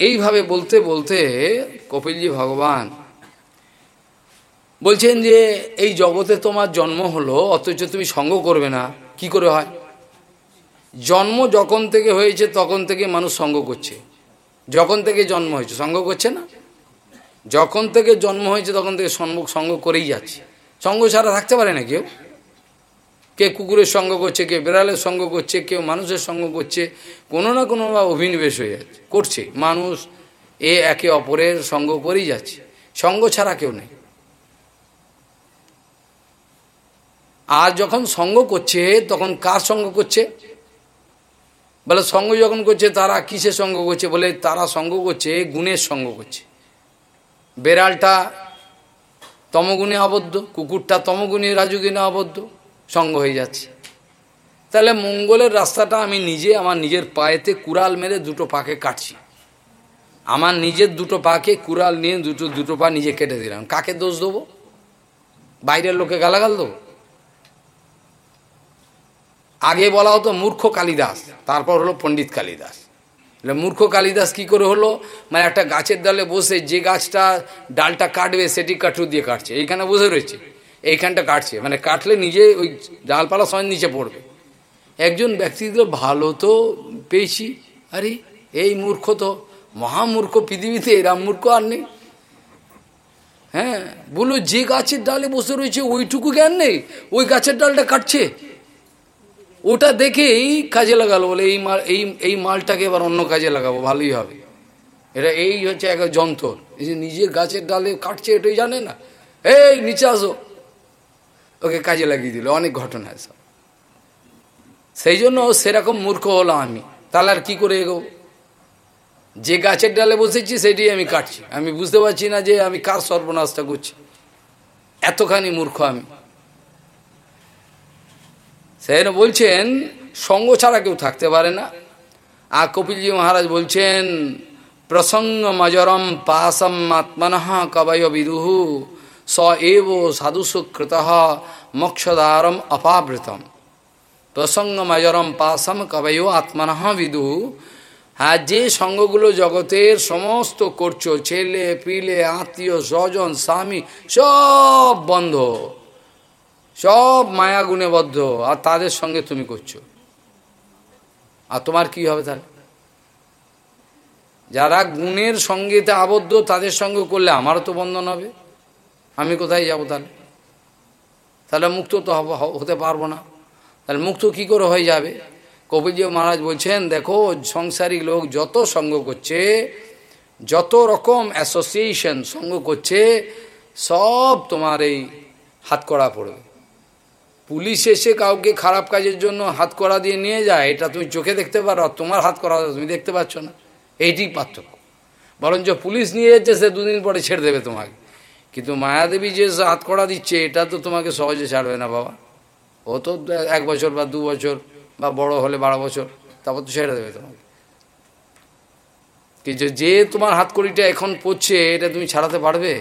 এইভাবে বলতে বলতে কপিলজি ভগবান বলছেন যে, এই জগতে তোমার জন্ম হলো, অথচ তুমি সঙ্গ করবে না। কি করে হয়? জন্ম যখন থেকে হয়েছে, তখন থেকে মানুষ সঙ্গ করছে। যখন থেকে জন্ম হয়েছে, সঙ্গ করছে না? যখন থেকে জন্ম হয়েছে, তখন থেকে সঙ্গ করেই যাচ্ছে। সঙ্গ ছাড়া থাকতে পারে না কেউ। কে কুকুরের সঙ্গ করছে, কে বিড়ালের সঙ্গ করছে কেউ মানুষের সঙ্গ করছে, কোনো না কোনো অভিনিবেশ হয়ে যাচ্ছে, করছে। মানুষ এ একে অপরের সঙ্গ করেই যাচ্ছে। সঙ্গ ছাড়া কেউ নেই। আর যখন সঙ্গ করছে, তখন কার সঙ্গ করছে? বলে সঙ্গ যখন করছে, তারা কিসের সঙ্গ করছে? বলে তারা সঙ্গ করছে, গুণের সঙ্গ করছে। বেড়ালটা তমগুণে আবদ্ধ, কুকুরটা তমগুণে রাজুগুণে আবদ্ধ সঙ্গ হয়ে যাচ্ছে। তাহলে মঙ্গলের রাস্তাটা আমি নিজে আমার নিজের পায়েতে কুড়াল মেরে দুটো পাকে কাটছি। আমার নিজের দুটো পাকে কুড়াল নিয়ে দুটো দুটো পা নিজে কেটে দিলাম। কাকে দোষ দেবো? বাইরের লোকে গালাগাল দেবো? আগে বলা হতো মূর্খ কালিদাস, তারপর হলো পণ্ডিত কালিদাস। মূর্খ কালিদাস কি করে হলো? মানে একটা গাছের ডালে বসে যে গাছটা, ডালটা কাটবে সেটি কাঠু দিয়ে কাটছে। এইখানে বসে রয়েছে। এইখানটা কাটছে। মানে কাটলে নিজে ওই ডালপালা সময় নিচে পড়বে। একজন ব্যক্তি দিল, ভালো তো পেয়েছি। আরে, এই মূর্খ তো। মহামূর্খ পৃথিবীতে, এরাম মূর্খ আর নেই। হ্যাঁ বলো যে গাছের ডালে বসে রয়েছে, ওইটুকু জ্ঞান নেই। ওই গাছের ডালটা কাটছে। ওটা দেখেই কাজে লাগালো, বলে, এই মাল এই এই মালটাকে এবার অন্য কাজে লাগাবো, ভালোই হবে। এটা এই হচ্ছে এক যন্ত্র। এই যে নিজের গাছের ডালে কাটছে, এটাই জানে না। এই, নিচে আসো। ওকে কাজে লাগিয়ে দিল, অনেক ঘটনা সব সেই জন্য সেরকম মূর্খ হলাম আমি। তাহলে আর কী করে এগো যে গাছের ডালে বসেছি সেটি আমি কাটছি। আমি বুঝতে পারছি না যে আমি কার সর্বনাশটা করছি। এতখানি মূর্খ আমি। সেই বলছেন, সঙ্গ ছাড়া কেউ থাকতে পারে না। আর কপিলজি মহারাজ বলছেন, প্রসঙ্গ মজরম পাশম আত্মনঃ কবয় বিদুহু। স এব সাধুসুকৃত মোক্ষদারম অপাবৃতম প্রসঙ্গ মজরম পাশম কবয় আত্মনঃ বিদুহু হ্যাঁ যে সঙ্গগুলো জগতের সমস্ত করছ ছেলে পিলে আত্মীয় স্বজন স্বামী সব বন্ধ সব মায়া গুণেবদ্ধ আর তাদের সঙ্গে তুমি করছ আর তোমার কি হবে তাহলে যারা গুণের সঙ্গেতে আবদ্ধ তাদের সঙ্গে করলে আমারও তো বন্ধন হবে আমি কোথায় যাব তাহলে? তাহলে মুক্ত তো হতে পারব না। তাহলে মুক্ত কি করে হয়ে যাবে? কবিজি মহারাজ বলছেন, দেখো, সংসারিক লোক যত সঙ্গ করছে, যত রকম অ্যাসোসিয়েশন সঙ্গ করছে, সব তোমার এই হাত করা পড়বে। পুলিশ এসে কাউকে খারাপ কাজের জন্য হাত করা দিয়ে নিয়ে যায়, এটা তুমি চোখে দেখতে পারো, আর তোমার হাত করা তুমি দেখতে পাচ্ছ না। এইটি পার্থক্য। বরঞ্চ পুলিশ নিয়ে যাচ্ছে, সে দুদিন পরে ছেড়ে দেবে তোমাকে। কিন্তু মায়াদেবী যে হাত করা দিচ্ছে, এটা তো তোমাকে সহজে ছাড়বে না বাবা। ও তো এক বছর বা দু বছর বা বড় হলে বারো বছর, তারপর তো ছেড়ে দেবে তোমাকে। কিন্তু যে তোমার হাতকড়িটা এখন পড়ছে, এটা তুমি ছাড়াতে পারবে?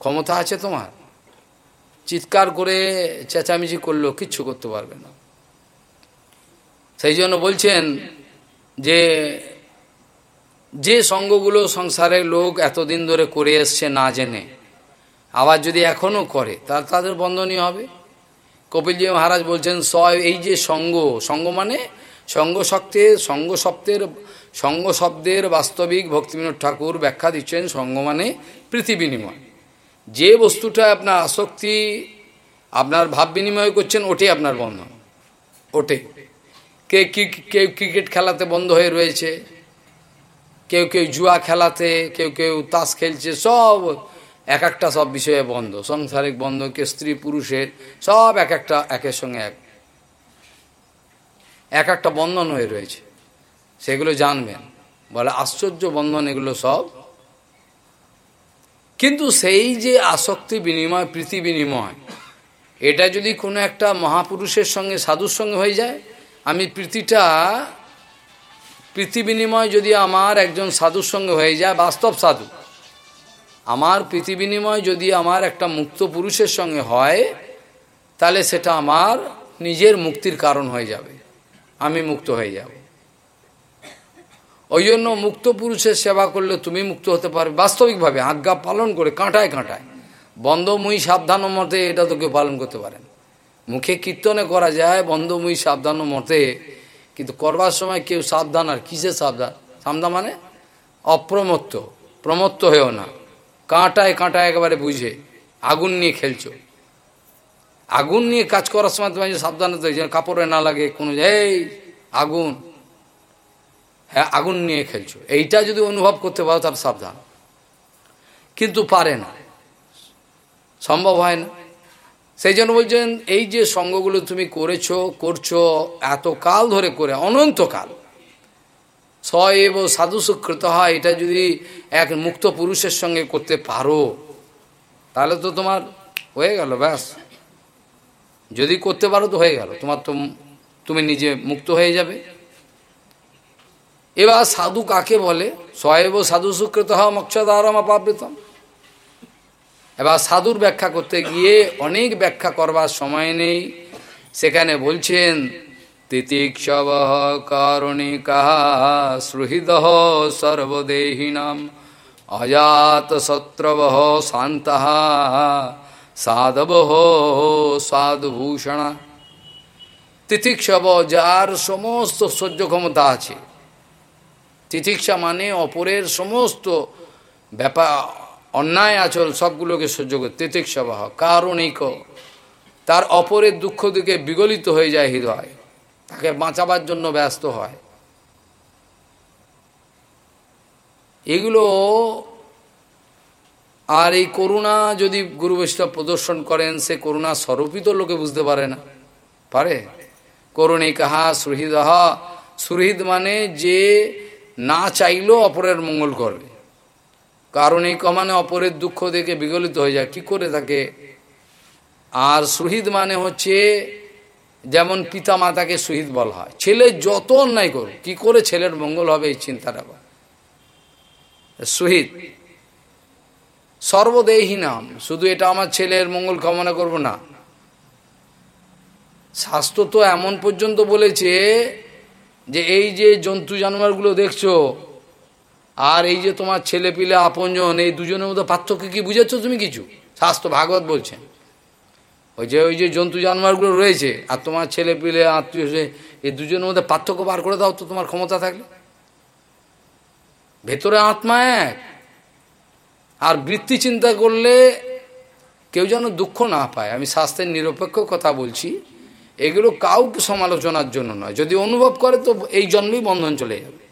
ক্ষমতা আছে তোমার। চিৎকার করে চেঁচামেচি করলেও কিচ্ছু করতে পারবে না। সেই জন্য বলছেন যে যে সঙ্গগুলো সংসারের লোক এতদিন ধরে করে এসছে না জেনে, আবার যদি এখনও করে তার তাদের বন্ধনীয় হবে। কপিলজি মহারাজ বলছেন স এই যে সঙ্গ সঙ্গ মানে সঙ্গ শক্তের সঙ্গ শব্দের সঙ্গ শব্দের বাস্তবিক ভক্তিবিনোদ ঠাকুর ব্যাখ্যা দিচ্ছেন, সঙ্গ মানে পৃথিবীনিময় যে বস্তুটা আপনার আসক্তি, আপনার ভাব বিনিময় করছেন, ওটাই আপনার বন্ধন ওটে কে ক্রিকেট খেলাতে বন্ধ হয়ে রয়েছে কেউ কেউ জুয়া খেলাতে, কেউ কেউ তাস খেলছে, সব এক একটা সব বিষয়ে বন্ধ। সংসারিক বন্ধ কে স্ত্রী, পুরুষের, সব এক একটা, একের সঙ্গে এক। এক একটা বন্ধন হয়ে রয়েছে। সেগুলো জানবেন। বলে আশ্চর্য বন্ধন এগুলো সব। কিন্তু সেই যে আসক্তি বিনিময়, প্রীতি বিনিময়, এটা যদি কোনো একটা মহাপুরুষের সঙ্গে, সাধুর সঙ্গে হয়ে যায়, আমি প্রীতিটা প্রীতি বিনিময় যদি আমার একজন সাধুর সঙ্গে হয়ে যায়, বাস্তব সাধু। আমার প্রীতি বিনিময় যদি আমার একটা মুক্ত পুরুষের সঙ্গে হয়, তাহলে সেটা আমার নিজের মুক্তির কারণ হয়ে যাবে। আমি মুক্ত হয়ে যাব। ওই জন্য মুক্ত পুরুষের সেবা করলে তুমি মুক্ত হতে পারবে। বাস্তবিকভাবে আজ্ঞা পালন করে কাঁটায় কাঁটায়। বন্ধমুই সাবধান মতে এটা তো কেউ পালন করতে পারেন মুখে কীর্তনে করা যায়, বন্ধমুই সাবধান মতে কিন্তু করবার সময় কেউ সাবধান আর কিসে সাবধান? সাবধান মানে অপ্রমত্ত। প্রমত্ত হয়েও না। কাঁটায় কাঁটায় একেবারে বুঝে, আগুন নিয়ে খেলছো। আগুন নিয়ে কাজ করার সময় তোমার সাবধানতা কাপড়ে না লাগে, কোনো এই, আগুন। হ্যাঁ আগুন নিয়ে খেলছো। এইটা যদি অনুভব করতে পারো তার সাবধান। কিন্তু পারে না। সম্ভব হয় না। সেই জন্য বলছেন, এই যে সঙ্গগুলো তুমি করেছ, করছ, এত কাল ধরে করে, অনন্তকাল। স এব সাধু সুকৃত হয় এটা যদি এক মুক্ত পুরুষের সঙ্গে করতে পারো, তাহলে তো তোমার হয়ে গেল, ব্যাস। যদি করতে পারো তো হয়ে গেল, তোমার তো তুমি নিজে মুক্ত হয়ে যাবে। এবার সাধু কাকে বলে? সয়েব সাধু সুকৃত হওয়া মক্ষদারম অপাবৃতম এবার সাধুর ব্যাখ্যা করতে গিয়ে অনেক ব্যাখ্যা করবার সময় নেই। সেখানে বলছেন তিতিক্ষব কারণিকা সুহৃদ সর্বদেহিনাম, অজাত শত্রব শান্ত সাধব সাধুভূষণা। তিতিক্ষব যার সমস্ত সহ্য ক্ষমতা আছে। তিতিক্ষা মানে অপরের সমস্ত ব্যাপার অন্যায় আচল সবগুলোকে সহ্য করে। তিতিক্ষাবাহ কারণিক। তার অপরের দুঃখ দিকে বিগলিত হয়ে যায় হৃদয়। তাকে বাঁচাবার জন্য ব্যস্ত হয়। এগুলো আর এই করুণা যদি গুরু বৈষ্ণব প্রদর্শন করেন, সে করুণা স্বরূপই তো লোকে বুঝতে পারে না। পারে? করুণিকাহা সুহৃদহা। সুহৃদ মানে যে না চাইলেও অপরের মঙ্গল করবে। কারণ এই কমানে অপরের দুঃখ দেখে বিগলিত হয়ে যায়। কি করে থাকে আর সুহিদ মানে হচ্ছে যেমন পিতা মাতাকে শহীদ বলা হয়। ছেলে যত অন্যায় করুক, কি করে ছেলের মঙ্গল হবে এই চিন্তাটা সুহিদ সর্বদেহী নাম, শুধু এটা আমার ছেলের মঙ্গল কামনা করব না। শাস্ত্র তো এমন পর্যন্ত বলেছে যে এই যে জন্তু জানোয়ারগুলো দেখছ আর এই যে তোমার ছেলে পিলে আপনজন, এই দুজনের মধ্যে পার্থক্য কি বুঝেছ তুমি কিছু? শাস্ত্র ভাগবত বলছেন ওই যে ওই যে জন্তু জানোয়ারগুলো রয়েছে, আর তোমার ছেলে পিলে আত্মীয় এই দুজনের মধ্যে পার্থক্য বার করে দাও তো তোমার ক্ষমতা থাকলে। ভেতরে আত্মা এক। আর বৃত্তি চিন্তা করলে কেউ যেন দুঃখ না পায়। আমি স্বাস্থ্যের নিরপেক্ষ কথা বলছি, এগুলো কাউকে সমালোচনার জন্য নয়। যদি অনুভব করে তো এই জন্মেই বন্ধন চলে যাবে।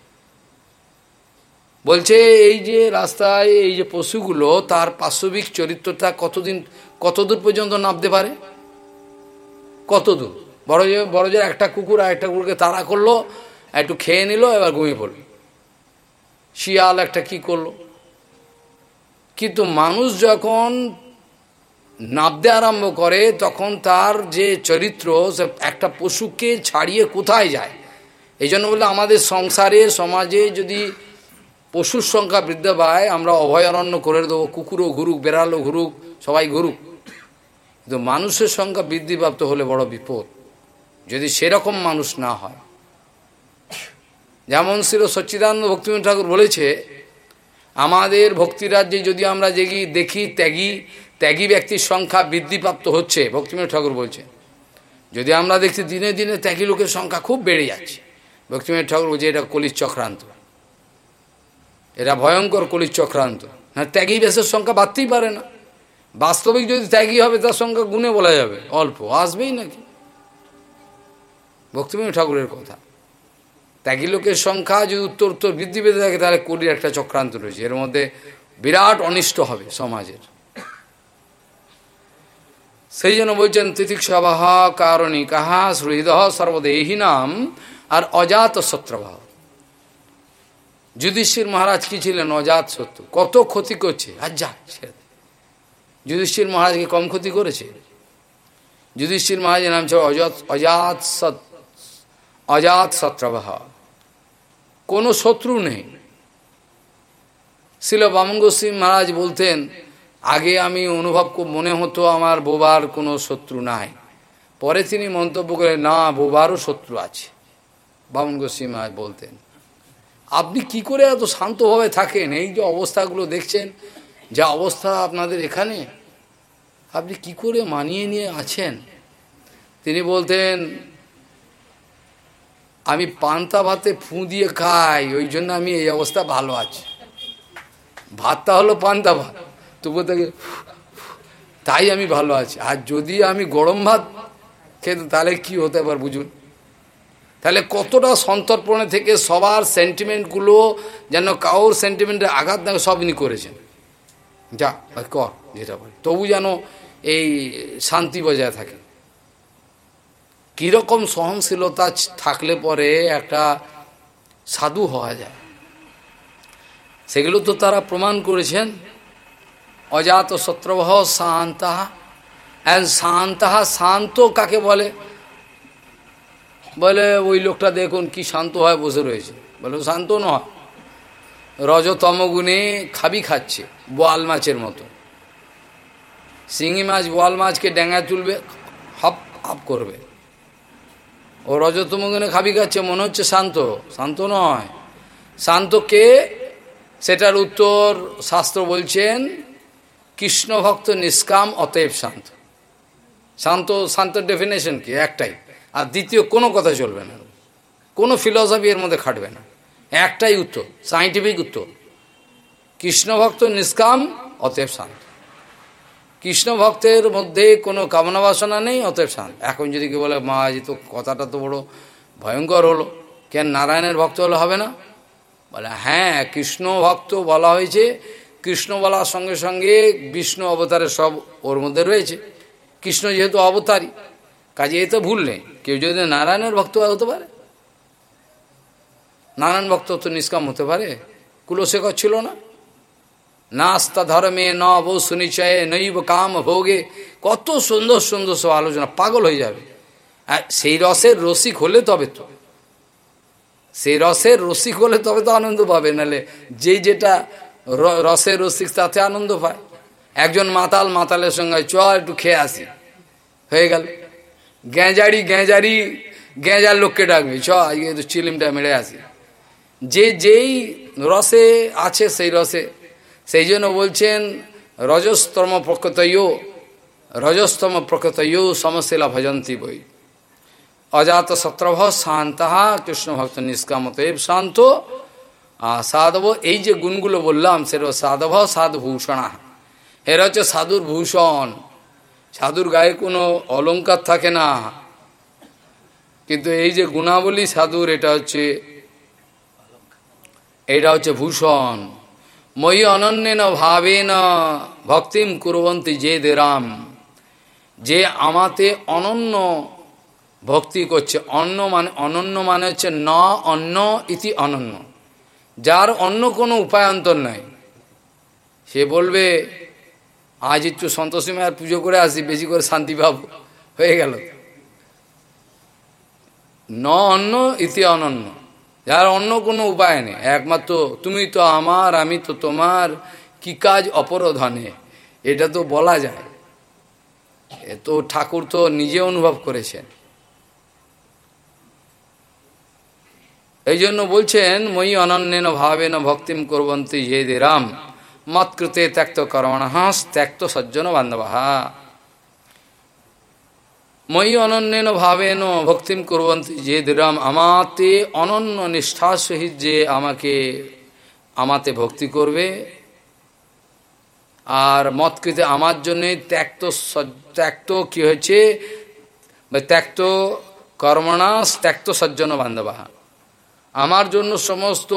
বলছে, এই যে রাস্তায় এই যে পশুগুলো, তার পার্শ্ববিক চরিত্রটা কতদিন, কতদূর পর্যন্ত নামতে পারে? কতদূর? বড় যে বড় যে একটা কুকুর আর একটা কুকুরকে তাড়া করল, একটু খেয়ে নিল, এবার ঘুমিয়ে পড়ল। শিয়াল একটা কি করল? কিন্তু মানুষ যখন নাবতে আরম্ভ করে, তখন তার যে চরিত্র, সে একটা পশুকে ছাড়িয়ে কোথায় যায়? এই জন্য বললে আমাদের সংসারে, সমাজে যদি পশুর সংখ্যা বৃদ্ধি পায়, আমরা অভয়ারণ্য করে দেবো কুকুরও ঘুরুক বেড়ালও ঘুরুক, সবাই ঘুরুক। কিন্তু মানুষের সংখ্যা বৃদ্ধিপ্রাপ্ত হলে বড় বিপদ। যদি সেরকম মানুষ না হয়। যেমন শ্রী সচ্চিদানন্দ ভক্তিমন্ত্র ঠাকুর বলেছে, আমাদের ভক্তিরাজ্যে যদি আমরা যেগি, দেখি, ত্যাগী ত্যাগী ব্যক্তির সংখ্যা বৃদ্ধিপ্রাপ্ত হচ্ছে ভক্তিমন্ত্র ঠাকুর বলছে যদি আমরা দেখছি দিনে দিনে ত্যাগী লোকের সংখ্যা খুব বেড়ে যাচ্ছে ভক্তিমন্ত্র ঠাকুর বলছে এটা কলির চক্রান্ত। এরা ভয়ঙ্কর কলির চক্রান্ত না ত্যাগী বেশের সংখ্যা বাড়তেই পারে না। বাস্তবিক যদি ত্যাগী হবে, তার সংখ্যা গুণে বলা যাবে। অল্প, আসবেই নাকি? ভক্তিময় ঠাকুরের কথা। ত্যাগী লোকের সংখ্যা যদি উত্তর উত্তর বৃদ্ধি পেতে থাকে, তাহলে কলির একটা চক্রান্ত রয়েছে। এর মধ্যে বিরাট অনিষ্ট হবে সমাজের। সেই জন্য বলছেন, তিতিক্ষাবাহ কারণী কাহা হৃদ সর্বদেহী নাম আর অজাত শত্রবাহ যুধিষ্ঠির মহারাজ কি ছিলেন? অজাত শত্রু। কত ক্ষতি করছে? আর যা যুধিষ্ঠির মহারাজকে কম ক্ষতি করেছে? যুধিষ্ঠির মহারাজের নাম ছিল অজাত অজাত অজাত শত্রবাহ। কোনো শত্রু নেই। শিল বামঙ্গসী মহারাজ বলতেন, আগে আমি অনুভব মনে হতো আমার বোবার কোনো শত্রু নাই। পরে তিনি মন্তব্য করে না, বোবারও শত্রু আছে। বামন মহারাজ বলতেন। আপনি কি করে এত শান্তভাবে থাকেন? এই যে অবস্থাগুলো দেখছেন, যা অবস্থা আপনাদের এখানে, আপনি কি করে মানিয়ে নিয়ে আছেন? তিনি বলতেন, আমি পান্তা ভাতে ফু দিয়ে খাই, ওই জন্য আমি এই অবস্থা ভালো আছি। ভাতটা হলো পান্তা ভাত। তবু তাকে তাই আমি ভালো আছি। আর যদি আমি গরম ভাত খেতে, তাহলে কি হতে পার বুঝুন? তাহলে কতটা সন্তর্পণে থেকে সবার সেন্টিমেন্টগুলো যেন কাউর সেন্টিমেন্টে আঘাত না সব ইনি করেছেন? যা কর, যেটা বলে। তবু যেন এই শান্তি বজায় থাকে। কীরকম সহনশীলতা থাকলে পরে একটা সাধু হওয়া যায়। সেগুলো তো তারা প্রমাণ করেছেন। অজাত শত্রবহ শান্তাহা। অ্যান্ড শান্তাহা শান্ত কাকে বলে? বলে ওই লোকটা দেখুন কি শান্ত হয় বসে রয়েছে। বলে, শান্ত নয়। রজতম গুণে খাবি খাচ্ছে, বোয়াল মাছের মতো। শিঙি মাছ, বোয়াল মাছকে ড্যাঙা তুলবে, হাপ হাপ করবে। ও রজতম গুণে খাবি খাচ্ছে, মনে হচ্ছে শান্ত। শান্ত নয়। শান্তকে সেটার উত্তর শাস্ত্র বলছেন কৃষ্ণ ভক্ত নিষ্কাম অতএব শান্ত। শান্ত, শান্তর ডেফিনেশন কি? একটাই। আর দ্বিতীয়, কোনো কথা চলবে না। কোনো ফিলসফি এর মধ্যে খাটবে না। একটাই উত্তর সাইন্টিফিক উত্তর। কৃষ্ণ ভক্ত নিষ্কাম, অতএব শান্ত। কৃষ্ণ ভক্তের মধ্যে কোনো কামনা বাসনা নেই, অতএব শান্ত। এখন যদি কেউ বলে, মা আজ তো কথাটা তো বড় ভয়ঙ্কর হলো। কেন নারায়ণের ভক্ত হলে হবে না? বলে হ্যাঁ কৃষ্ণ ভক্ত বলা হয়েছে। কৃষ্ণ বলার সঙ্গে সঙ্গে বিষ্ণু অবতারের সব ওর মধ্যে রয়েছে। কৃষ্ণ যেহেতু অবতারই কাজে এ তো ভুল নেই। কেউ যদি নারায়ণের ভক্ত হতে পারে। নারায়ণ ভক্ত তো নিষ্কাম হতে পারে। কুলশেখর ছিল না। নাস্তা ধর্মে ন বউ সুনিচয়ে নৈব কাম ভোগে। কত সুন্দর সুন্দর সব আলোচনা। পাগল হয়ে যাবে। সেই রসের রসিক হলে তবে তো। সেই রসের রসিক হলে তবে তো আনন্দ পাবে। নালে যে যেটা রসের রসিক, তাতে আনন্দ পায়। একজন মাতাল মাতালের সঙ্গে চ একটু খেয়ে আসি। হয়ে গেল। গেঁজারি গেঁজারি গেঁজার লোককে ডাকবে। চ আজকে একটু চিলিমটা মেরে আসি। যে যেই রসে আছে সেই রসে। সেই জন্য বলছেন, রজস্তম প্রকৃতয় রজস্তম প্রকৃতয় সমশিলা ভজন্তী বই অজাত সত্রভ শান্তাহা কৃষ্ণ ভক্ত নিষ্কামত নিষ্কামতএব শান্ত সাধব, এই যে গুণগুলো বললাম, সেটা সাধব সাধুভূষণা। এরা হচ্ছে সাধুর ভূষণ। সাধুর গায়ে কোনো অলঙ্কার থাকে না। কিন্তু এই যে গুণাবলী সাধুর, এটা হচ্ছে এটা হচ্ছে ভূষণ। মই অনন্যেন ভাবেন ভক্তিম কুরবন্তী যে দেরাম। যে আমাতে অনন্য ভক্তি করছে। অন্য মানে অনন্য মানে হচ্ছে ন অন্য ইতি অনন্য। যার অন্য কোনো উপায়ান্তর নাই। সে বলবে আজ একটু সন্তোষী মায়ের পুজো করে আসি, বেশি করে শান্তি পাব। হয়ে গেল। ন অন্য ইতি অনন্য। যার অন্য কোনো উপায় নেই। একমাত্র তুমি তো আমার, আমি তো তোমার, কি কাজ অপরধনে? এটা তো বলা যায়। এ তো ঠাকুর তো নিজে অনুভব করেছেন। এই জন্য বলছেন, মই অনন্যেন ভাবেন ভক্তিম করবন্তী যে রাম। মৎকৃতে ত্যক্ত কর্মণ ত্যক্ত সজ্জন বান্ধব মই অনন্যেন ভাবেন ভক্তিম করবন্তী যে দিরাম আমাতে অনন্য নিষ্ঠার সহিত যে আমাকে আমাতে ভক্তি করবে আর মৎকৃতে আমার জন্যে ত্যক্ত ত্যক্ত কি হয়েছে ত্যক্ত কর্মণা ত্যক্ত সজ্জন বান্ধবা আমার জন্য সমস্ত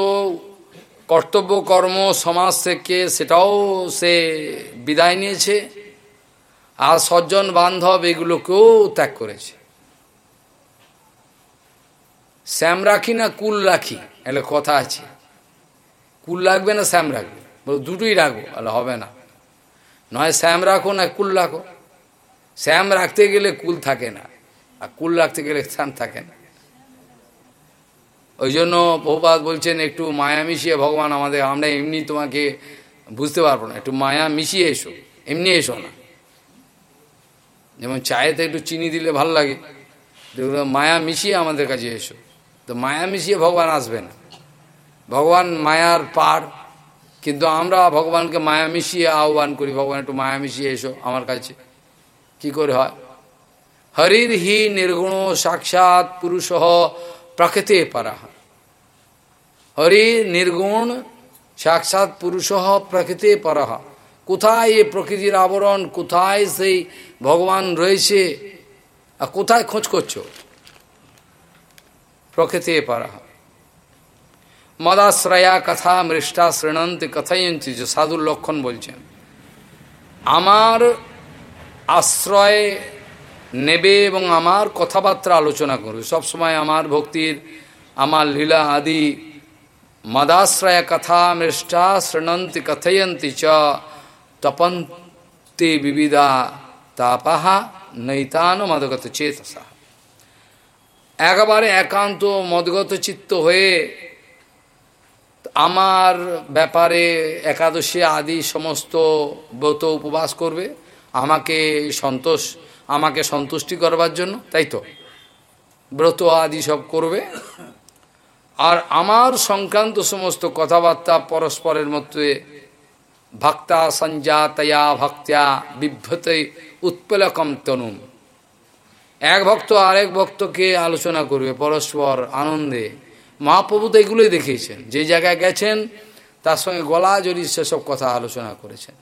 কর্তব্য, কর্ম, সমাজ থেকে সেটাও সে বিদায় নিয়েছে। আর সজ্জন বান্ধব এগুলোকেও ত্যাগ করেছে। শ্যাম রাখি না কুল রাখি? এলে কথা আছে। কুল রাখবে না শ্যাম রাখবে? দুটোই রাখব তাহলে হবে না। নয়, শ্যাম রাখো না কুল রাখো। শ্যাম রাখতে গেলে কুল থাকে না। আর কুল রাখতে গেলে শ্যাম থাকে না। ওই জন্য বহুপাত বলছেন, একটু মায়া মিশিয়ে ভগবান আমাদের, আমরা এমনি তোমাকে বুঝতে পারব না। একটু মায়া মিশিয়ে এসো, এমনি এসো না। যেমন চায়েতে একটু চিনি দিলে ভালো লাগে। মায়া মিশিয়ে আমাদের কাছে এসো। তো মায়া মিশিয়ে ভগবান আসবে না। ভগবান মায়ার পার, কিন্তু আমরা ভগবানকে মায়া মিশিয়ে আহ্বান করি, ভগবান, একটু মায়া মিশিয়ে এসো আমার কাছে। কি করে হয়? হরির হি নির্গুণ সাক্ষাৎ পুরুষ প্রকৃতি পারা হরি নির্গুণ সাক্ষাৎ পুরুষ প্রকৃতি পারা কোথায় এই প্রকৃতির আবরণ কোথায় সেই ভগবান রয়েছে আর কোথায় খোঁজ করছ প্রকৃতি পারা মদাশ্রয়া কথা মৃষ্টা শৃণন্তি কথায়ঞ্চি যে সাধুর লক্ষণ বলছেন আমার আশ্রয় নেবে এবং আমার কথাবার্তা আলোচনা করবে। সবসময় আমার ভক্তির, আমার লীলা আদি মদাশ্রয় কথা মৃষ্টা শৃণন্তি কথয়ন্তি চ তপন্তি বিবিধা তাপাহা নৈতান মদগত চেতসা। একেবারে একান্ত মদগত চিত্ত হয়ে আমার ব্যাপারে একাদশী আদি সমস্ত ব্রত উপবাস করবে। আমাকে সন্তোষ আমাকে সন্তুষ্টি করবার জন্য, তাই তো? ব্রত আদি সব করবে। আর আমার সংক্রান্ত সমস্ত কথাবার্তা পরস্পরের মধ্যে ভক্তা সঞ্জাতয়া ভক্ত্যা বিভ্রতে উৎপলকম তনুম। এক ভক্ত আরেক ভক্তকে আলোচনা করবে পরস্পর আনন্দে। মহাপ্রভু তো এগুলোই দেখিয়েছেন। যে জায়গায় গেছেন, তার সঙ্গে গলা জড়ি সেসব কথা আলোচনা করেছেন।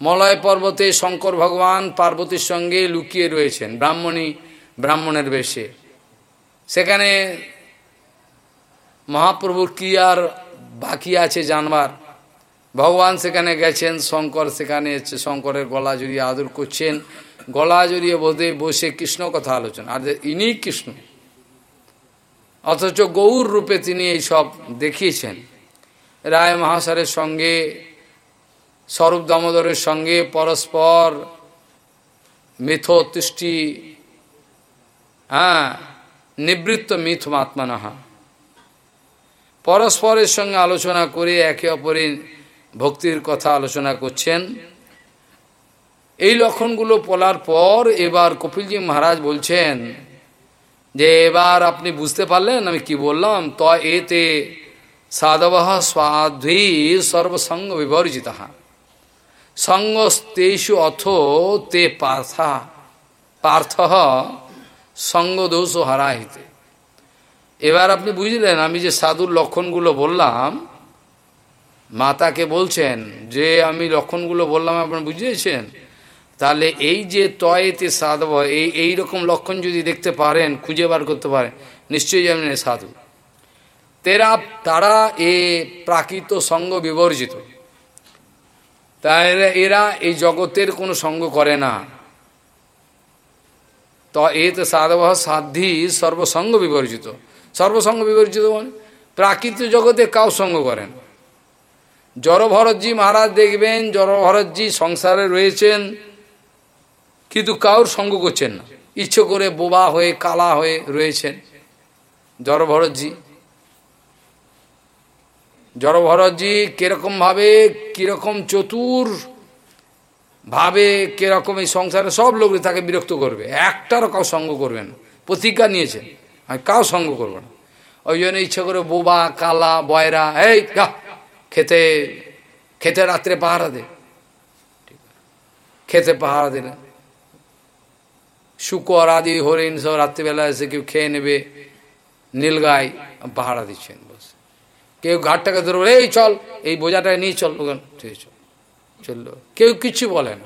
মলয় পর্বতে শঙ্কর ভগবান পার্বতীর সঙ্গে লুকিয়ে রয়েছেন, ব্রাহ্মণী, ব্রাহ্মণের বেশে। সেখানে মহাপ্রভুর কি আর বাকি আছে জানবার? ভগবান সেখানে গেছেন, শঙ্কর সেখানে শঙ্করের গলা জড়িয়ে আদর করছেন। গলা জড়িয়ে বোধে বসে কৃষ্ণ কথা আলোচনা। আর ইনি কৃষ্ণ, অথচ গৌর রূপে তিনি এই সব দেখিয়েছেন। রায় মহাশয়ের সঙ্গে স্বরূপ দামোদরের সঙ্গে পরস্পর মিথোতুষ্টি হ্যাঁ নিবৃত্ত মিথ মাত্মানাহা। পরস্পরের সঙ্গে আলোচনা করে একে অপরের ভক্তির কথা আলোচনা করছেন। এই লক্ষণগুলো পলার পর এবার কপিলজি মহারাজ বলছেন যে, এবার আপনি বুঝতে পারলেন, আমি কি বললাম? ত এতে সাধব স্বাধী সর্বসঙ্গ বিবর্জিত। সঙ্গস্তেষু অথ তে পার্থা। পার্থ সঙ্গদোষ হারাহিতে। এবার আপনি বুঝলেন, আমি যে সাধুর লক্ষণগুলো বললাম, মাতাকে বলছেন যে, আমি লক্ষণগুলো বললাম, আপনার বুঝিয়েছেন? তাহলে এই যে তয়েতে সাধব, এই এই রকম লক্ষণ যদি দেখতে পারেন, খুঁজে বার করতে পারেন, নিশ্চয়ই জানেন সাধু। তেরা তারা এ প্রাকৃত সঙ্গ বিবর্জিত। তাহলে এরা এই জগতের কোনো সঙ্গ করে না। তো এতে সাধব সাধ্যি সর্বসঙ্গ বিবর্জিত। সর্বসঙ্গ বিবর্জিত মানে প্রাকৃতিক জগতে কাউ সঙ্গ করেন। জড়ভরতজি মহারাজ দেখবেন, জড়ভরতজি সংসারে রয়েছেন, কিন্তু কাউর সঙ্গ করছেন না। ইচ্ছে করে বোবা হয়ে, কালা হয়ে রয়েছেন জড়ভরতজি। জড়ভরতজি কিরকমভাবে কীরকম চতুর ভাবে, কীরকম এই সংসারে সব লোক তাকে বিরক্ত করবে। একটারও কাউ সঙ্গ করবেন প্রতিজ্ঞা নিয়েছেন আমি কাউ সঙ্গ করব না। ওই জন্য ইচ্ছে করে বোবা, কালা, বয়রা, এই খেতে খেতে রাত্রে পাহারা দে। খেতে পাহারা দিলেন শুকর আদি হরিণ সব রাত্রিবেলা এসে কেউ খেয়ে নেবে। নীলগাই পাহারা দিচ্ছেন। কেউ ঘাটটাকে ধরবো, এই চল, এই বোঝাটা নিয়ে চল। ঠিক চল, চলল। কেউ কিছু বলে না।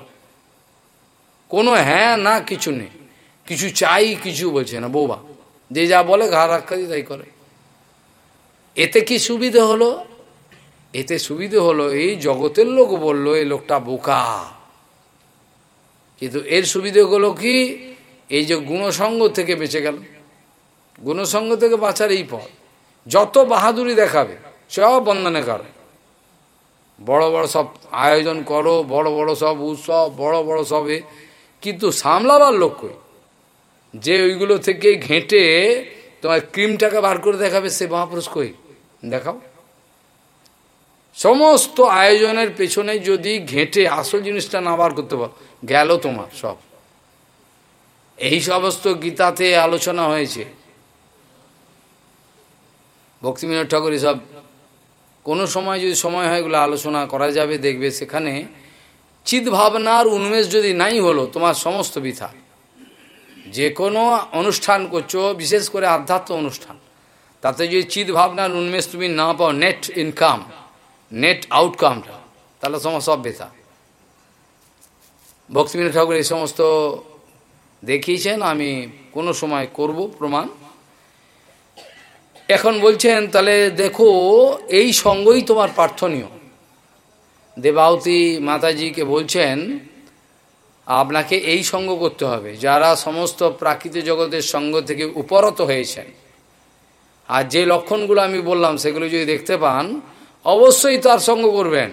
কোনো হ্যাঁ না, কিছু নেই। কিছু চাই, কিছু বলছে না, বৌবা। যে যা বলে, ঘা রাখা তাই করে। এতে কি সুবিধে হলো? এতে সুবিধে হলো, এই জগতের লোক বলল, এই লোকটা বোকা। কিন্তু এর সুবিধে কি? এই যে গুণসঙ্গ থেকে বেঁচে গেল। গুণসঙ্গ থেকে বাঁচার এই পথ। যত বাহাদুরি দেখাবে সব বন্ধনে করে। বড় বড় সব আয়োজন করো, বড় বড় সব উৎসব, বড় বড় সবে কিন্তু সামলাবার লোক কই? যে ওইগুলো থেকে ঘেঁটে তোমার ক্রিমটাকে বার করে দেখাবে সে মহাপুরুষ কই? দেখাও। সমস্ত আয়োজনের পেছনে যদি ঘেঁটে আসল জিনিসটা না বার করতে পারো, গেল তোমার সব। এই সমস্ত গীতাতে আলোচনা হয়েছে। ভক্তিবিনোদ ঠাকুর এসব কোনো সময় যদি সময় হয় এগুলো আলোচনা করা যাবে, দেখবে সেখানে চিৎ ভাবনার উন্মেষ যদি নাই হলো, তোমার সমস্ত বিথা। যে কোনো অনুষ্ঠান করছ, বিশেষ করে আধ্যাত্ম অনুষ্ঠান, তাতে যদি চিৎ ভাবনার উন্মেষ তুমি না পাও নেট ইনকাম নেট আউটকামটা তাহলে তোমার সব বেথা। ভক্তিবিনোদ ঠাকুর এই সমস্ত দেখিয়েছেন, আমি কোনো সময় করব প্রমাণ। এখন বলছেন, তাহলে দেখো, এই সঙ্গই তোমার প্রার্থনীয়। দেবাউতি মাতাজিকে বলছেন, আপনাকে এই সঙ্গ করতে হবে। যারা সমস্ত প্রাকৃতিক জগতের সঙ্গ থেকে উপরত হয়েছেন, আর যে লক্ষণগুলো আমি বললাম, সেগুলো যদি দেখতে পান, অবশ্যই তার সঙ্গ করবেন।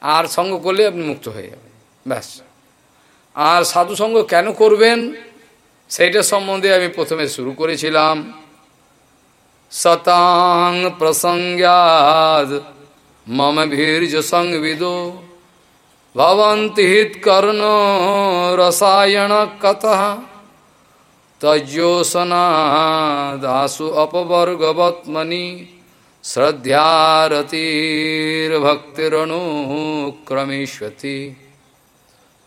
আর সঙ্গ করলে আপনি মুক্ত হয়ে যাবেন। ব্যাস। আর সাধুসঙ্গ কেন করবেন, সেইটা সম্বন্ধে আমি প্রথমে শুরু করেছিলাম। শতাং প্রসঙ্গাদ মম ভীর্য সংবিদো ভবন্তি হিৎকর্ণ রসায়ন কত তজ্যোসনাদাসু অপবর্গবৎমনি শ্রদ্ধারতির্ভক্তিরনুক্রমেষ্যতি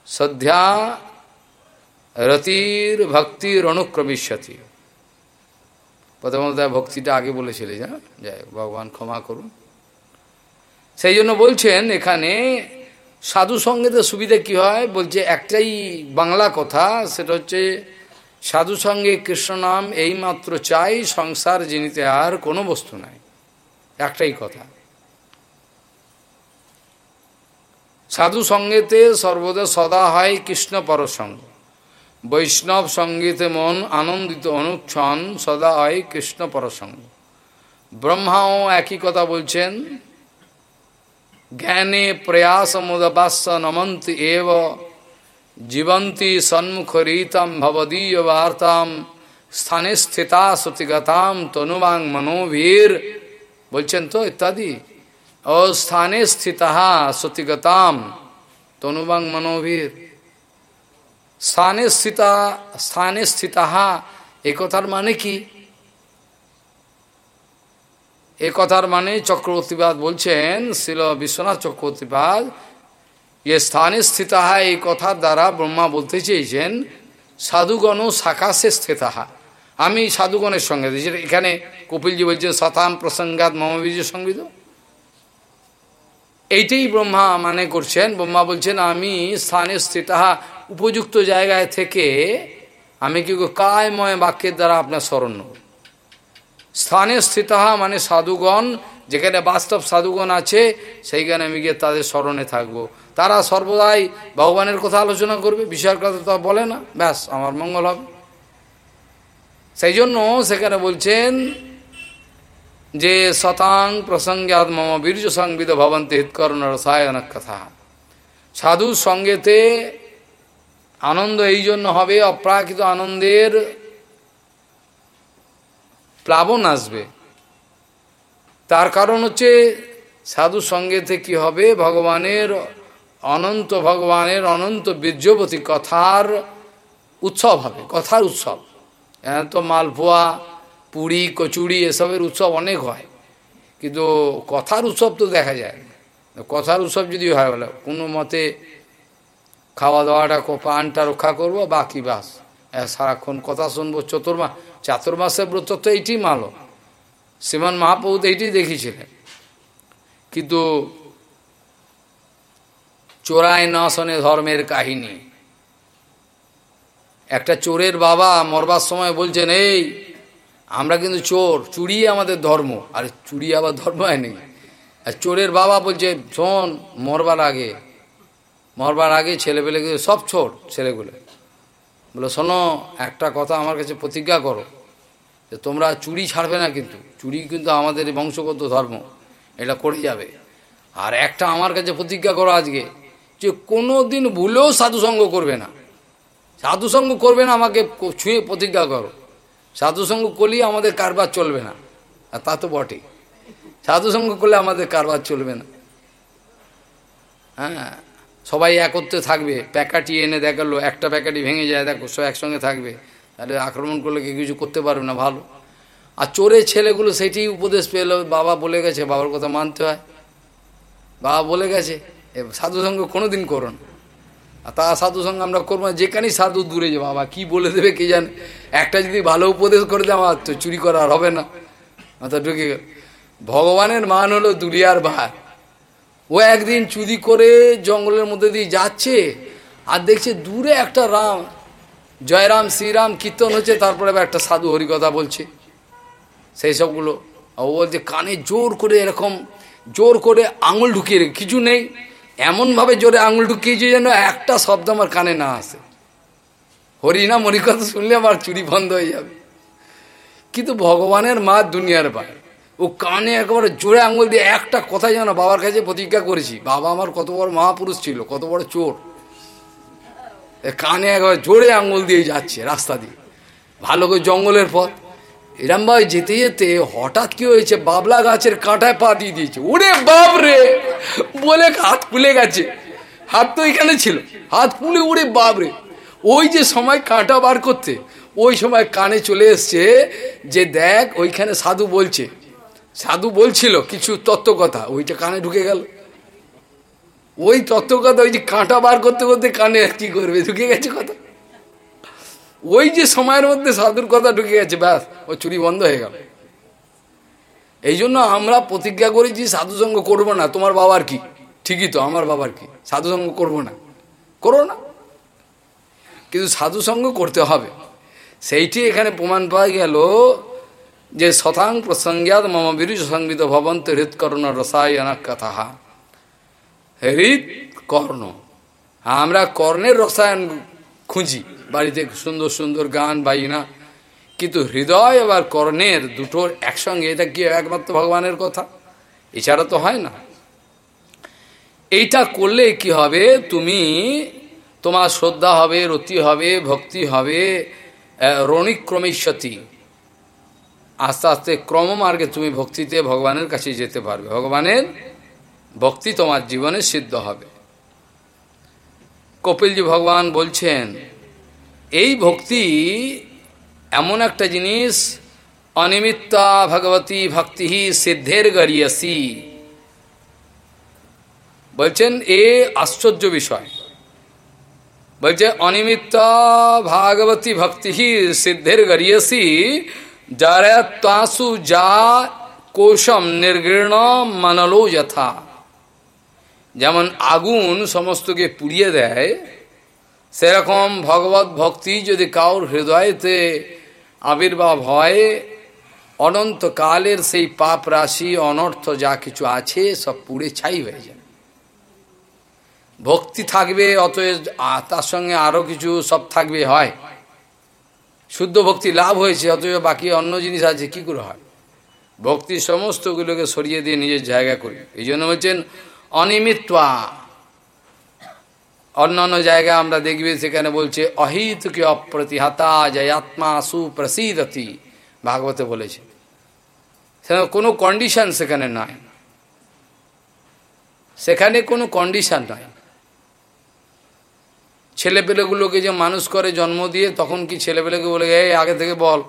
শ্রদ্ধা রতির ভক্তির অনুক্রমিষ্যতি প্রথমত ভক্তিটা আগে বলেছিলে, যা, যাই ভগবান ক্ষমা করুন। সেই জন্য বলছেন এখানে, সাধু সঙ্গীতের সুবিধা কি হয়? বলছে একটাই বাংলা কথা, সেটা হচ্ছে, সাধু সঙ্গে কৃষ্ণ নাম এইমাত্র চাই, সংসার জিনিতে আর কোনো বস্তু নাই। একটাই কথা। সাধু সঙ্গীতে সর্বদা সদা হয় কৃষ্ণ পরসঙ্গ। বৈষ্ণব সঙ্গীতে মন আনন্দিত অনুচ্ছন সদা হয় কৃষ্ণ পরসঙ্গ। ব্রহ্মাও একই কথা বলছেন, জ্ঞানে প্রয়াস মুদপাস্য নমন্তি এব, জীবন্তি সন্মুখরীতম ভবদীয় বার্তাম, স্থানে স্থিতা সতিগতাম তনুবাং মনোভীর বলছেন তো ইত্যাদি। ও স্থানে স্থিত সতিগতাম তনুবাং মনোভীর স্থানে স্থিতা, স্থানে স্থিত এ কথার মানে কি? এ কথার মানে চক্রবর্তীবাদ বলছেন, শিল বিশ্বনাথ চক্রবর্তীবাদ ইয়ে স্থানে স্থিত এই কথার দ্বারা ব্রহ্মা বলতে চেয়েছেন সাধুগণ সাকাশে স্থিত আমি সাধুগণের সঙ্গে এখানে কপিলজি বলছেন শতাম প্রসঙ্গাত মহাবীর্য সংগীত এইটাই ব্রহ্মা মানে করছেন, ব্রহ্মা বলছেন, আমি স্থানে স্থিত উপযুক্ত জায়গায় থেকে আমি কি কায়ময় বাক্যের দ্বারা আপনার স্মরণ স্থানে স্থিত মানে সাধুগণ, যেখানে বাস্তব সাধুগণ আছে, সেইখানে আমি গিয়ে তাদের স্মরণে থাকব। তারা সর্বদাই ভগবানের কথা আলোচনা করবে বিষয়ের কথা তো বলে না। ব্যাস, আমার মঙ্গল হবে। সেই জন্য সেখানে বলছেন যে শতাং প্রসঙ্গাত মম বীর্য সংবিদ ভবন্তি হিতকর্ণ রসায়ন কথা। সাধুর সঙ্গেতে আনন্দ এই জন্য হবে, অপ্রাকৃত আনন্দের প্লাবন আসবে। তার কারণ হচ্ছে সাধু সঙ্গেতে কি হবে? ভগবানের অনন্ত ভগবানের অনন্ত বীর্যবতী কথার উৎসব হবে, কথার উৎসব। তো মালপোয়া, পুরী, কচুরি এসবের উৎসব অনেক হয়, কিন্তু কথার উৎসব তো দেখা যায় কথার উৎসব যদি হয়, বলে কোনো মতে খাওয়া দাওয়াটা পানটা রক্ষা করব, বাকি বাস। সারাক্ষণ কথা শুনব চতুর্মাস চাতুর্মাসের ব্রত তো এইটি মালো। শ্রীমান মহাপ্রভু এইটি দেখিয়েছিলেন কিন্তু চোরায় না শোনে ধর্মের কাহিনী। একটা চোরের বাবা মরবার সময় বলছেন, এই, আমরা কিন্তু চোর, চুরি আমাদের ধর্ম। আর, চুরি আবার ধর্ম হয়নি আর চোরের বাবা বলছে, শোন, মরবার আগে মরবার আগে ছেলেপেলে সব ছোট ছেলেগুলো। বলে, শোনো, একটা কথা আমার কাছে প্রতিজ্ঞা করো, যে তোমরা চুরি ছাড়বে না কিন্তু। চুরি কিন্তু আমাদের বংশগত ধর্ম, এটা করে যাবে। আর একটা আমার কাছে প্রতিজ্ঞা করো আজকে, যে কোনো দিন ভুলেও সাধুসঙ্গ করবে না। সাধুসঙ্গ করবে না আমাকে ছুঁয়ে প্রতিজ্ঞা করো। সাধুসঙ্গ করলেই আমাদের কারবার চলবে না। আর তা তো বটে সাধুসঙ্গ করলে আমাদের কারবার চলবে না। হ্যাঁ। সবাই একত্রে থাকবে। প্যাকাটি এনে দেখাল, একটা প্যাকাটি ভেঙে যায়, দেখো, সব একসঙ্গে থাকবে। তাহলে আক্রমণ করলে কেউ কিছু করতে পারবে না, ভালো। আর চোরের ছেলেগুলো সেটি উপদেশ পেল, বাবা বলে গেছে, বাবার কথা মানতে হয়। বাবা বলে গেছে সাধু সঙ্গ কোনোদিন করুন আর তা সাধু সঙ্গে আমরা করব না, যেখানেই সাধু দূরে যে বাবা কি বলে দেবে কে জানে। একটা যদি ভালো উপদেশ করে দেয়, আমার তো চুরি করা আর হবে না। মাথা ঢুকে গেল। ভগবানের মান হলো দুলিয়ার ভার। ও একদিন চুরি করে জঙ্গলের মধ্যে দিয়ে যাচ্ছে আর দেখছে দূরে একটা রাম, জয়রাম, শ্রীরাম কীর্তন হচ্ছে, তারপরে একটা সাধু হরিকথা বলছে। সেই সবগুলো। ও বলছে, কানে জোর করে এরকম, জোর করে আঙুল ঢুকিয়ে রেখে, কিছু নেই, এমনভাবে জোরে আঙুল ঢুকিয়েছে যেন একটা শব্দ আমার কানে না আসে। হরিনাম হরিকথা শুনলে আমার চুরি বন্ধ হয়ে যাবে। কিন্তু ভগবানের মা দুনিয়ার পায় ও কানে একেবারে জোরে আঙুল দিয়ে একটা কথা যেন বাবার কাছে প্রতিজ্ঞা করেছি। বাবা আমার কত বড় মহাপুরুষ ছিল, কত বড় চোর। কানে একবার জোরে আঙুল দিয়ে যাচ্ছে রাস্তা দিয়ে। ভালো করে জঙ্গলের পথ। এরমভাবে যেতে যেতে হঠাৎ কি হয়েছে, বাবলা গাছের কাঁটায় পা দিয়ে দিয়েছে। ওরে বাপ রে! বলে হাত খুলে গেছে। হাত তো এখানে ছিল। হাত খুলে উড়ে বাপ রে! ওই যে সময় কাঁটা বার করতে, ওই সময় কানে চলে এসছে যে দেখ, ওইখানে সাধু বলছে সাধু বলছিল কিছু তত্ত্ব কথা ওইটা কানে ঢুকে গেল। ওই তত্ত্ব কথা ওই যে কাঁটা বার করতে করতে কানে কি করবে, ঢুকে গেছে কথা। ওই যে সময়ের মধ্যে সাধুর কথা ঢুকে গেছে, ব্যাস, ও চুরি বন্ধ হয়ে গেল। এই জন্য আমরা প্রতিজ্ঞা করেছি সাধুসঙ্গ করব না, তোমার বাবার কি? ঠিকই তো, আমার বাবার কি? সাধুসঙ্গ করব না। করো না। কিন্তু সাধুসঙ্গ করতে হবে। সেইটি এখানে প্রমাণ পাওয়া গেল যে শতাং প্রসঙ্গাত মম বিরুজ সংবিত ভবন্ত হৃৎকর্ণ রসায়ন কথা। হৃদ কর্ণ। আমরা কর্ণের রসায়ন খুঁজি। বাড়িতে সুন্দর সুন্দর গান বাজনা কিন্তু হৃদয় আবার কর্ণের দুটোর একসঙ্গে, এটা কি একমাত্র ভগবানের কথা? এছাড়া তো হয় না। এইটা করলে কি হবে? তুমি, তোমার শ্রদ্ধা হবে, রতি হবে, ভক্তি হবে রণিক্রমেশ্বতী। আস্তে আস্তে ক্রমমার্গে তুমি ভক্তিতে ভগবানের কাছে যেতে পারবে। ভগবানের ভক্তি তোমার জীবনে সিদ্ধ হবে। কপিলজি ভগবান বলছেন, এই ভক্তি এমন একটা জিনিস, অনিমিত্তা ভগবতী ভক্তি সিদ্ধের গরিয়সি। বলছেন, এ আশ্চর্য বিষয়। বলছে, অনিমিত্তা ভাগবতী ভক্তি সিদ্ধের গরিয়সি তাসু যা কোশম নির্গীর্ণ মানলো যথা যেমন আগুন সমস্তকে পুড়িয়ে দেয় সেরকম ভগবত ভক্তি যদি কাউর হৃদয়তে আবির্ভাব হয় অনন্তকালের সেই পাপ রাশি অনর্থ যা কিছু আছে সব পুড়ে ছাই হয়ে যায় ভক্তি থাকবে অতএব তার সঙ্গে আরও কিছু সব থাকবে হয় শুদ্ধ ভক্তি লাভ হয়েছে অতএব বাকি অন্য জিনিস আছে, কি করে হয়? ভক্তি সমস্তগুলোকে সরিয়ে দিয়ে নিজের জায়গা করি। এই জন্য বলছেন অনিমিত্বা অন্যান্য জায়গায় আমরা দেখবে, সেখানে বলছে, অহিতকে অপ্রতিহাতা, জয়াত্মা সুপ্রসিদতি ভাগবতে বলেছে। সেখানে কোনো কন্ডিশন সেখানে নয় সেখানে কোনো কন্ডিশন নয় ছেলেপেলেগুলোকে যে মানুষ করে জন্ম দিয়ে, তখন কি ছেলেপেলেকে বলে, এই, আগে থেকে বল,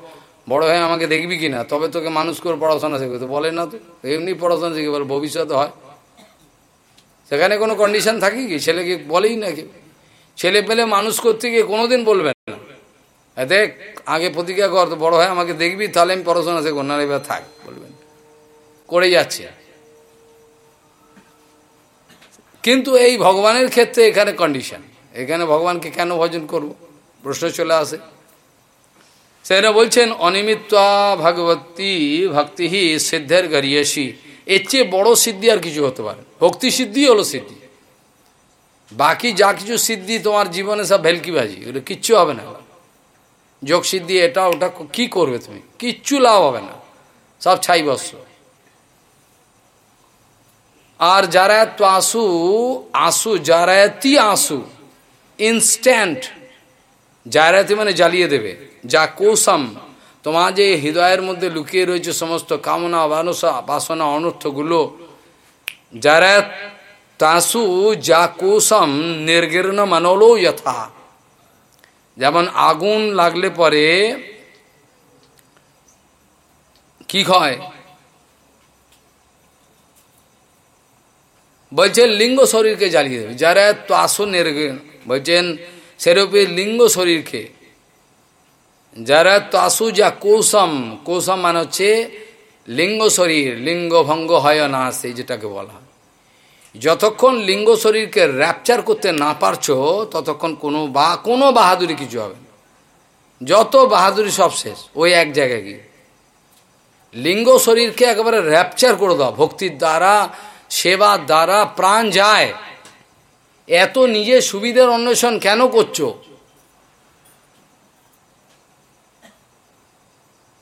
বড় হয়ে আমাকে দেখবি কি না তবে তোকে মানুষ করে পড়াশোনা শিখবে। তো বলে না তো এমনি পড়াশোনা শিখে বলে, ভবিষ্যতে হয়। সেখানে কোনো কন্ডিশন থাকে কি? ছেলেকে বলেই না কেউ। ছেলে পেলে মানুষ করতে গিয়ে কোনোদিন বলবেন না। দেখ, আগে প্রতিজ্ঞা কর, তো বড় হয় আমাকে দেখবি, তাহলে আমি পড়াশোনা শেখো না এবার থাক বলবেন করে যাচ্ছে। কিন্তু এই ভগবানের ক্ষেত্রে এখানে কন্ডিশন এখানে ভগবানকে কেন ভজন করব? প্রশ্ন চলে আসে। সেটা বলছেন, অনিমিত্তা ভগবতী ভক্তি সিদ্ধের গরিয়সী এর চেয়ে বড় সিদ্ধি আর কিছু হতে পারে ভক্তি সিদ্ধি হলো সিদ্ধি। বাকি যা কিছু সিদ্ধি তোমার জীবনে সব ভেলকিবাজি এগুলো কিচ্ছু হবে না। যোগ সিদ্ধি, এটা, ওটা, কি করবে তুমি? কিচ্ছু লাভ হবে না। সব ছাই বস্ত্র। আর যারা তো আসু আসু, যারায়াতি আসু ইনস্ট্যান্ট জায়রাতি মানে জ্বালিয়ে দেবে যা কৌশম তোমার যে হৃদয়ের মধ্যে লুকিয়ে রয়েছে সমস্ত কামনা বানসা বাসনা অনর্থগুলো যারা তাসু যা কোষম নির্গীর্ণ মানলো যথা যেমন আগুন লাগলে পরে কি হয় বলছেন লিঙ্গ শরীরকে জ্বালিয়ে দেবে যারা তো আসন বলছেন, সেরূপে লিঙ্গ শরীরকে, যারা তাসু যা কৌশম কৌশম মানে হচ্ছে লিঙ্গ শরীর, লিঙ্গ ভঙ্গ হয় না সেই যেটাকে বলা যতক্ষণ লিঙ্গ শরীরকে র্যাপচার করতে না পারছ, ততক্ষণ কোনো বা, কোনো বাহাদুরি কিছু হবে না। যত বাহাদুরি সব শেষ, ওই এক জায়গায় গিয়ে। লিঙ্গ শরীরকে একেবারে র্যাপচার করে দাও, ভক্তির দ্বারা, সেবার দ্বারা প্রাণ যায়। এত নিজের সুবিধার অন্বেষণ কেন করছ?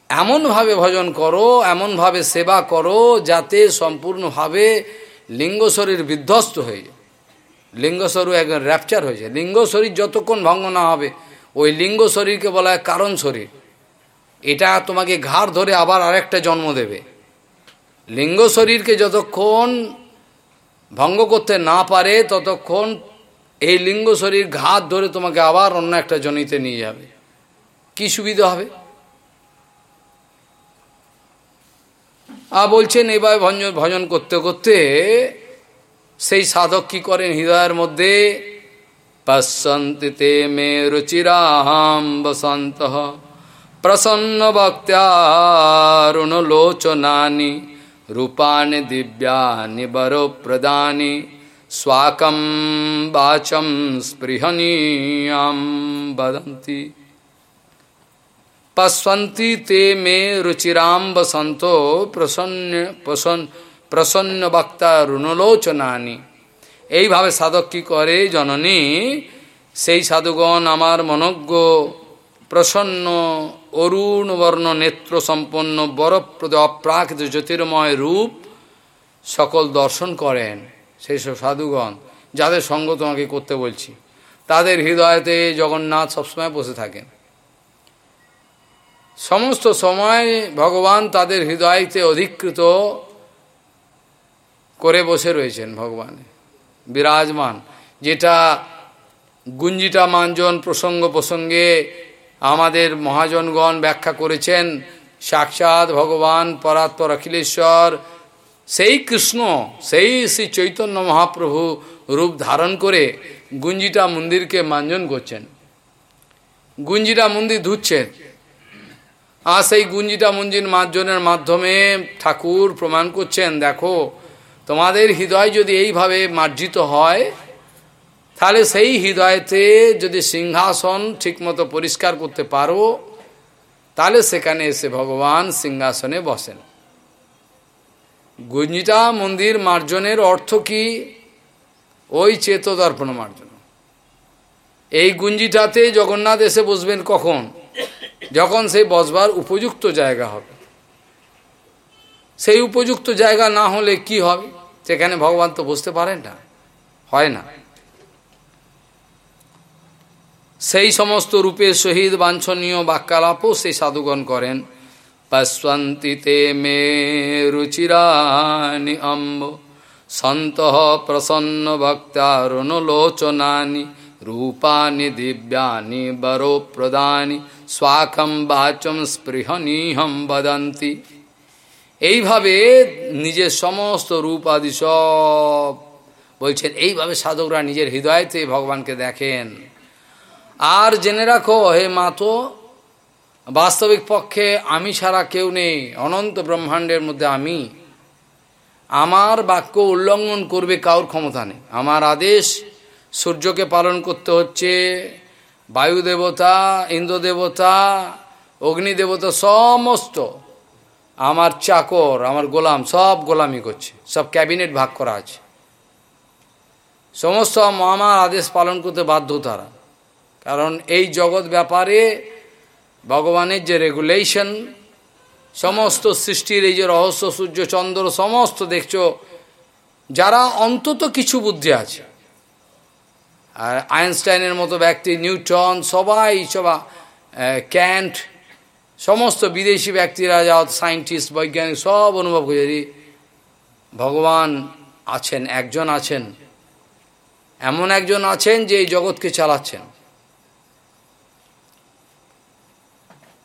এমনভাবে ভজন করো, এমনভাবে সেবা করো, যাতে সম্পূর্ণভাবে লিঙ্গ শরীর বিধ্বস্ত হয়ে যায়। লিঙ্গ শরীর একদম র্যাপচার হয়েছে লিঙ্গ শরীর যতক্ষণ ভঙ্গ না হবে, ওই লিঙ্গ শরীরকে বলা হয় কারণ শরীর। এটা তোমাকে ঘাড় ধরে আবার আরেকটা জন্ম দেবে। লিঙ্গ শরীরকে যতক্ষণ ভঙ্গ করতে না পারে, ততক্ষণ এই লিঙ্গ শরীর ঘাত ধরে তোমাকে আবার অন্য একটা জনিতে নিয়ে যাবে। কি সুবিধা হবে? আর বলছেন, এবার ভঞ্জন ভজন করতে করতে সেই সাধক কি করেন? হৃদয়ের মধ্যে পশ্যন্তি তে মে রুচিরাহাম, বসন্ত প্রসন্ন ভক্তারুণলোচনানি রূপানি দিব্যানি বরপ্রদানি স্বাকম বাচম স্পৃহনীয়াম বদন্তি পশ্বন্তি তে মে রুচিরাম বসন্ত প্রসন্ন প্রসন্ন প্রসন্ন বক্তা রুণলোচনানি এইভাবে সাধক কি করে জননী? সেই সাধুগণ আমার মনজ্ঞ, প্রসন্ন অরুণ বর্ণ নেত্র সম্পন্ন বরপ্রদ অপ্রাকৃত জ্যোতির্ময় রূপ সকল দর্শন করেন সেই সব সাধুগণ, যাদের সঙ্গ তোমাকে করতে বলছি। তাদের হৃদয়তে জগন্নাথ সবসময় বসে থাকেন। সমস্ত সময় ভগবান তাদের হৃদয়তে অধিকৃত করে বসে রয়েছেন ভগবান। বিরাজমান। যেটা গুঞ্জিটা মাঞ্জন প্রসঙ্গ প্রসঙ্গে আমাদের মহাজনগণ ব্যাখ্যা করেছেন, সাক্ষাৎ ভগবান পরাৎপর অখিলেশ্বর, সেই কৃষ্ণ, সেই শ্রী চৈতন্য মহাপ্রভু রূপ ধারণ করে গুঞ্জিটা মন্দিরকে মাঞ্জন করছেন। গুঞ্জিটা মন্দির ধুচ্ছেন আর সেই গুঞ্জিটা মঞ্জির মার্জনের মাধ্যমে ঠাকুর প্রমাণ করছেন, দেখো, তোমাদের হৃদয় যদি এইভাবে মার্জিত হয় তাহলে সেই হৃদয়তে যদি সিংহাসন ঠিকমতো পরিষ্কার করতে পারো, তাহলে সেখানে এসে ভগবান সিংহাসনে বসেন। গুঞ্জিটা মন্দির মার্জনের অর্থ কি? ওই চেতদর্পণ মার্জন। এই গুঞ্জিটাতে জগন্নাথ এসে বসবেন কখন? যখন সেই বসবার উপযুক্ত জায়গা হবে। সেই উপযুক্ত জায়গা না হলে কি হবে? সেখানে ভগবান তো বসতে পারেন না। হয় না। সেই সমস্ত রূপে শহীদ বাঞ্ছনীয় বাক্যালাপও সেই সাধুগণ করেন। পশ্বন্তিতে মে রুচিরানি অম্ব সন্ত প্রসন্ন ভক্তারুণলোচনানি রূপানি দিব্যানি বরো প্রদানি স্বাখম বাচম স্পৃহনীহম বদন্তি। এইভাবে নিজের সমস্ত রূপ আদি সব বলছেন। এইভাবে সাধকরা নিজের হৃদয়তে ভগবানকে দেখেন। আর জেনে রাখো, হে মাতো বাস্তবিক পক্ষে আমি ছাড়া কেউ নেই, অনন্ত ব্রহ্মাণ্ডের মধ্যে আমি। আমার বাক্য উল্লঙ্ঘন করবে কাউর ক্ষমতা নেই। আমার আদেশ সূর্যকে পালন করতে হচ্ছে, বায়ু দেবতা, ইন্দ্র দেবতা, অগ্নি দেবতা, সমস্ত। আমার চাকর, আমার গোলাম, সব গোলামি করছে, সব ক্যাবিনেট ভাগ করা আছে। সমস্ত আমার আদেশ পালন করতে বাধ্য তারা। কারণ এই জগৎ ব্যাপারে ভগবানের যে রেগুলেশন সমস্ত সৃষ্টির এই যে রহস্য, সূর্য, চন্দ্র, সমস্ত দেখছ, যারা অন্তত কিছু বুদ্ধি আছে, আর আইনস্টাইনের মতো ব্যক্তি নিউটন সবাই, সবা ক্যান্ট, সমস্ত বিদেশি ব্যক্তিরা যা সায়েন্টিস্ট বৈজ্ঞানিক, সব অনুভব করে ভগবান আছেন, একজন আছেন, এমন একজন আছেন যে এই জগৎকে চালাচ্ছেন।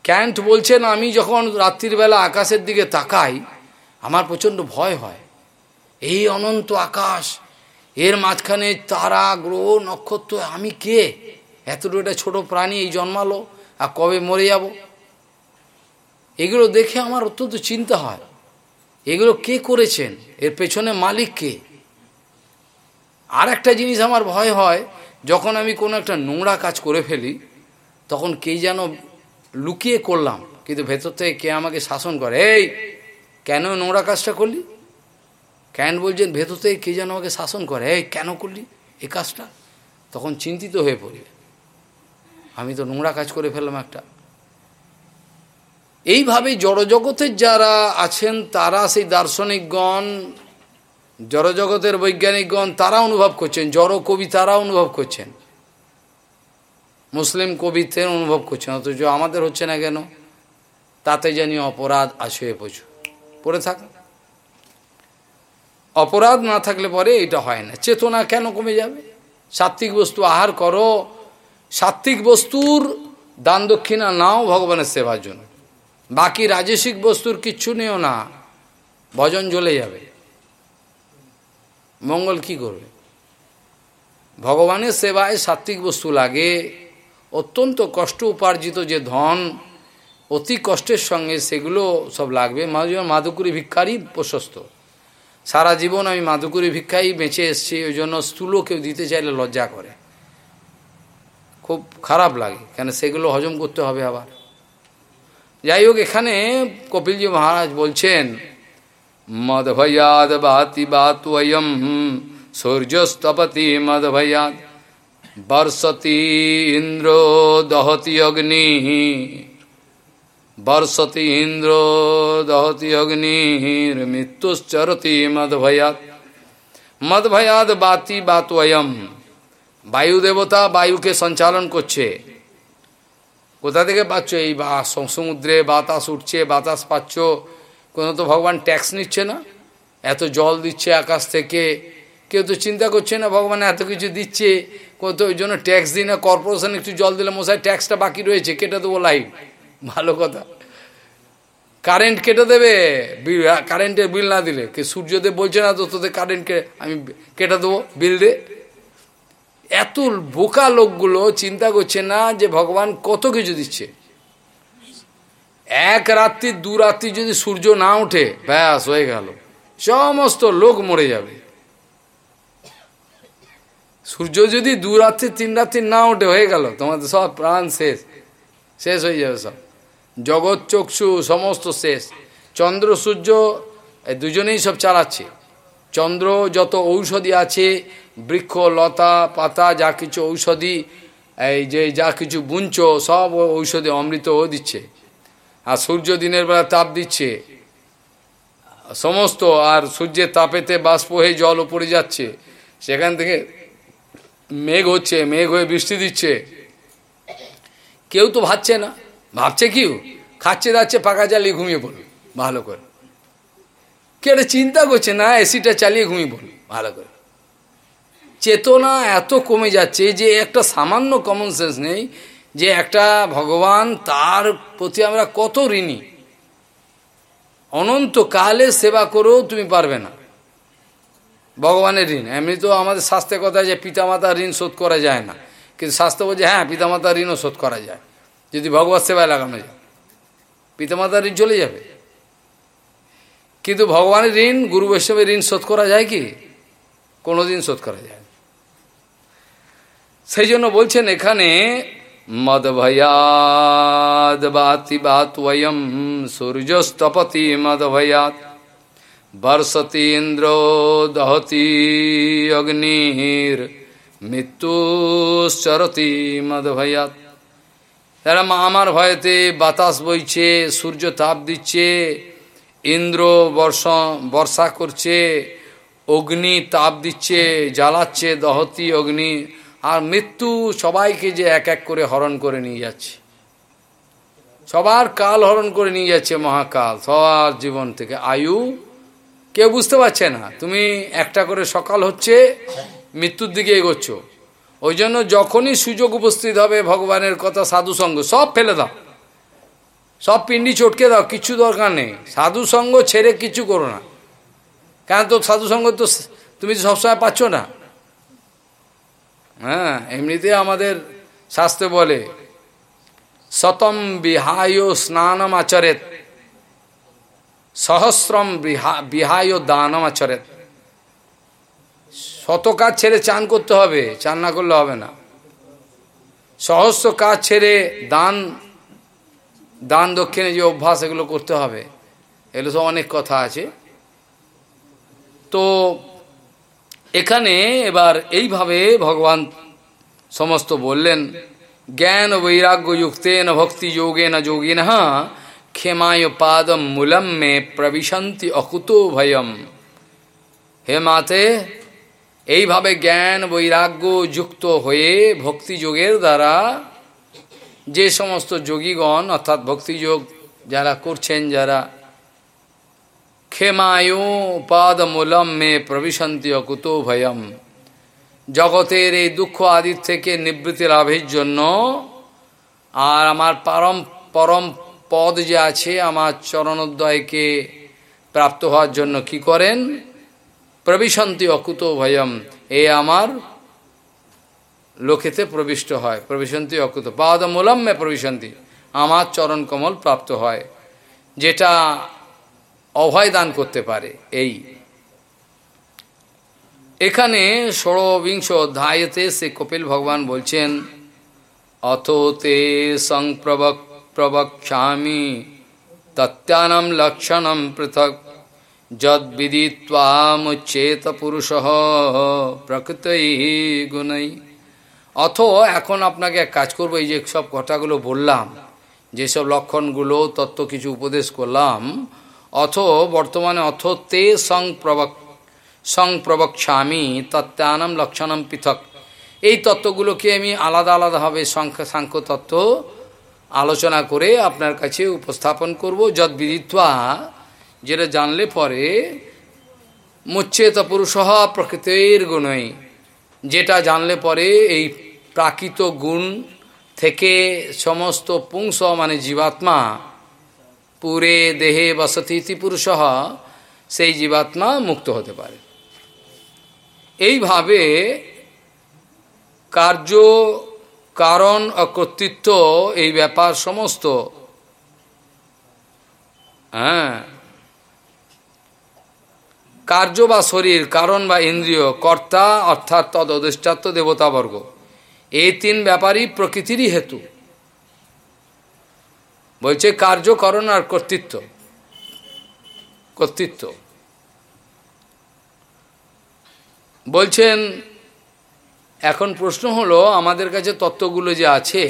ক্যান্ট বলছেন, আমি যখন রাত্রির বেলা আকাশের দিকে তাকাই, আমার প্রচণ্ড ভয় হয়। এই অনন্ত আকাশ, এর মাঝখানে তারা, গ্রহ, নক্ষত্র, আমি কে? এতটুকু একটা ছোট প্রাণী এই জন্মালো, আর কবে মরে যাব? এগুলো দেখে আমার অত্যন্ত চিন্তা হয়। এগুলো কে করেছেন? এর পেছনে মালিক কে? আর একটা জিনিস আমার ভয় হয়, যখন আমি কোনো একটা নোংরা কাজ করে ফেলি, তখন কে যেন লুকিয়ে করলাম, কিন্তু ভেতর থেকে কে আমাকে শাসন করে? এই, কেন নোংরা কাজটা করলি? কেন বলছেন ভেতর থেকে কে যেন আমাকে শাসন করে? এই, কেন করলি এই কাজটা? তখন চিন্তিত হয়ে পড়বে আমি তো নোংরা কাজ করে ফেললাম একটা। এইভাবে জড়জগতের যারা আছেন, তারা সেই দার্শনিকগণ, জড়জগতের বৈজ্ঞানিকগণ তারা অনুভব করছেন। জড় কবি তারা অনুভব করছেন। মুসলিম কবিত্বের অনুভব করছেন অথচ আমাদের হচ্ছে না কেন? তাতে জানি অপরাধ আসে প্রচুর পড়ে থাক। অপরাধ না থাকলে পরে এটা হয় না। চেতনা কেন কমে যাবে? সাত্বিক বস্তু আহার করো। সাত্বিক বস্তুর দান দক্ষিণা নাও ভগবানের সেবার জন্য। বাকি রাজসিক বস্তুর কিচ্ছু নেও না। ভজন জ্বলে যাবে। মঙ্গল কি করবে? ভগবানের সেবায় সাত্বিক বস্তু লাগে। অত্যন্ত কষ্ট উপার্জিত যে ধন অতি কষ্টের সঙ্গে সেগুলো সব লাগবে। মাধুকুরি ভিক্ষারই প্রশস্ত। সারা জীবন আমি মাধুকুরি ভিক্ষাই বেঁচে এসছি, ওই জন্য স্থূলও কেউ দিতে চাইলে লজ্জা করে। খুব খারাপ লাগে, কেন সেগুলো হজম করতে হবে আবার। যাই হোক, এখানে কপিলজি মহারাজ বলছেন মদভয়াদ বাতি বাতুয়ম সূর্যস্তপতি মদভয়াদ বর্ষতি ইন্দ্র দহতি অগ্নি। বর্ষতি ইন্দ্র দহতি অগ্নির মৃত্যুশ্চরতি মদভয়াদ মদভয়াদ বাতি বাতুয়ম। বায়ু দেবতা বায়ুকে সঞ্চালন করছে। কোথা থেকে পাচ্ছ এই বা সমুদ্রে বাতাস উঠছে, বাতাস পাচ্ছ? কোনো তো ভগবান ট্যাক্স নিচ্ছে না? এত জল দিচ্ছে আকাশ থেকে কেউ তো চিন্তা করছে না, ভগবান এত কিছু দিচ্ছে, কত ওই জন্য ট্যাক্স দিই না কর্পোরেশন একটু জল দিলে মশাই ট্যাক্সটা বাকি রয়েছে, কেটে দেবো লাইট ভালো কথা। কারেন্ট কেটে দেবে কারেন্টের বিল না দিলে। কে সূর্যদেব বলছে না তো তোদের কারেন্টকে আমি কেটে দেবো বিল দে। এত বোকা লোকগুলো চিন্তা করছে না যে ভগবান কত কিছু দিচ্ছে। এক রাত্রি, দু রাত্রি যদি সূর্য না ওঠে ব্যাস হয়ে গেল। সমস্ত লোক মরে যাবে। সূর্য যদি দু রাত্রি, তিন রাত্রি না ওঠে, হয়ে গেল। তোমাদের সব প্রাণ শেষ। শেষ হয়ে যাবে সব। জগৎ, চক্ষু, সমস্ত শেষ। চন্দ্র, সূর্য দুজনেই সব চালাচ্ছে। চন্দ্র যত ঔষধি আছে, বৃক্ষ, লতা, পাতা, যা কিছু ঔষধি, এই যে যা কিছু বুঞ্চ সব ঔষধি অমৃত ও দিচ্ছে। আর সূর্য দিনের বেলা তাপ দিচ্ছে। সমস্ত, আর সূর্যের তাপেতে বাষ্প হয়ে জল উপরে যাচ্ছে। সেখান থেকে মেঘ হচ্ছে, মেঘ হয়ে বৃষ্টি দিচ্ছে। কেউ তো ভাবছে না। ভাবছে কেউ খাচ্ছে দাচ্ছে, পাকা চালিয়ে ঘুমিয়ে পড়বে। ভালো করে। কেউ চিন্তা করছে? না, এসিটা চালিয়ে ঘুমিয়ে পড়বে। ভালো করে। চেতনা এত কমে যাচ্ছে যে একটা সামান্য কমন সেন্স নেই যে একটা ভগবান তার প্রতি আমরা কত ঋণী। অনন্তকালে সেবা করেও তুমি পারবে না। ভগবানের ঋণ। এমনি তো আমাদের শাস্ত্রের কথা যে পিতামাতার ঋণ শোধ করা যায় না। কিন্তু শাস্ত্র বলছে হ্যাঁ পিতামাতার ঋণও শোধ করা যায়। যদি ভগবত সেবায় লাগানো যায়, পিতামাতার ঋণ চলে যাবে। কিন্তু ভগবানের ঋণ, গুরু বৈষ্ণবের ঋণ শোধ করা যায় কি? কোনোদিন শোধ করা যায় সেই জন্য বলছেন এখানে, মদভয়াদ বাতি বাতয়ম সূর্যস্তপতি মদভয়াত। বর্ষতি ইন্দ্র দহতি অগ্নির মৃত্যুশ্চরতি মদভয়াত তারা আমার ভয়েতে বাতাস বইছে, সূর্য তাপ দিচ্ছে, ইন্দ্র বর্ষ, বর্ষা করছে, অগ্নি তাপ দিচ্ছে, জ্বালাচ্ছে, দহতি অগ্নি, আর মৃত্যু সবাইকে যে এক এক করে হরণ করে নিয়ে যাচ্ছে। সবার কাল হরণ করে নিয়ে যাচ্ছে মহাকাল, সবার জীবন থেকে। আয়ু কেউ বুঝতে পারছে না। তুমি একটা করে সকাল হচ্ছে, মৃত্যুর দিকে এগোচ্ছ। ওই জন্য যখনই সুযোগ উপস্থিত হবে ভগবানের কথা সাধুসঙ্গ সব ফেলে দাও। সব পিন্ডি চটকে দাও, কিছু দরকার নেই। সাধু সঙ্গ ছেড়ে কিছু করো না। কেন তো সাধু সঙ্গ তো তুমি তো সবসময় পাচ্ছ না। হ্যাঁ এমনিতে আমাদের শাস্ত্রে বলে শতম বিহায় স্নানম আচরেত। সহস্রম বিহায় দানম আচরেত শত কাজ ছেড়ে চান করতে হবে, চান না করলে হবে না। সহস্র কাজ ছেড়ে দান দান দক্ষিণে যে অভ্যাস এগুলো করতে হবে, এগুলো সব অনেক কথা আছে। তো এখানে এবার এইভাবে ভগবান সমস্ত বললেন, জ্ঞান বৈরাগ্য যুক্তেন ভক্তি যোগেন যোগিন ক্ষেমায় পাদম মূলম মে প্রবিশন্তি অকুতো ভয়ম হে মাতে এইভাবে জ্ঞান বৈরাগ্য যুক্ত হয়ে ভক্তিযোগের দ্বারা যে সমস্ত যোগীগণ, অর্থাৎ ভক্তিযোগ যারা করছেন, যারা ক্ষেমায় পাদমূলম মে প্রবিশন্তি অকুত ভয়ম। জগতের এই দুঃখ আদির থেকে নিবৃত্তি লাভের জন্য আর আমার পরম পরম পদ যে আছে আমার চরণোদ্দয়কে প্রাপ্ত হওয়ার জন্য কি করেন? প্রবিশন্তি অকুত ভয়ম, এ আমার লোকেতে প্রবিষ্ট হয়। প্রবিশন্তি অকুত পাদমূলম্যে প্রবিশন্তি, আমার চরণ কমল প্রাপ্ত হয়, যেটা অভয় দান করতে পারে, এই। এখানে ষোড়বিংশ অধ্যায়তে সে কপিল ভগবান বলছেন, অথ তে সংপ্রবক প্রবক্ষামি তত্যানম লক্ষণম পৃথক। যদ বিদিত্বামুচ্ছেত পুরুষ প্রকৃত গুণই অথ এখন আপনাকে এক কাজ করব, এই যে সব কথাগুলো বললাম যেসব লক্ষণগুলো, তত্ত্ব কিছু উপদেশ করলাম, অথ বর্তমানে অথ তে সংপ্রবক সংপ্রবক্ষামি তত্ত্বানম লক্ষণম পৃথক। এই তত্ত্বগুলোকে আমি আলাদা আলাদাভাবে সংখ্যা, সাংখ্য তত্ত্ব আলোচনা করে আপনার কাছে উপস্থাপন করব। যদ বিদিত্বা, যেটা জানলে পরে মুচ্ছেত পুরুষ প্রকৃতির গুণই। যেটা জানলে পরে এই প্রাকৃত গুণ থেকে সমস্ত পুংস মানে জীবাত্মা, পুরে দেহে বসতি পুরুষ, সেই জীবাত্মা মুক্ত হতে পারে। এইভাবে কার্য কারণ কর্তৃত্ব এই ব্যাপার সমস্ত। হ্যাঁ। কার্য বা শরীর, কারণ বা ইন্দ্রিয়, কর্তা অর্থাৎ তদ অধিষ্ঠাত্ম দেবতাবর্গ, এই তিন ব্যাপারই প্রকৃতিরই হেতু। বলছে কার্যকরণ আর কর্তৃত্ব। কর্তৃত্ব। বলছেন এখন প্রশ্ন হলো, আমাদের কাছে তত্ত্বগুলো যে আছে,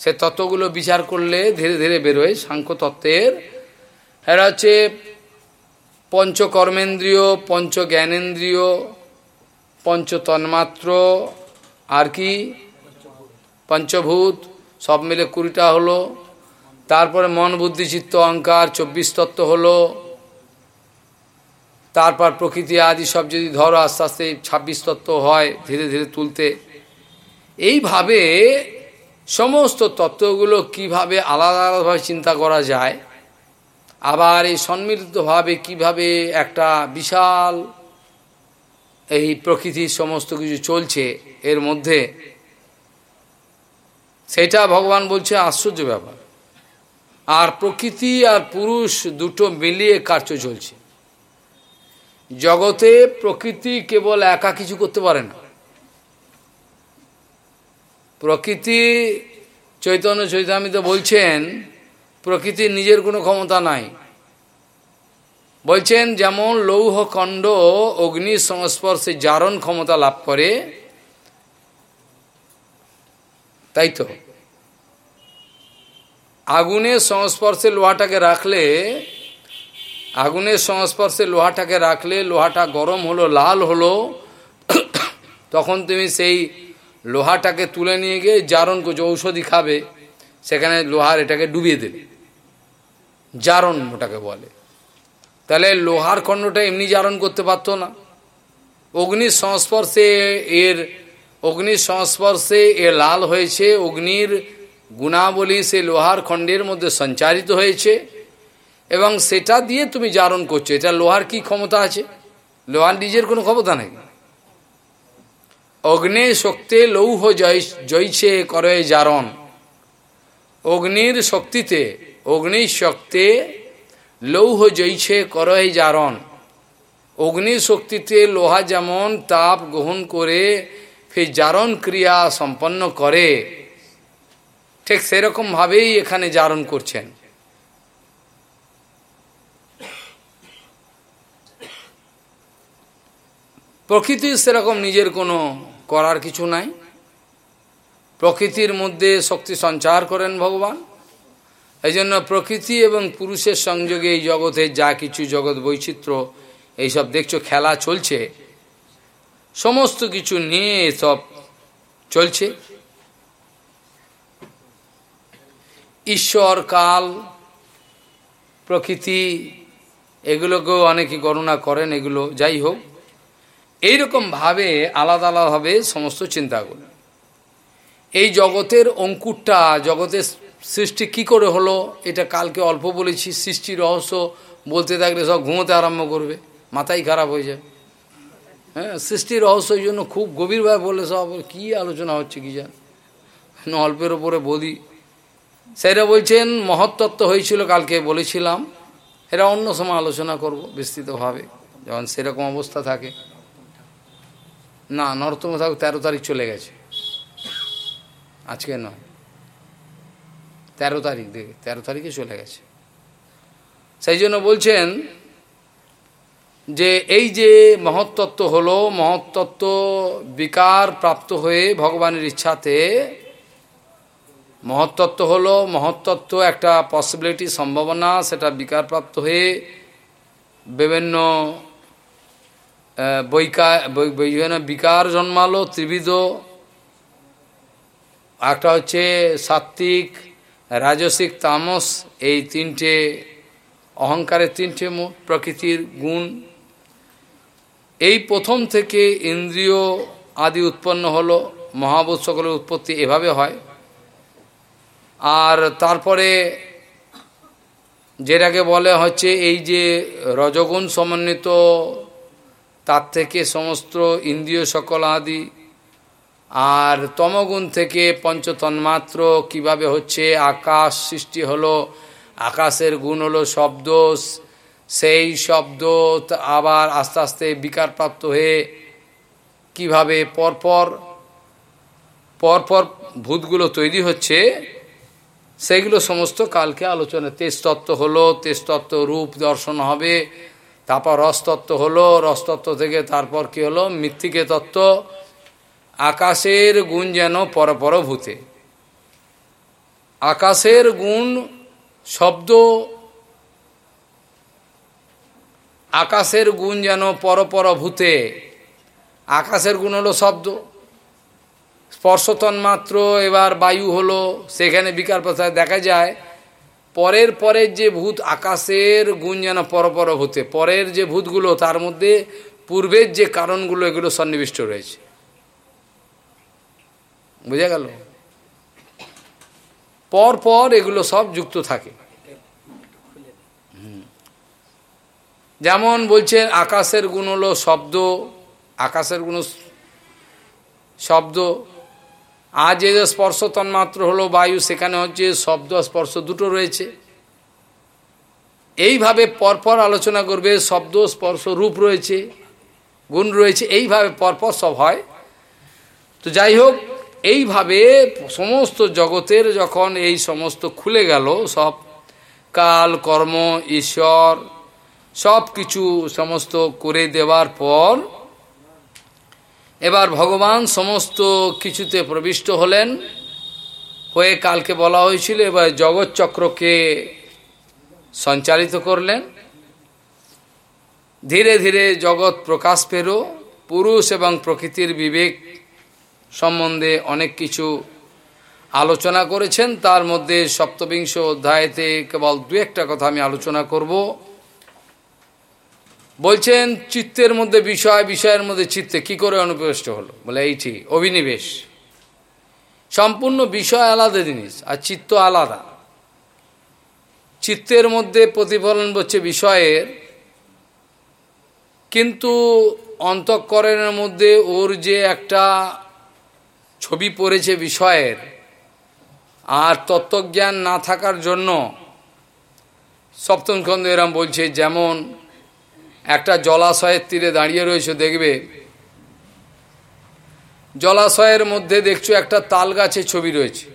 সে তত্ত্বগুলো বিচার করলে ধীরে ধীরে বেরোয় সাংখ্য তত্ত্বের। এরা হচ্ছে পঞ্চকর্মেন্দ্রীয় পঞ্চ জ্ঞানেন্দ্রীয় পঞ্চ তন্মাত্র আর কি? পঞ্চভূত, সব মিলে কুড়িটা হলো। তারপরে মন বুদ্ধি চিত্ত অহংকার, চব্বিশ তত্ত্ব হলো। তারপর প্রকৃতি আদি সব যদি ধরো আস্তে আস্তে ছাব্বিশ তত্ত্ব হয়, ধীরে ধীরে তুলতে। এইভাবে সমস্ত তত্ত্বগুলো কীভাবে আলাদা আলাদাভাবে চিন্তা করা যায়, আবার এই সম্মিলিতভাবে কীভাবে একটা বিশাল এই প্রকৃতির সমস্ত কিছু চলছে এর মধ্যে, সেটা ভগবান বলছে আশ্চর্য ব্যাপার। আর প্রকৃতি আর পুরুষ দুটো মিলিয়ে কার্য চলছে। জগতে প্রকৃতি কেবল একা কিছু করতে পারে না। প্রকৃতি চৈতন্য চৈতামিত বলছেন, প্রকৃতির নিজের কোনো ক্ষমতা নাই। বলছেন, যেমন লৌহ খণ্ড অগ্নির সংস্পর্শে জারণ ক্ষমতা লাভ করে, তাই তো? আগুনের সংস্পর্শে লোহাটাকে রাখলে আগুনের সংস্পর্শে লোহাটাকে রাখলে, লোহাটা গরম হলো, লাল হলো, তখন তুমি সেই লোহাটাকে তুলে নিয়ে গিয়ে জারণ করছ, ঔষধি খাবে, সেখানে লোহার এটাকে ডুবিয়ে দেবে। জারণ ওটাকে বলে। তাহলে লোহার খণ্ডটা এমনি জারণ করতে পারতো না। অগ্নির সংস্পর্শে এর, অগ্নির সংস্পর্শে এ লাল হয়েছে, অগ্নির গুণাবলী সে লোহার খণ্ডের মধ্যে সঞ্চারিত হয়েছে। এবং সেটা দিয়ে তুমি জারণ করছ। এটা লোহার কি ক্ষমতা আছে? লোহার নিজের কোনো ক্ষমতা নেই। অগ্নে শক্তি লৌহ জয়, জয়ছে করে জারণ। অগ্নির শক্তিতে, অগ্নির শক্তি লৌহ জয়ছে করে জারণ। অগ্নির শক্তিতে লোহা যেমন তাপ গ্রহণ করে ফের জারণ ক্রিয়া সম্পন্ন করে। ঠিক সেরকমভাবেই এখানে জারণ করছেন। প্রকৃতির সেরকম নিজের কোনো করার কিছু নাই। প্রকৃতির মধ্যে শক্তি সঞ্চার করেন ভগবান। এই জন্য প্রকৃতি এবং পুরুষের সংযোগে এই জগতের যা কিছু জগৎ বৈচিত্র্য, এইসব দেখছ, খেলা চলছে। সমস্ত কিছু নিয়ে সব চলছে। ঈশ্বর, কাল, প্রকৃতি, এগুলোকেও অনেকে গণনা করেন, এগুলো যাই হোক। এইরকমভাবে আলাদা আলাদাভাবে সমস্ত চিন্তা করেন এই জগতের অঙ্কুরটা, জগতের সৃষ্টি কি করে হলো, এটা কালকে অল্প বলেছি, সৃষ্টি রহস্য বলতে থাকলে সব ঘুমোতে আরম্ভ করবে, মাথাই খারাপ হয়ে যায় হ্যাঁ সৃষ্টির রহস্য এই জন্য খুব গভীরভাবে বললে সব, কী আলোচনা হচ্ছে কি জান। অল্পের ওপরে বলি। সেটা বলছেন, মহত্তত্ত্ব হয়েছিল কালকে বলেছিলাম, এরা অন্য সময় আলোচনা করব বিস্তৃতভাবে, যখন সেরকম অবস্থা থাকে। না নরতম ঠাকুর তেরো তারিখ চলে গেছে। আজকে নয়। তেরো তারিখ দেখে, তেরো তারিখে চলে গেছে। সেই জন্য বলছেন যে, এই যে মহত্তত্ত্ব হলো, মহত্তত্ত্ব বিকার প্রাপ্ত হয়ে ভগবানের ইচ্ছাতে মহত্তত্ত্ব হলো, মহত্তত্ত্ব একটা পসিবিলিটি সম্ভাবনা, সেটা বিকারপ্রাপ্ত হয়ে বিভিন্ন বৈকা বিকার জন্মালো, ত্রিবিধ। একটা হচ্ছে সাত্ত্বিক, রাজসিক, তামস, এই তিনটে, অহংকারের তিনটে প্রকৃতির গুণ। এই প্রথম থেকে ইন্দ্রিয় আদি উৎপন্ন হলো, মহাবোধ সকলের উৎপত্তি এভাবে হয়। আর তারপরে যেটাকে বলে হচ্ছে এই যে রজগুণ সমন্বিত তার থেকে সমস্ত ইন্দ্রিয় সকল আদি। আর তমগুণ থেকে পঞ্চতন্মাত্র কীভাবে হচ্ছে আকাশ সৃষ্টি হলো, আকাশের গুণ হলো শব্দ, সেই শব্দ আবার আস্তে আস্তে বিকারপ্রাপ্ত হয়ে কীভাবে পরপর পরপর ভূতগুলো তৈরি হচ্ছে সেইগুলো সমস্ত কালকে আলোচনা তেজতত্ত্ব হলো তেজতত্ত্ব রূপ দর্শন হবে। তারপর রসতত্ত্ব হলো, রসতত্ত্ব থেকে তারপর কি হলো? মৃত্তিকে তত্ত্ব, আকাশের গুণ যেন পরপর ভূতে আকাশের গুণ শব্দ, আকাশের গুণ যেন পরপর ভূতে আকাশের গুণ হলো শব্দ। স্পর্শতন মাত্র এবার বায়ু হলো, সেখানে বিকার প্রসাদ দেখা যায়। পরের পরের যে ভূত আকাশের গুণ যেন পরপর ভূতে পরের যে ভূতগুলো তার মধ্যে পূর্বের যে কারণগুলো, এগুলো সন্নিবিষ্ট রয়েছে। বুঝে গেল? পর পর এগুলো সব যুক্ত থাকে। যেমন বলছেন, আকাশের গুণ হলো শব্দ, আকাশের গুণ শব্দ। আর যে স্পর্শ তন্মাত্র হলো বায়ু, সেখানে হচ্ছে শব্দ স্পর্শ দুটো রয়েছে। এইভাবে পরপর আলোচনা করবে, শব্দ, স্পর্শ, রূপ রয়েছে, গুণ রয়েছে, এইভাবে পরপর সব হয়। তো যাই হোক, এইভাবে সমস্ত জগতের যখন এই সমস্ত খুলে গেল, সব কাল, কর্ম, ঈশ্বর সব কিছু সমস্ত করে দেওয়ার পর এবার ভগবান সমস্ত কিছুতে প্রবিষ্ট হলেন। হয়ে কালকে বলা হয়েছিল, এবার জগৎচক্রকে সঞ্চালিত করলেন। ধীরে ধীরে জগৎ প্রকাশ পেরো পুরুষ এবং প্রকৃতির বিবেক সম্বন্ধে অনেক কিছু আলোচনা করেছেন। তার মধ্যে সপ্তবিংশ অধ্যায়তে কেবল দু একটা কথা আমি আলোচনা করব। বলছেন, চিত্তের মধ্যে বিষয়, বিষয়ের মধ্যে চিত্তে কি করে অনুপ্রবিষ্ট হলো? বলে, এইটি, অভিনিবেশ। সম্পূর্ণ বিষয় আলাদা জিনিস, আর চিত্ত আলাদা। চিত্তের মধ্যে প্রতিফলন হচ্ছে বিষয়ের, কিন্তু অন্তঃকরণের মধ্যে ওর যে একটা ছবি পড়েছে বিষয়ের, আর তত্ত্বজ্ঞান না থাকার জন্য সপ্তম খন্দ এরম বলছে, যেমন একটা জলাশয়ের তীরে দাঁড়িয়ে রয়েছে, দেখবে? জলাশয়ের মধ্যে দেখছ একটা তাল গাছের ছবি রয়েছে।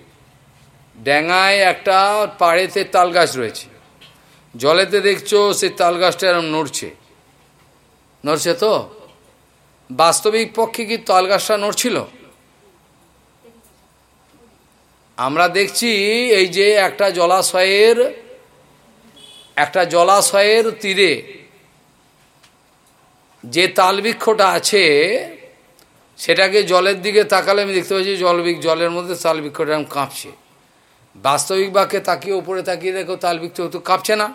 ড্যাঙায় একটা পাড়েতে তাল গাছ রয়েছে। জলেতে দেখছ সেই তাল গাছটা এরম নড়ছে। নড়ছে তো? বাস্তবিক পক্ষে কি তাল গাছটা নড়ছিল? আমরা দেখছি এই যে একটা জলাশয়ের একটা জলাশয়ের তীরে যে তালবৃক্ষটা আছে, সেটাকে জলের দিকে তাকালে আমি দেখতে পাচ্ছি জলবিক, জলের মধ্যে তালবৃক্ষটা এরকম কাঁপছে। বাস্তবিক বাক্যে তাকিয়ে উপরে তাকিয়ে দেখো তালবৃক্ষ তো কাঁপছে না।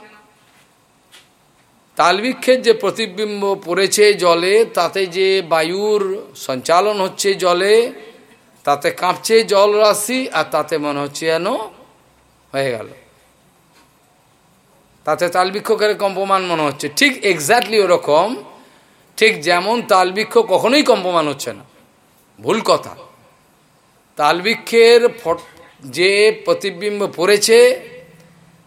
তালবৃক্ষের যে প্রতিবিম্ব পড়েছে জলে, তাতে যে বায়ুর সঞ্চালন হচ্ছে জলে, তাতে কাঁপছে জল রাশি আর তাতে মনে হচ্ছে যেন হয়ে গেল। তাতে তালবৃক্ষকের কম্পমান মনে হচ্ছে। ঠিক এক্স্যাক্টলি ওরকম ঠিক যেমন তালবৃক্ষ কখনোই কম্পমান হচ্ছে না। ভুল কথা। তালবৃক্ষের যে প্রতিবিম্ব পড়েছে,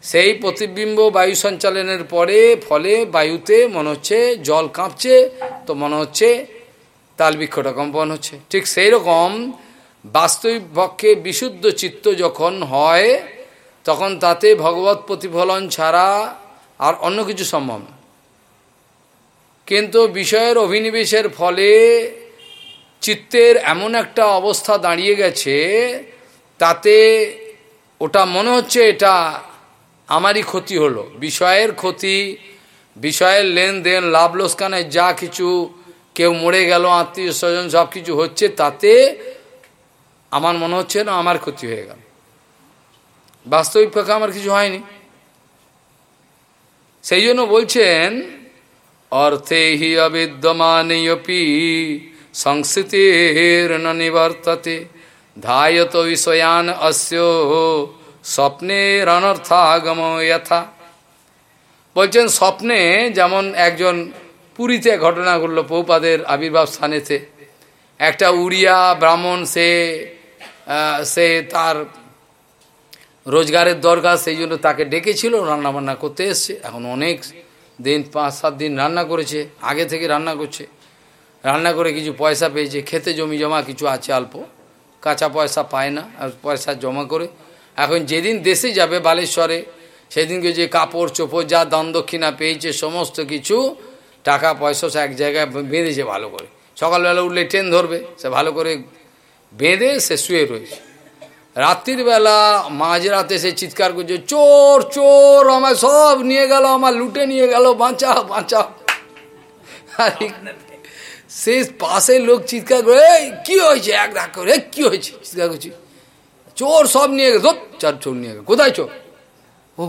সেই প্রতিবিম্ব বায়ু সঞ্চালনের পরে, ফলে বায়ুতে মনে হচ্ছে জল কাঁপছে, তো মনে হচ্ছে তালবৃক্ষটা কম্পন হচ্ছে। ঠিক সেই রকম বাস্তবিক পক্ষে বিশুদ্ধ চিত্ত যখন হয়, তখন তাতে ভগবত প্রতিফলন ছাড়া আর অন্য কিছু সম্ভব না। কিন্তু বিষয়ের অভিনিবেশের ফলে চিত্তের এমন একটা অবস্থা দাঁড়িয়ে গেছে, তাতে ওটা মনে হচ্ছে এটা আমারই ক্ষতি হলো। বিষয়ের ক্ষতি, বিষয়ের লেনদেন, লাভ লোসকানে যা কিছু, কেউ মরে গেল, আত্মীয় স্বজন সব কিছু হচ্ছে, তাতে আমার মনে হচ্ছে না আমার ক্ষতি হয়ে গেল। বাস্তবিক পক্ষে আমার কিছু হয়নি। সেই জন্য বলছেন অর্থে হি অবিদ্যমানপি সংস্কৃতির নিবর্ততে ধায়ত বিষয়ান অস্য স্বপ্নের অনর্থাগম যথা বলছেন, স্বপ্নে যেমন একজন পুরীতে ঘটনা ঘটল পৌপাদের আবির্ভাব স্থানেতে। একটা উড়িয়া ব্রাহ্মণ, সে সে তার রোজগারের দরকার, সেই জন্য তাকে ডেকেছিল, রান্নাবান্না করতে এসছে। এখন অনেক দিন পাঁচ, সাত দিন রান্না করেছে, আগে থেকে রান্না করছে। রান্না করে কিছু পয়সা পেয়েছে, খেতে জমি জমা কিছু আছে অল্প। কাঁচা পয়সা পায় না, আর পয়সা জমা করে। এখন যেদিন দেশে যাবে বালেশ্বরে, সেদিনকে যে কাপড় চোপড় যা দান দক্ষিণা পেয়েছে, সমস্ত কিছু টাকা পয়সা সে এক জায়গায় বেঁধেছে ভালো করে। সকালবেলা উঠলে ট্রেন ধরবে, সে ভালো করে বেঁধে সে শুয়ে রয়েছে। রাত্রির বেলা মাঝরাতে সে চিৎকার করছে, চোর চোর আমার সব নিয়ে গেল আমার লুটে নিয়ে গেল বাঁচা বাঁচা সে পাশে লোক চিৎকার করে কি হয়েছে? এক ডাক করে কি হয়েছে? চিৎকার করছি। চোর সব নিয়ে গেছে চার চোর নিয়ে গেছে কোথায় চোর? ও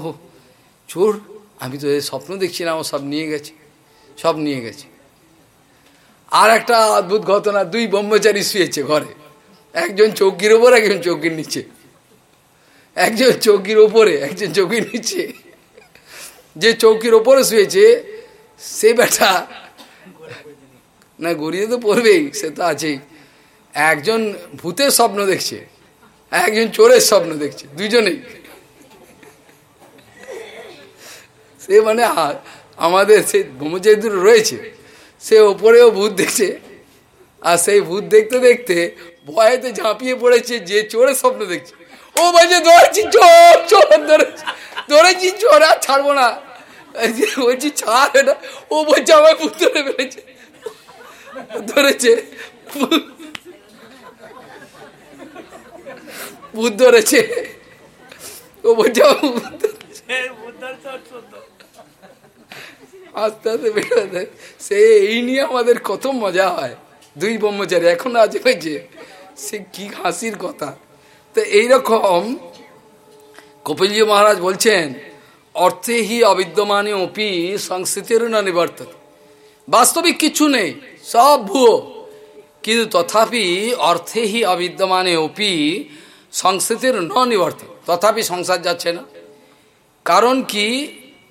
চোর, আমি তো স্বপ্ন দেখছিলাম সব নিয়ে গেছে, সব নিয়ে গেছে। আর একটা অদ্ভুত ঘটনা, দুই ব্রহ্মচারী শুয়েছে ঘরে। একজন চৌকির ওপর একজন চৌকির নিচে। একজন চৌকির ওপরে একজন চৌকির নিচে। যে চৌকির ওপরে শুয়েছে, সে বেটা, না, গড়িয়ে তো পড়বেই, সে তো আছেই। একজন ভূতের স্বপ্ন দেখছে, একজন চোরের স্বপ্ন দেখছে দুজনেই সে মানে আমাদের সে ব্রহ্মচারী দুটো রয়েছে, সে ওপরেও ভূত দেখছে, আর সেই ভূত দেখতে দেখতে ভয়েতে ঝাঁপিয়ে পড়েছে, যে চোরের স্বপ্ন দেখছে। ও বলছে, ধরেছি চোর চোর, ধরেছি ধরেছি চোর, আর ছাড়বো না। বলছি, ছাড় এটা। ও বলছে আমার ভূত ধরে ফেলেছে। ধরেছে। ভূত ও বলছে আস্তে আস্তে সে এই নিয়ে আমাদের কত মজা হয়। দুই ব্রহ্মচারী, এখন আছে হয়েছে। সে কি হাসির কথা। তো এইরকম কপিলজি মহারাজ বলছেন, অর্থে হি অবিদ্যমানে অপি সংস্কৃতির না নিবর্তন বাস্তবিক কিছু নেই, সব ভুয়ো। কিন্তু তথাপি অর্থে হি অবিদ্যমানে অপি সংস্কৃতির ন নিবর্ত তথাপি সংসার যাচ্ছে না। কারণ কি?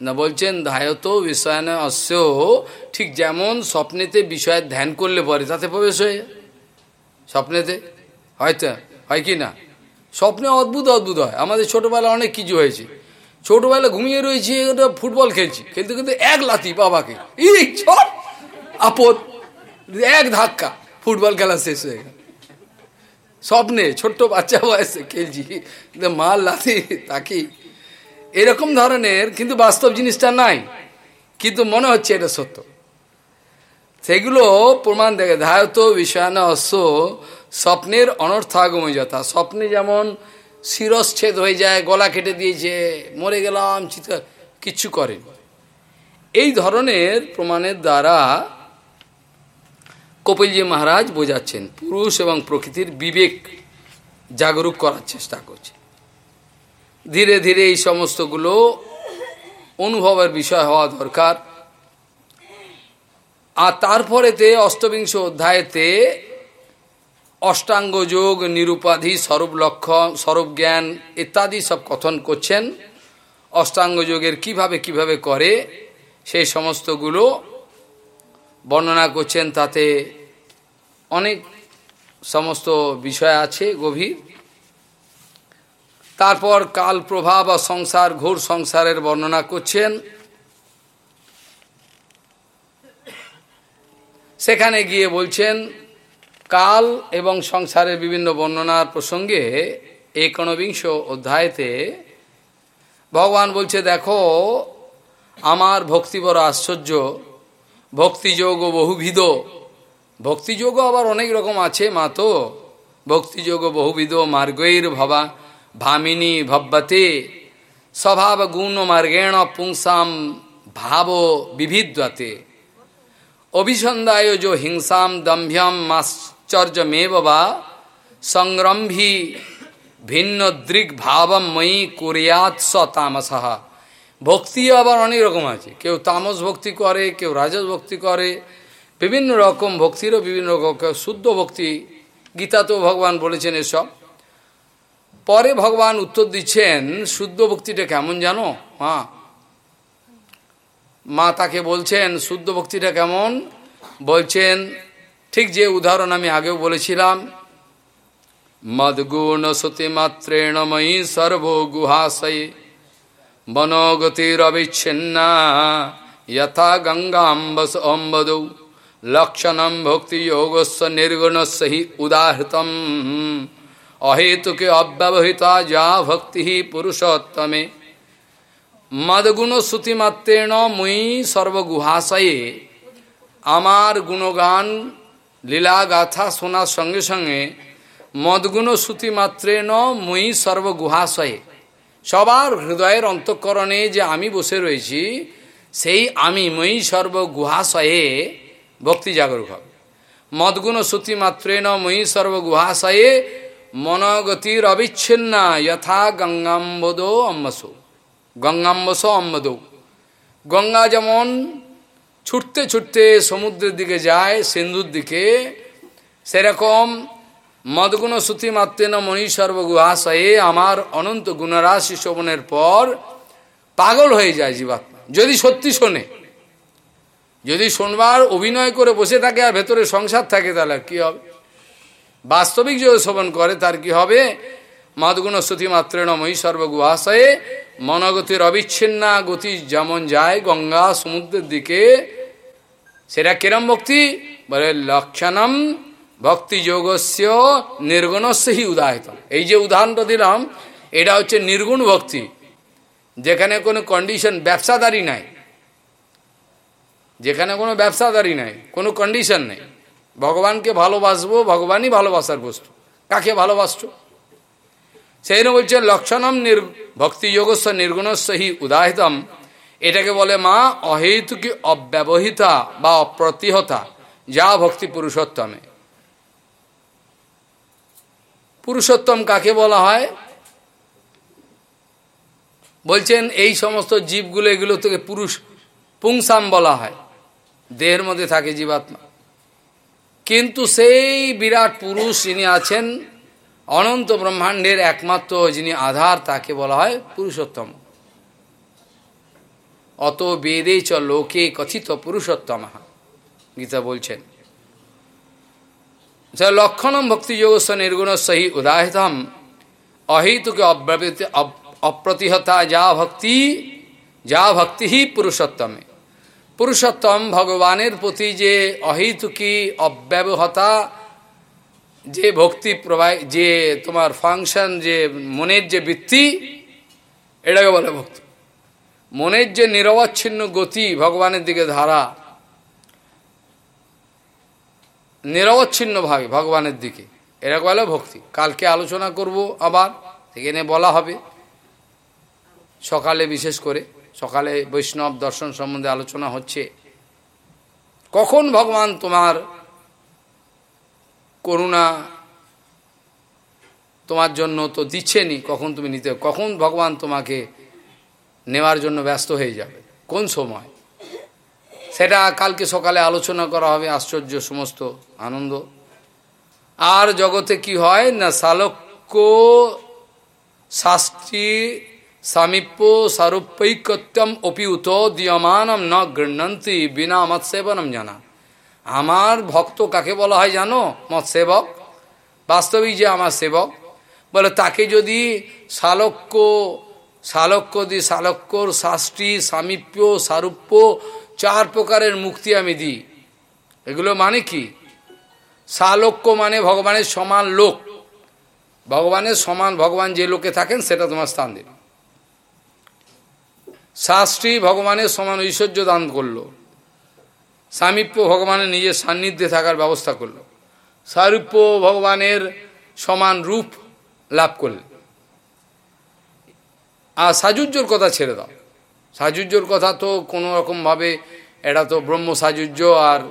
না বলছেন, ধায়ত বিষয়ান অশ্য ঠিক যেমন স্বপ্নেতে বিষয়ের ধ্যান করলে পরে তাতে প্রবেশ হয়ে যায়। স্বপ্নেতে হয়তো, হয় কি না? স্বপ্নে অদ্ভুত অদ্ভুত হয়। আমাদের ছোটোবেলা অনেক কিছু হয়েছে। ছোটোবেলা ঘুমিয়ে রয়েছি ওটা ফুটবল খেলছি। খেলতে খেলতে এক লাথি বাবাকে। আপদ। এক ধাক্কা। ফুটবল খেলা শেষ হয়ে গেল। স্বপ্নে ছোট্ট বাচ্চা বয়সে খেলছি। মাল লাথি তাকি এরকম ধরনের কিন্তু বাস্তব জিনিসটা নাই। কিন্তু মনে হচ্ছে এটা সত্য। সেগুলো প্রমাণ দেখে ধায়ত বিষয়ানা অশ্ব স্বপ্নের অনর্থাগম যথা। স্বপ্নে যেমন শিরচ্ছেদ হয়ে যায়, গলা কেটে দিয়েছে, মরে গেলাম, চিৎকার কিচ্ছু করেন এই ধরনের প্রমাণের দ্বারা কপিলজি মহারাজ বোঝাচ্ছেন, পুরুষ এবং প্রকৃতির বিবেক জাগরুক করার চেষ্টা করছে। ধীরে ধীরে এই সমস্তগুলো অনুভবের বিষয় হওয়া দরকার। আর তারপরেতে অষ্টবিংশ অধ্যায়েতে অষ্টাঙ্গ যোগ, নিরুপাধি, স্বরূপ লক্ষণ স্বরূপ জ্ঞান ইত্যাদি সব কথন করছেন। অষ্টাঙ্গ যোগের কীভাবে কীভাবে করে, সেই সমস্তগুলো বর্ণনা করছেন, তাতে অনেক সমস্ত বিষয় আছে, গভীর। তারপর কাল প্রভাব বা সংসার, ঘোর সংসারের বর্ণনা করছেন। সেখানে গিয়ে বলছেন কাল এবং সংসারের বিভিন্ন বর্ণনার প্রসঙ্গে একনবিংশ অধ্যায়তে ভগবান বলছে, দেখো, আমার ভক্তি বড় আশ্চর্য। ভক্তিযোগ বহুবিধ। ভক্তিযোগ আবার অনেক রকম আছে, মা তো। ভক্তিযোগ বহুবিধ মার্গৈর ভবা। ভামিনী ভব্যতে। স্বভাব গুণ মার্গেণ পুংসাম ভাব বিভিদ্যতে। অভিসন্দায় যো হিংসাম দম্ভ্যম মাশ্চর্যমেব বা সংরম্ভী ভিন্ন দৃক ভাবম মই কুরিয়াত স তামসহ ভক্তি আবার অনেক রকম আছে। কেউ তামস ভক্তি করে, কেউ রাজস ভক্তি করে। বিভিন্ন রকম ভক্তিরও বিভিন্ন রকম শুদ্ধ ভক্তি। গীতা তো ভগবান বলেছেন এসব। পরে ভগবান উত্তর দিচ্ছেন, শুদ্ধ ভক্তিটা কেমন জানো? হ্যাঁ মা তাকে বলছেন, শুদ্ধ ভক্তিটা কেমন? বলছেন ঠিক যে উদাহরণ আমি আগেও বলেছিলাম, মদগুণ সতীমাত্রেণ ময়ী সর্ব গুহাশয়ে মনোগতিরবিচ্ছিন্না যথা গঙ্গাম্বস অম্বদৌ লক্ষণম ভক্তি যোগস্ব নির্গুণস্য হি উদাহৃতম। অহেতুকে অব্যবহিতা যা ভক্তি পুরুষোত্তমে। মদগুণ শ্রুতিমাত্রেণ মুই সর্বগুহাশয়ে আমার গুণগান লীলা গাথা শোনার সঙ্গে সঙ্গে মদগুণ শ্রুতিমাত্রেণ মুই সর্বগুহাশয়ে। সবার হৃদয়ের অন্তঃকরণে যে আমি বসে রয়েছি, সেই আমি মই সর্বগুহাশয়ে। ভক্তি জাগরুক হবে মদগুণ শ্রুতিমাত্রেণ মই সর্বগুহাশয়ে মনগতির অবিচ্ছিন্না যথা গঙ্গাম্বদ অম্বসো। গঙ্গাম্বস অম্বদ। গঙ্গা যেমন ছুটতে ছুটতে সমুদ্রের দিকে যায়, সিন্ধুর দিকে। সেরকম মদগুণ শ্রুতি মাত্রেন মণি সর্বগুহাশয়ে আমার অনন্ত গুণরাশি শোভনের পর পাগল হয়ে যায় জীবাত্মা। যদি সত্যি শোনে, যদি শোনবার অভিনয় করে বসে থাকে আর ভেতরে সংসার থাকে, তাহলে কি হবে? বাস্তবিক যদি শোভন করে, তার কি হবে? মদগুণ শ্রুতি মাত্রেণ ময়ী সর্বগুহাশয়ে মনগতির অবিচ্ছিন্না গতি যেমন যায় গঙ্গা সমুদ্রের দিকে সেটা কিরম ভক্তি? বলে, লক্ষণম ভক্তি যোগস্য নির্গুণস্য হি উদাহৃত এই যে উদাহরণটা দিলাম, এটা হচ্ছে নির্গুণ ভক্তি। যেখানে কোনো কন্ডিশন ব্যবসাদারি নাই। যেখানে কোনো ব্যবসাদারি নাই, কোনো কন্ডিশন নেই। ভগবানকে ভালোবাসবো, ভগবানই ভালোবাসার বস্তু। কাকে ভালোবাসছ? সেই বলছে, লক্ষণম নির ভক্তি যোগস্ব নির্গুণস্ব হি উদাহিতম। এটাকে বলে মা অহেতুকি অব্যবহিতা বা অপ্রতিহতা, যা ভক্তি পুরুষোত্তমে। পুরুষোত্তম কাকে বলা হয়? বলছেন, এই সমস্ত জীবগুলো, এগুলো থেকে পুরুষ পুংসাম বলা হয়। দেহের মধ্যে থাকে জীবাত্মা। কিন্তু সেই বিরাট পুরুষ যিনি আছেন, অনন্ত ব্রহ্মাণ্ডের একমাত্র যিনি আধার, তাকে বলা হয় পুরুষোত্তম। অত বেদে চ লোকে কথিত পুরুষোত্তম। গীতা বলছেন লক্ষণম ভক্তিযোগস্ব নির্গুণ সহি উদাহিতম। অহিতুকে অপ্রতিহতা যা ভক্তি যা ভক্তি হি পুরুষোত্তমে। পুরুষোত্তম ভগবানের প্রতি যে অহিতুকি, অব্যবহতা, যে ভক্তি প্রবাহ, যে তোমার ফাংশন, যে মনের যে বৃত্তি, এটাকে বলে ভক্তি। মনের যে নিরবচ্ছিন্ন গতি ভগবানের দিকে ধারা নিরবচ্ছিন্নভাবে ভগবানের দিকে এরকম বলে ভক্তি, কালকে আলোচনা করব আবার এখানে বলা হবে। সকালে বিশেষ করে, সকালে বৈষ্ণব দর্শন সম্বন্ধে আলোচনা হচ্ছে। কখন ভগবান তোমার করুণা তোমার জন্য তো দিচ্ছেনি কখন তুমি নিতে, কখন ভগবান তোমাকে নেওয়ার জন্য ব্যস্ত হয়ে যাবে। কোন সময়? সেটা কালকে সকালে আলোচনা করা হবে, আশ্চর্য সমস্ত আনন্দ। আর জগতে কি হয় না, সালক্য শাস্ত্রী সামীপ্য সারূপৈকত্যম অপিউত দীয়মানম ন গৃহন্তি বিনা মৎসেবনম জানা। আমার ভক্ত কাকে বলা হয় জানো? মৎসেবক। বাস্তবিক যে আমার সেবক। বলে তাকে যদি শালক্য শালক্য দি শালক্যর শাস্ত্রী সামীপ্য, সারূপ্য, চার প্রকারের মুক্তি আমি দিই। এগুলো মানে কি? শালক্য মানে ভগবানের সমান লোক। ভগবানের সমান ভগবান যে লোকে থাকেন, সেটা তোমার স্থান দেবে। শাস্ত্রী ভগবানের সমান ঐশ্বর্য দান করল। সামীপ্য ভগবানের নিজের সান্নিধ্যে থাকার ব্যবস্থা করল। সারূপ্য ভগবানের সমান রূপ লাভ করলে। আর সাজুজ্যর কথা ছেড়ে দাও। সাজুজ্যর কথা তো কোনো রকমভাবে এটা তো ব্রহ্ম সাজুজ্য আর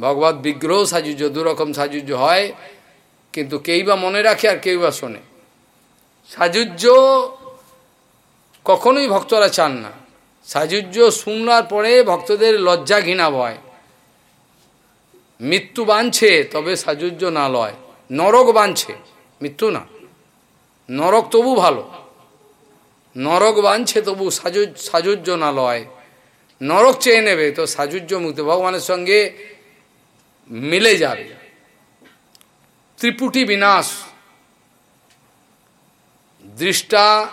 ভগবত বিগ্রহ সাজুজ্য দুরকম সাজুজ্য হয়, কিন্তু কেই বা মনে রাখে আর কেই বা শোনে। সাজুজ্য কখনোই ভক্তরা চান না। সাজুজ্য শুনলার পরে ভক্তদের লজ্জা ঘৃণা ভয়। মৃত্যু বাঁধছে তবে সাজুজ্য না লয়। নরক বাঁধছে মৃত্যু না। নরক তবু ভালো। নরক বাঁধছে তবু সাজুজ সাজুজ্য না লয়। নরক চেয়ে নেবে তো সাজুজ্য মুক্ত। ভগবানের সঙ্গে মিলে যাবে। ত্রিপুটি বিনাশ। দৃষ্টা,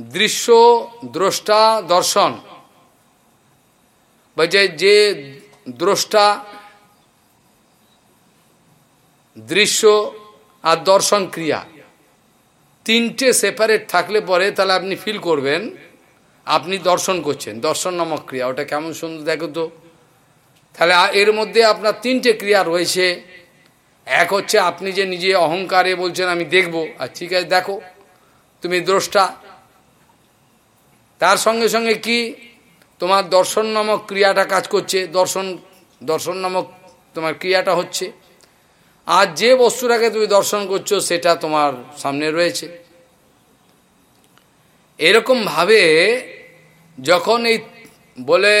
দৃশ্য, দ্রষ্টা, দর্শন। যে যে দ্রষ্টা, দৃশ্য আর দর্শন ক্রিয়া। তিনটে সেপারেট থাকলে পরে তাহলে আপনি ফিল করবেন, আপনি দর্শন করছেন, দর্শন নামক ক্রিয়া, ওটা কেমন সুন্দর দেখো তো। তাহলে এর মধ্যে আপনার তিনটে ক্রিয়া রয়েছে। এক হচ্ছে আপনি যে নিজে অহংকারে বলছেন, আমি দেখব, আর ঠিক আছে, দেখো, তুমি দ্রষ্টা। তার সঙ্গে সঙ্গে কি? তোমার দর্শন নামক ক্রিয়াটা কাজ করছে, দর্শন দর্শন নামক তোমার ক্রিয়াটা হচ্ছে। আর যে বস্তুটাকে তুমি দর্শন করছ, সেটা তোমার সামনে রয়েছে। এরকমভাবে যখন এই বলে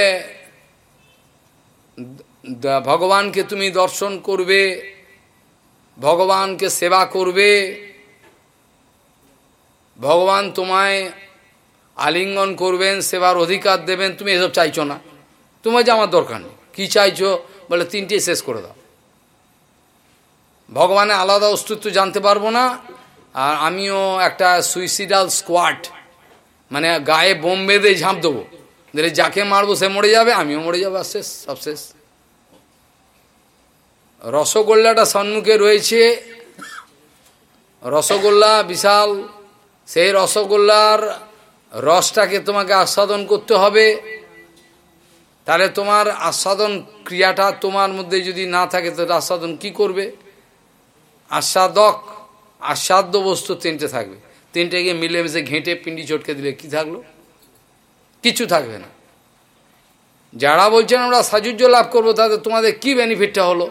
ভগবানকে তুমি দর্শন করবে, ভগবানকে সেবা করবে, ভগবান তোমায় আলিঙ্গন করবেন, সেবার অধিকার দেবেন, তুমি এসব চাইছো না। তোমার যে আমার দরকার নেই। কী চাইছো? বলে তিনটে শেষ করে দাও। ভগবানের আলাদা অস্তিত্ব জানতে পারব না, আর আমিও একটা সুইসিডাল স্কোয়াড মানে গায়ে বোম বেঁধে ঝাঁপ দেবো। দিলে যাকে মারবো সে মরে যাবে, আমিও মরে যাব, আর শেষ, সব শেষ। রসগোল্লাটা সম্মুখে রয়েছে, রসগোল্লা বিশাল, সেই রসগোল্লার রসটাকে তোমাকে আস্বাদন করতে হবে। তাহলে তোমার আস্বাদন ক্রিয়াটা তোমার মধ্যে যদি না থাকে, তাহলে আস্বাদন কি করবে? আস্বাদক আস্বাদ্য বস্তু তিনটে থাকবে। তিনটে গিয়ে মিলেমিশে ঘেঁটে পিন্ডি চটকে দিলে কি থাকল? কিছু থাকবে না। যারা বলছেন আমরা সাজুজ্য লাভ করব তাদের তোমাদের কি বেনিফিটটা হলো?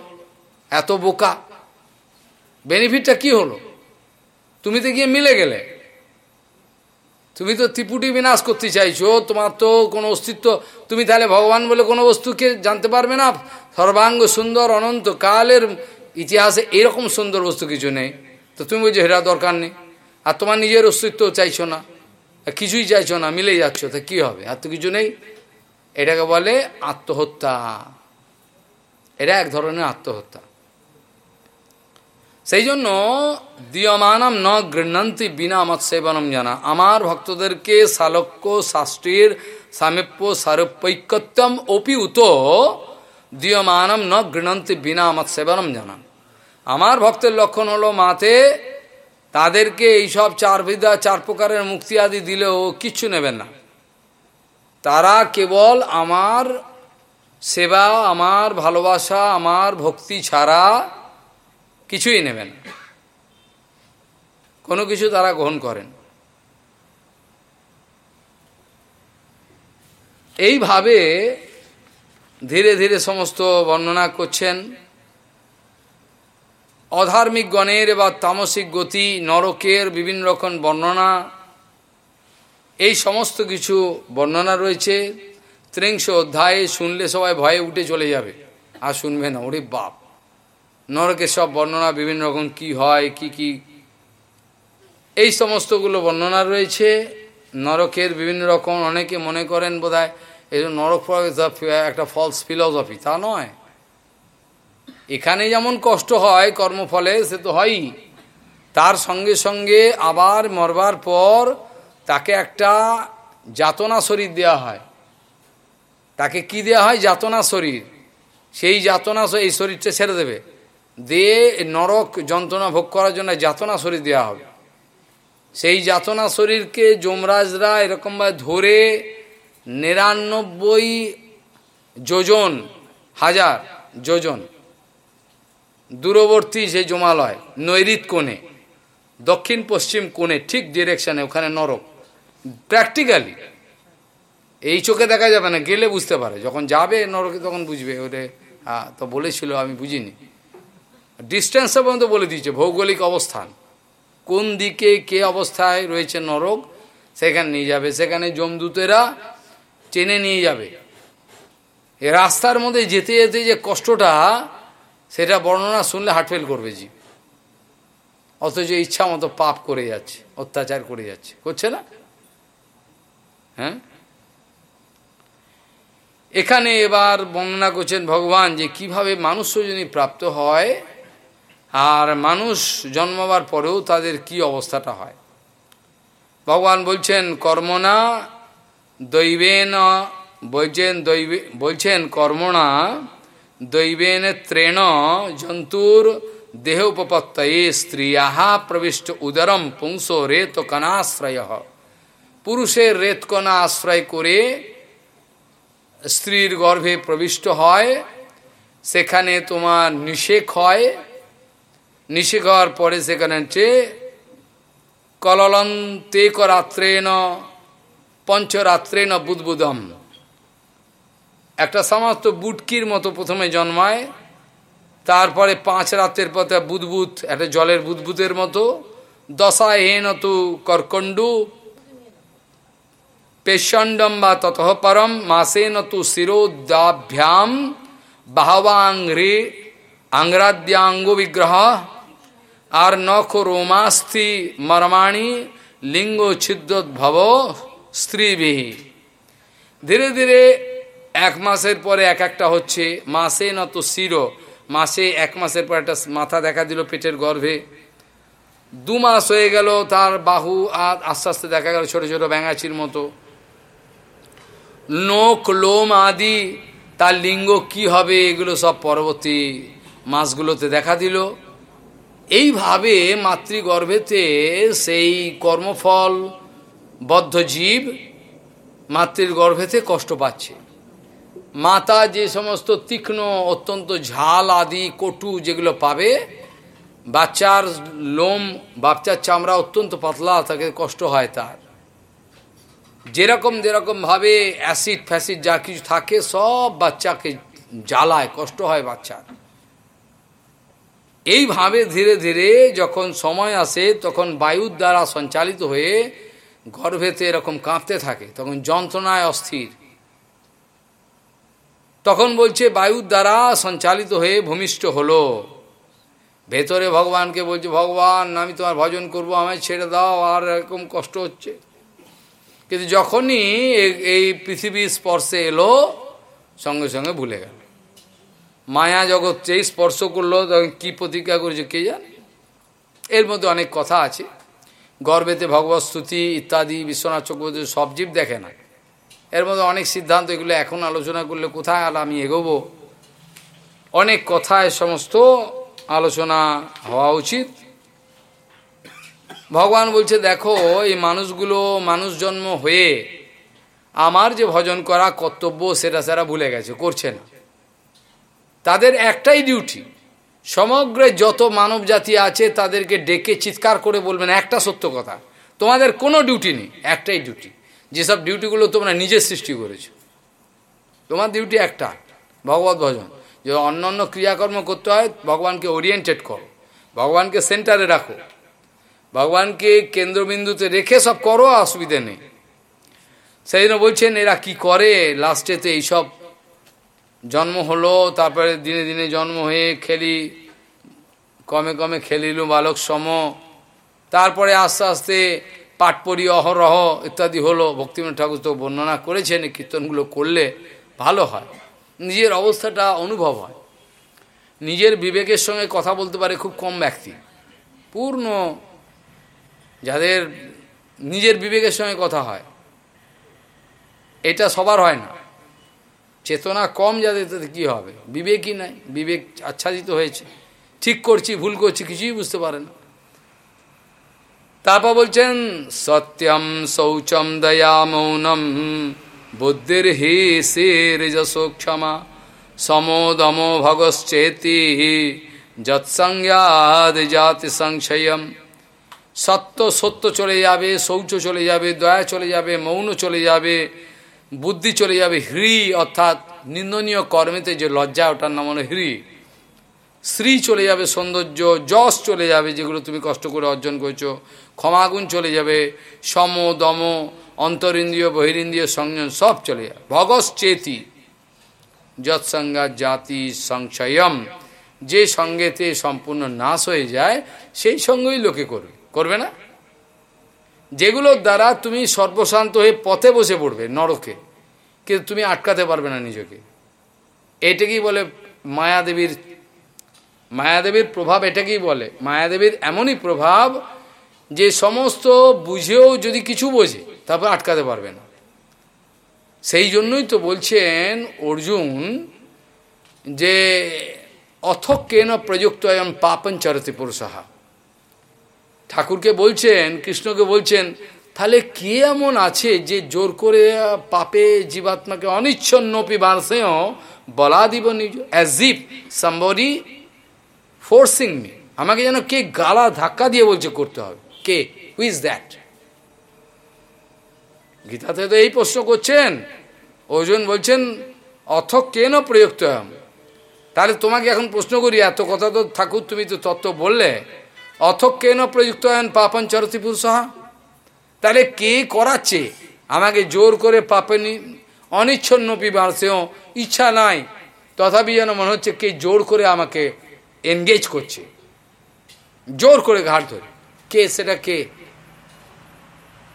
এত বোকা। বেনিফিটটা কি হলো? তুমি তো গিয়ে মিলে গেলে। তুমি তো ত্রিপুটি বিনাশ করতে চাইছো, তোমার তো কোনো অস্তিত্ব। তুমি তাহলে ভগবান বলে কোনো বস্তুকে জানতে পারবে না? সর্বাঙ্গ সুন্দর অনন্ত কালের ইতিহাসে এরকম সুন্দর বস্তু কিছু নেই। তো তুমি বলছো হেরা দরকার নেই। আর তোমার নিজের অস্তিত্ব চাইছো না। কিছুই চাইছো না মিলে যাচ্ছ, তা কি হবে? আর তো কিছু নেই। এটাকে বলে আত্মহত্যা। এটা এক ধরনের আত্মহত্যা। সেই জন্য দিয়মানম ন গৃহন্তি বিনা মৎসেবনম জানা। আমার ভক্তদেরকে শালক্য শাস্ত্রীর সামেপ্য সারুপৈকত্যম অপি উত দিয়মানম ন গৃহন্তি বিনা মৎসেবনম জানা আমার ভক্তের লক্ষণ হলো মাতে তাদেরকে এইসব চার বিদ্যা চার প্রকারের মুক্তি আদি দিলেও কিচ্ছু নেবেন না। তারা কেবল আমার সেবা, আমার ভালোবাসা, আমার ভক্তি ছাড়া কিছুই নেবেন কোনো কিছু তারা গ্রহণ করেন। এইভাবে ধীরে ধীরে সমস্ত বর্ণনা করছেন। অধার্মিক গণের বা তামসিক গতি, নরকের বিভিন্ন রকম বর্ণনা, এই সমস্ত কিছু বর্ণনা রয়েছে। ত্রিংশ অধ্যায়ে শুনলে সবাই ভয়ে উঠে চলে যাবে। আর শুনবে না, ওরে বাপ। নরকের সব বর্ণনা, বিভিন্ন রকম কি হয়, কি কি। এই সমস্তগুলো বর্ণনা রয়েছে। নরকের বিভিন্ন রকম, অনেকে মনে করেন বোধ এই নরক একটা ফলস ফিলসফি তা নয়। এখানে যেমন কষ্ট হয় কর্মফলে, সে তো হয়ই। তার সঙ্গে সঙ্গে আবার মরবার পর তাকে একটা যাতনা শরীর দেওয়া হয়। তাকে কি দেওয়া হয়? যাতনা শরীর। সেই যাতনা এই শরীরটা ছেড়ে দেবে। দিয়ে নরক যন্ত্রণা ভোগ করার জন্য যাতনা শরীর দেওয়া হবে। সেই যাতনা শরীরকে যমরাজরা এরকমভাবে ধরে নিরানব্বই যোজন, হাজার যোজন। দূরবর্তী সেই জমালয়, নৈরিত কোণে, দক্ষিণ পশ্চিম কোণে, ঠিক ডিরেকশানে ওখানে নরক। প্র্যাকটিক্যালি এই চোখে দেখা যাবে না, গেলে বুঝতে পারে। যখন যাবে নরকে, তখন বুঝবে, ওরে হ্যাঁ তো বলেছিল, আমি বুঝিনি। ডিস্টেন্সে পর্যন্ত বলে দিয়েছে, ভৌগোলিক অবস্থান। কোন দিকে, কে অবস্থায় রয়েছে নরক, সেখানে নিয়ে যাবে। সেখানে জমদূতেরা চেনে নিয়ে যাবে। এ রাস্তার মধ্যে যেতে যেতে যে কষ্টটা, সেটা বর্ণনা শুনলে হার্টফেল করবে জি অথচ ইচ্ছা মতো পাপ করে যাচ্ছে, অত্যাচার করে যাচ্ছে। করছে না? হ্যাঁ? এখানে এবার বর্ণনা করছেন ভগবান যে কীভাবে মানুষ যদি প্রাপ্ত হয়, আর মানুষ জন্মাবার পরেও তাদের কি অবস্থাটা হয়? ভগবান বলছেন কর্মনা দৈবেন বলছেন দৈবে বলছেন কর্মণা, দৈবেন ত্রেণ জন্তুর দেহ উপপত্তয়ে স্ত্রিয়া প্রবিষ্ট উদরম পুংস রেত কণাশ্রয় পুরুষের রেতকণা আশ্রয় করে স্ত্রীর গর্ভে প্রবিষ্ট হয়, সেখানে তোমার নিষেক হয়। নিষেক হওয়ার পরে সেখানে হচ্ছে কললন্তেক রাত্রেন পঞ্চরাত্রেন বুদবুদম। একটা সমস্ত বুটকির মতো প্রথমে জন্মায়, তারপরে পাঁচ রাতের পথে বুদবুত একটা জলের বুদবুতের মতো দশায় হেন তু কর্কণ্ডু, পেশণ্ডম বা ততঃ পরম, মাসেন তু শিরোদাভ্যাম বাহবাংরে আংরাদ্যাঙ্গ বিগ্রহ, আর নখ রোমাস্থি মর্মাণী লিঙ্গ ছিদ্রোদ্ভব। স্ত্রীবিহী। ধীরে ধীরে এক মাসের পরে এক একটা হচ্ছে। মাসে নত শিরো। মাসে এক মাসের পর একটা মাথা দেখা দিল পেটের গর্ভে। দু মাস হয়ে গেল, তার বাহু আর আস্তে আস্তে দেখা গেল ছোট ছোট ব্যাঙাচির মতো। নোক লোম আদি, তার লিঙ্গ কি হবে এগুলো সব পরবর্তী মাসগুলোতে দেখা দিল। এইভাবে মাতৃগর্ভেতে সেই কর্মফল বদ্ধ জীব মাতৃর গর্ভেতে কষ্ট পাচ্ছে। মাতা যে সমস্ত তীক্ষ্ণ, অত্যন্ত ঝাল আদি, কটু যেগুলো পাবে, বাচ্চার লোম, বাচ্চার চামড়া অত্যন্ত পাতলা, তাকে কষ্ট হয় তার। যেরকম যেরকমভাবে অ্যাসিড ফ্যাসিড যা কিছু থাকে, সব বাচ্চাকে জ্বালায়, কষ্ট হয় বাচ্চার। এইভাবে ধীরে ধীরে যখন সময় আসে, তখন বায়ুর দ্বারা সঞ্চালিত হয়ে গর্ভেতে এরকম কাঁপতে থাকে, তখন যন্ত্রণায় অস্থির। তখন বলছে বায়ুর দ্বারা সঞ্চালিত হয়ে ভূমিষ্ঠ হলো। ভেতরে ভগবানকে বলছে, ভগবান, আমি তোমার ভজন করব, আমায় ছেড়ে দাও, আর এরকম কষ্ট হচ্ছে। কিন্তু যখনই এই পৃথিবীর স্পর্শে এলো, সঙ্গে সঙ্গে ভুলে গেল। মায়া জগৎ যেই স্পর্শ করল, তখন কী প্রতিজ্ঞা করেছে কে জানে? এর মধ্যে অনেক কথা আছে। গর্বেতে ভগবত স্তুতি ইত্যাদি, বিশ্বনাথ চক্রবর্তী সব জীব দেখে না। এর মধ্যে অনেক সিদ্ধান্ত এগুলো এখন আলোচনা করলে কোথায় আর আমি এগোবো? অনেক কথায় সমস্ত আলোচনা হওয়া উচিত। ভগবান বলছে, দেখো, এই মানুষগুলো মানুষ জন্ম হয়ে আমার যে ভজন করা কর্তব্য, সেটা সেটা ভুলে গেছে, করছে না। তাদের একটাই ডিউটি সমগ্র যত মানব জাতি আছে তাদেরকে ডেকে চিৎকার করে বলবেন, একটা সত্য কথা, তোমাদের কোনো ডিউটি নেই, একটাই ডিউটি যেসব ডিউটিগুলো তোমরা নিজে সৃষ্টি করেছ, তোমার ডিউটি একটা, ভগবত ভজন। যে অন্য অন্য ক্রিয়াকর্ম করতে হয়, ভগবানকে ওরিয়েন্টেড করো, ভগবানকে সেন্টারে রাখো, ভগবানকে কেন্দ্রবিন্দুতে রেখে সব করো, অসুবিধে নেই। সেই জন্য বলছেন, এরা কি করে? লাস্টেতে এইসব জন্ম হলো, তারপরে দিনে দিনে জন্ম হয়ে খেলি, কমে কমে খেলিল বালক সম। তারপরে আস্তে আস্তে পাটপরি অহরহ ইত্যাদি হলো। ভক্তিমন ঠাকুর তো বর্ণনা করেছেন, কীর্তনগুলো করলে ভালো হয়। নিজের অবস্থাটা অনুভব হয়। নিজের বিবেকের সঙ্গে কথা বলতে পারে খুব কম ব্যক্তি। পূর্ণ যাদের নিজের বিবেকের সঙ্গে কথা হয়, এটা সবার হয় না। চেতনা কম যাদের তাতে কী হবে? বিবেকই নাই। বিবেক আচ্ছাদিত হয়েছে। ঠিক করছি, ভুল করছি, কিছুই বুঝতে পারে না। তারপর বলছেন, সত্যম শৌচম দয়া মৌনম বুদ্ধির হি যশো ক্ষমা সমোদম ভগশ্চেতি যৎসংজ্ঞাদ জাতি সংশয়ম। সত্য সত্য চলে যাবে, শৌচ চলে যাবে, দয়া চলে যাবে, মৌন চলে যাবে বুদ্ধি চলে যাবে, হ্রি, অর্থাৎ নিন্দনীয় কর্মেতে যে লজ্জা, ওটার নাম হলো হ্রি। শ্রী চলে যাবে, সৌন্দর্য, যশ চলে যাবে, যেগুলো তুমি কষ্ট করে অর্জন করেছ। ক্ষমাগুণ চলে যাবে, সম, দম, অন্তরিন্দ্রিয়, বহিরিন্দ্রিয় সংযোজন সব চলে যাবে। ভগস চেতি যৎসঙ্গা, জাতি, সংশয়ম, যে সঙ্গেতে সম্পূর্ণ নাশ হয়ে যায়, সেই সঙ্গেই লোকে করবে। করবে না? যেগুলোর দ্বারা তুমি সর্বশান্ত হয়ে পথে বসে পড়বে নরকে, কিন্তু তুমি আটকাতে পারবে না নিজেকে। এটাকেই বলে মায়াদেবীর মায়াদেবীর প্রভাব এটাকেই বলে। মায়াদেবীর এমনই প্রভাব যে সমস্ত বুঝেও যদি কিছু বোঝে, তারপর আটকাতে পারবে না। সেই জন্যই তো বলছেন অর্জুন যে অথ কেন প্রযুক্ত এম পাপন চরতি পুরুষাহা ঠাকুরকে বলছেন, কৃষ্ণকে বলছেন, তাহলে কে এমন আছে যে জোর করে পাপে জীবাত্মাকে অনিচ্ছন্নপি বারসেও বলা দিব নিজ as if somebody forcing me আমাকে যেন কে গালা ধাক্কা দিয়ে বলছে করতে হবে। কে? হুইজ দ্যাট গীতাতে তো এই প্রশ্ন করছেন। অর্জুন বলছেন, অথ কেন প্রযুক্ত তাহলে তোমাকে এখন প্রশ্ন করি, এত কথা তো ঠাকুর, তুমি তো তত্ত্ব বললে। অথ কেন প্রযুক্ত হন পাপন চরতি পুরুষ। তাহলে কে করাচ্ছে? আমাকে জোর করে পাপে অনিচ্ছন্ন পিবাসেও ইচ্ছা নাই। তথাপি যেন মনে হচ্ছে কে জোর করে আমাকে এনগেজ করছে। জোর করে ঘাট ধরে। কে সেটা কে?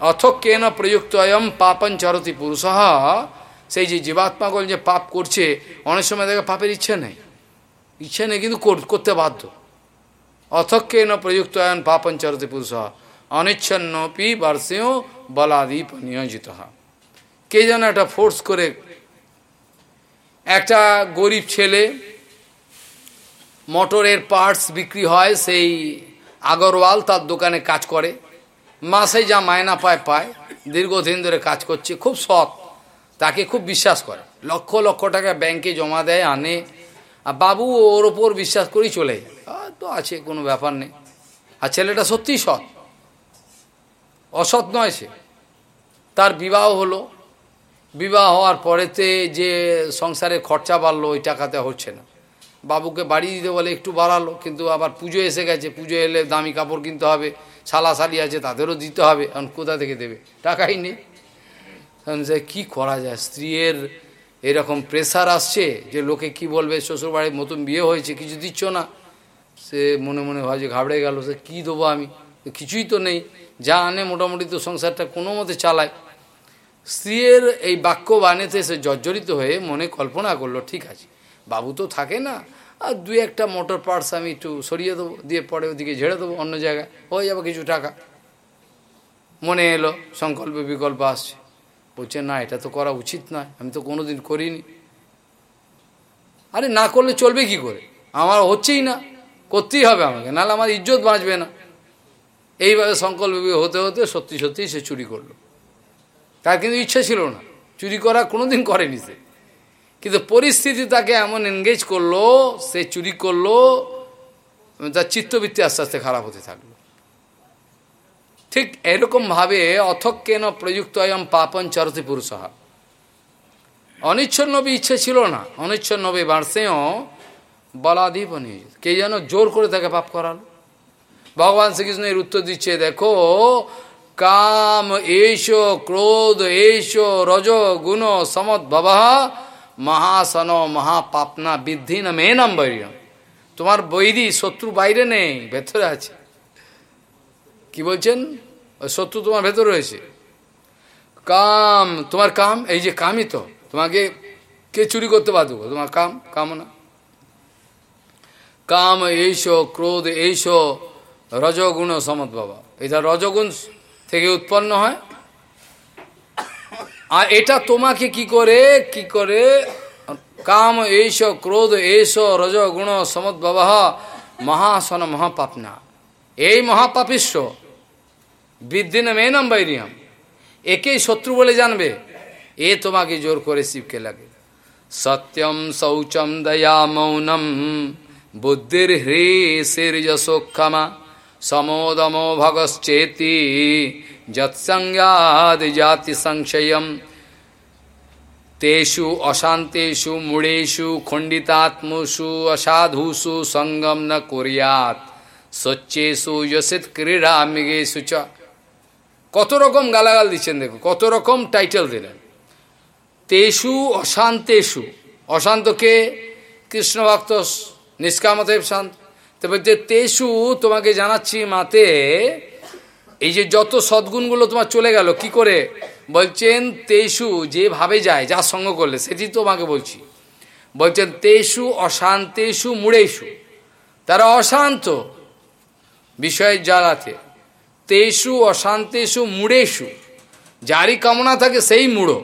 অথ কেন প্রযুক্ত অয়ম পাপন চরতি পুরুষ। সেই যে জীবাত্মাগল যে পাপ করছে, অনেক সময় দেখে পাপের ইচ্ছে নেই। ইচ্ছে নেই কিন্তু করতে বাধ্য। অথক্কেন প্রযুক্তায়ন পাপন চরতি পুরুষ। অনিচ্ছন্নপি বার্ষেয় বলাদীপ নিয়োজিত কে যেন একটা ফোর্স করে একটা গরিব ছেলে মোটরের পার্টস বিক্রি হয়, সেই আগরওয়াল তার দোকানে কাজ করে, মাসে যা মায়না পায় পায়, দীর্ঘদিন ধরে কাজ করছে, খুব সৎ, তাকে খুব বিশ্বাস করে। লক্ষ লক্ষ টাকা ব্যাংকে জমা দেয়, আনে আর বাবু ওর ওপর বিশ্বাস করেই চলে যায়। তো আছে, কোনো ব্যাপার নেই। আর ছেলেটা সত্যিই সৎ। অসৎ নয় সে। তার বিবাহ হলো। বিবাহ হওয়ার পরেতে যে সংসারে খরচা বাড়লো, ওই টাকাতে হচ্ছে না। বাবুকে বাড়ি দিতে বলে একটু বাড়ালো, কিন্তু আবার পুজো এসে গেছে। পুজো এলে দামি কাপড় কিনতে হবে সালাসালি আছে, তাদেরও দিতে হবে। এখন কোথা থেকে দেবে? টাকাই নেই। সে কী করা যায়? স্ত্রীর এরকম প্রেসার আসছে যে লোকে কি বলবে, শ্বশুরবাড়ির মতন বিয়ে হয়েছে, কিছু দিচ্ছ না। সে মনে মনে হয় যে ঘাবড়ে গেল, সে কী দেবো আমি? কিছুই তো নেই। যা আনে মোটামুটি তো সংসারটা কোনো মতে চালায়। স্ত্রীর এই বাক্য বানেতে সে জর্জরিত হয়ে মনে কল্পনা করল, ঠিক আছে, বাবু তো থাকে না, আর দুই একটা মোটর পার্টস আমি একটু সরিয়ে দেবো, দিয়ে পরে ওদিকে ঝেড়ে দেবো অন্য জায়গায়, হয়ে যাবে কিছু টাকা। মনে এলো, সংকল্প বিকল্প আসছে। বলছে, না, এটা তো করা উচিত নয়, আমি তো কোনোদিন করিনি। আরে না করলে চলবে কি করে? আমার হচ্ছেই না, করতেই হবে আমাকে, নাহলে আমার ইজ্জত বাঁচবে না। এইভাবে সংকল্প হতে হতে সত্যি সত্যি সে চুরি করল। তার কিন্তু ইচ্ছা ছিল না, চুরি করা কোনোদিন করেনি সে। কিন্তু পরিস্থিতি তাকে এমন এনগেজ করল, সে চুরি করল, তার চিত্তবৃত্তি আস্তে আস্তে খারাপ হতে থাকল। ঠিক এরকমভাবে অথক্কেন প্রযুক্ত অয়ম পাপন চরতি পুরুষ। অনিচ্ছন্নবী ইচ্ছে ছিল না, অনিচ্ছন্নবী বাড়ছেও বলাদীপ নিয়ে কে যেন জোর করে তাকে পাপ করালো। ভগবান শ্রীকৃষ্ণ এর উত্তর দিচ্ছে, দেখো, কাম এস ক্রোধ এস রজ গুণ সমত ভবাহ মহাসন মহাপাপনা বৃদ্ধি না মেনাম বৈরিয়ম। তোমার বৈরি শত্রু বাইরে নেই, ভেতরে আছে। কি বলছেন? শত্রু তোমার ভেতরে রয়েছে। কাম, তোমার কাম, এই যে কামই তো, তোমাকে কে চুরি করতে বাধ্য তোমার কাম, কামনা। কাম এইস ক্রোধ এইস রজগুণ সমত বাবা। এটা রজগুণ থেকে উৎপন্ন হয়। আর এটা তোমাকে কি করে কি করে? কাম এইস ক্রোধ এইস রজগুণ সমত বাবা, মহাসন মহাপাপনা। এই মহাপাপিষ্য বৃদ্ধিন মেনম বৈরিয়ম একেই শত্রু বলে জানবে। এ তোমাকে জোর করে শিবকে লাগে। সত্যম শৌচম দয়া মৌনম। বুদ্ধির হ্রেশের যশোক্ষমা সমোদমো ভগশ্চেতি। যৎসংজ্ঞাদ জাতি সংশয়ম। তেষু অশান্তেষু মূড়েষু খণ্ডিতাত্মসু অসাধুষু সঙ্গম ন কুরিয়াত সচ্চেষু যশিত ক্রীড়া মৃগেশু চ কত রকম গালাগাল দিচ্ছেন দেখো কত রকম টাইটেল দিলেন। তেষু অশান্তেষু অশান্তকে কৃষ্ণ ভক্ত নিষ্কামদেব শান্ত। তো বলতে তেষু তোমাকে জানাচ্ছি মাতে, এই যে যত সদ্গুণগুলো তোমার চলে গেল, কি করে? বলছেন তেষু যেভাবে যায়, যা সঙ্গ করলে, সেটি তোমাকে বলছি। বলছেন তেষু অশান্তেষু মুড়েষু তারা অশান্ত। বিষয়ের জ্বালাতে। তেষু অশান্তেষু মুড়েষু যারই কামনা থাকে সেই মুড়ো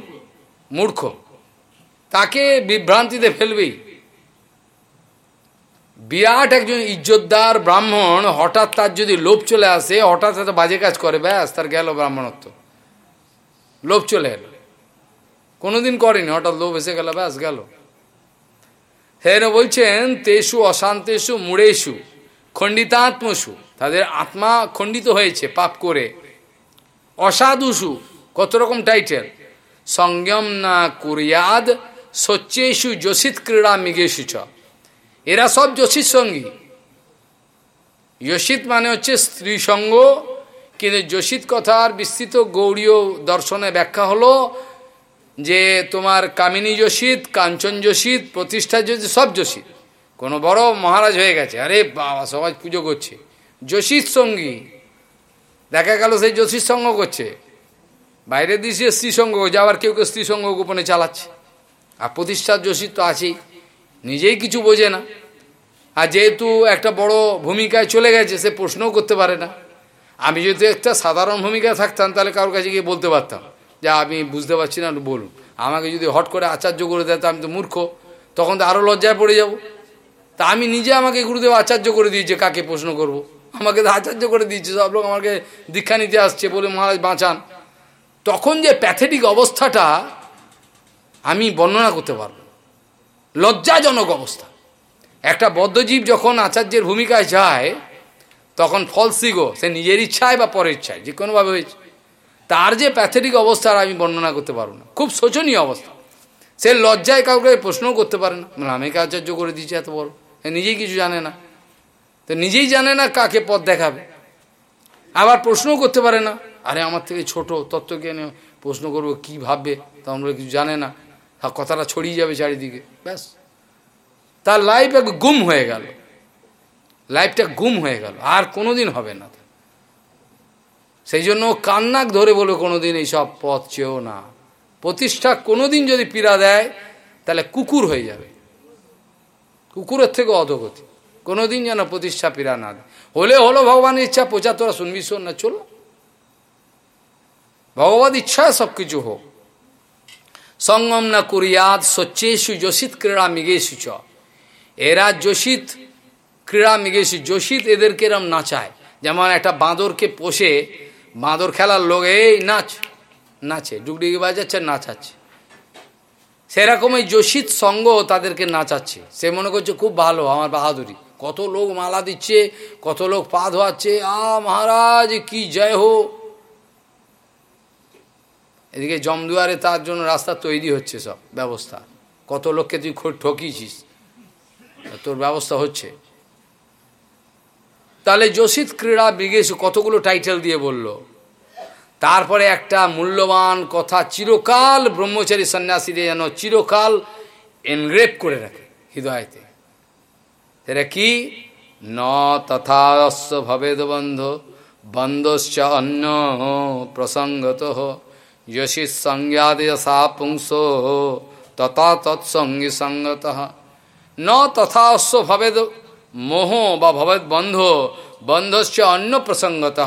মূর্খ। তাকে বিভ্রান্তিতে ফেলবেই বিরাট একজন ইজ্জতদার ব্রাহ্মণ, হঠাৎ তার যদি লোভ চলে আসে, হঠাৎ হয়তো বাজে কাজ করে, ব্যাস, তার গেল ব্রাহ্মণত্ব। লোভ চলে এলো। কোনোদিন করেনি, হঠাৎ লোভ এসে গেল, ব্যাস, গেল। হেন বলছেন তেসু অশান্তেশু মুড়েশু খণ্ডিতাত্মসু। তাদের আত্মা খণ্ডিত হয়েছে পাপ করে। অসাধুসু কত রকম টাইটেল সংযম না কুরিয়াদ সচ্চেশু যোশিত ক্রীড়া মিগেশু এরা সব যোশীর সঙ্গী। যোশিত মানে হচ্ছে স্ত্রী সঙ্গ। কিন্তু যোশিত কথার বিস্তৃত গৌড়ীয় দর্শনে ব্যাখ্যা হলো যে তোমার কামিনী যোশিত কাঞ্চন যোশিত প্রতিষ্ঠা যোশিত সব যোশিত কোনো বড় মহারাজ হয়ে গেছে। আরে বাবা সবাই পুজো করছে। যোশীর সঙ্গী। দেখা গেল সেই যোশীর সঙ্গ করছে। বাইরের দেশে স্ত্রী সঙ্গ করছে, আবার কেউ কেউ স্ত্রী সঙ্গ গোপনে চালাচ্ছে। আর প্রতিষ্ঠার যোশীর তো আছেই, নিজেই কিছু বোঝে না। আর যেহেতু একটা বড় ভূমিকায় চলে গেছে, সে প্রশ্নও করতে পারে না। আমি যদি একটা সাধারণ ভূমিকায় থাকতাম, তাহলে কারোর কাছে গিয়ে বলতে পারতাম, যে আমি বুঝতে পারছি না, বলুন। আমাকে যদি হট করে আচার্য করে দেয় আমি তো মূর্খ, তখন তো আরও লজ্জায় পড়ে যাব। তা আমি নিজে আমাকে গুরুদেব আচার্য করে দিয়েছে, কাকে প্রশ্ন করব। আমাকে আচার্য করে দিয়েছে। সব লোক আমাকে দীক্ষা নিতে আসছে বলে, মহারাজ, বাঁচান। তখন যে প্যাথেটিক অবস্থাটা আমি বর্ণনা করতে পারব। লজ্জাজনক অবস্থা। একটা বদ্ধজীব যখন আচার্যের ভূমিকায় যায়, তখন ফলসিগো সে নিজের ইচ্ছায় বা পরের ইচ্ছায়, যে কোনোভাবে হয়েছে। তার যে প্যাথেটিক অবস্থার আমি বর্ণনা করতে পারব না। খুব শোচনীয় অবস্থা। সে লজ্জায় কাউকে প্রশ্নও করতে পারে না। মানে আমাকে আচার্য করে দিয়েছে এত বড়? সে নিজেই কিছু জানে না। তো নিজেই জানে না কাকে পথ দেখাবে। আবার প্রশ্নও করতে পারে না। আরে, আমার থেকে ছোট, তত্ত্বজ্ঞানে, প্রশ্ন করব, কি ভাববে? তা আমরা কিছু জানে না। কথাটা ছড়িয়ে যাবে চারিদিকে। ব্যাস। তার লাইফ এক গুম হয়ে গেল। লাইফটা গুম হয়ে গেল। আর কোনোদিন হবে না। সেই জন্য কান্নাক ধরে বলে কোনোদিন এইসব পথ চেয়েও না। প্রতিষ্ঠা কোনোদিন যদি পীড়া দেয়, তাহলে কুকুর হয়ে যাবে। কুকুরের থেকে অধগতি। কোনোদিন যেন প্রতিষ্ঠা পীড়া না হলে হলো ভগবানের ইচ্ছা প্রচার তোরা শুনবি, শোন না, চলো। ভগবত ইচ্ছা সব কিছু হোক। সঙ্গম না কুরিয়াদ সচ্চেশু যোশিত ক্রীড়া মিগেশু চ। এরা যোশিত ক্রীড়া মিগেশু যোশিত এদেরকে এরম নাচায় যেমন একটা বাঁদরকে পোষে, বাঁদর খেলার লোক, এই, নাচ। নাচে, ডুগডুগি বাজাচ্ছে, নাচাচ্ছে। সেরকম এই যোশিত সঙ্গ তাদেরকে নাচাচ্ছে। সে মনে করছে, খুব ভালো, আমার বাহাদুরি। কত লোক মালা দিচ্ছে, কত লোক পা ধোয়াচ্ছে। আ, মহারাজ, কি জয় হো। এদিকে জমদুয়ারে তার জন্য রাস্তা তৈরি হচ্ছে সব, ব্যবস্থা। কত লোককে তুই ঠকিয়েছিস, তোর ব্যবস্থা হচ্ছে। তাহলে যোশিত ক্রীড়া বিগেশ কতগুলো টাইটেল দিয়ে বলল? তারপরে একটা মূল্যবান কথা, চিরকাল ব্রহ্মচারী সন্ন্যাসীদের যেন চিরকাল এনগ্রেপ করে রাখে হৃদয়তে। সেটা কি? ন তথাস্য ভবেদ বন্ধ, বন্ধশ্চ অন্য প্রসঙ্গত যশি সংজ্ঞাদয়সা পুংস তথা তৎসঙ্গী সঙ্গত ন তথাস্য ভবেদ মোহ বা ভবেদ বন্ধ, বন্ধশ্চ অন্য প্রসঙ্গত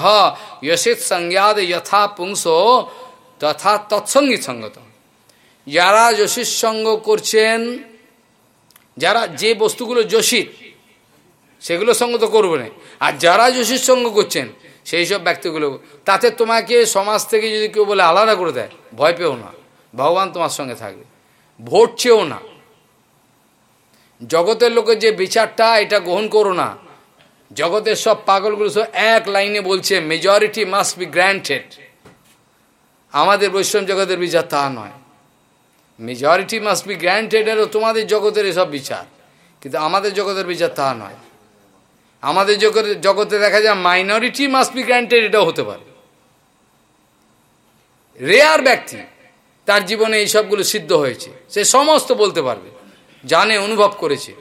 যশিত সংজ্ঞাদ যথা পুংস তথা তৎসঙ্গী সঙ্গত যারা যশির সঙ্গ করছেন, যারা যে বস্তুগুলো যশিত সেগুলো সঙ্গ তো করবে না। আর যারা যশির সঙ্গ করছেন, সেই সব ব্যক্তিগুলো, তাতে তোমাকে সমাজ থেকে যদি কেউ বলে আলাদা করে দেয়, ভয় পেও না। ভগবান তোমার সঙ্গে থাকবে ভোট চেও না। জগতের লোকের যে বিচারটা, এটা গ্রহণ করো না। জগতের সব পাগলগুলো সব এক লাইনে বলছে মেজরিটি মাস্ট বি গ্র্যান্টেড আমাদের বৈষ্ণব জগতের বিচার তা নয়। মেজরিটি মাস্ট বি গ্র্যান্টেড তোমাদের জগতের এসব বিচার। কিন্তু আমাদের জগতের বিচার তা নয়। আমাদের জগতে জগতে দেখা যায় মাইনরিটি মাস্ট বি গ্র্যান্টেড এটাও হতে পারে। রেয়ার ব্যক্তি তার জীবনে এই সবগুলো সিদ্ধ হয়েছে। সে সমস্ত বলতে পারবে, জানে, অনুভব করেছে।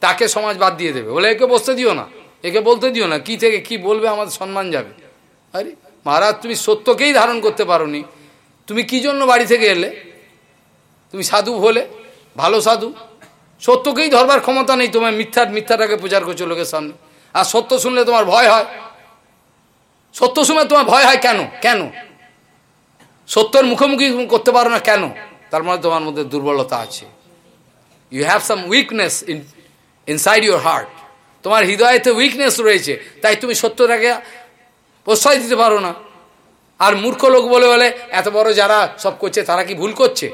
তাকে সমাজ বাদ দিয়ে দেবে। বলে, একে বসতে দিও না। একে বলতে দিও না। কি থেকে কি বলবে আমাদের সম্মান যাবে। আরে, মহারাজ, তুমি সত্যকেই ধারণ করতে পারো তুমি কি জন্য বাড়ি থেকে এলে? তুমি সাধু হলে ভালো সাধু। সত্যকেই ধরবার ক্ষমতা নেই তোমার মিথ্যার মিথ্যাটাকে প্রচার করছ লোকের সামনে। আর সত্য শুনলে তোমার ভয় হয়। সত্য শুনে তোমার ভয় হয় কেন? কেন? সত্যের মুখোমুখি করতে পারো না কেন? তার মানে তোমার মধ্যে দুর্বলতা আছে। You have some weakness in inside your heart তোমার হৃদয়তে উইকনেস রয়েছে, তাই তুমি সত্যটাকে প্রশ্রয় দিতে পারো না। আর মূর্খ লোক বলে বলে, এত বড় যারা সব করছে, তারা কি ভুল করছে?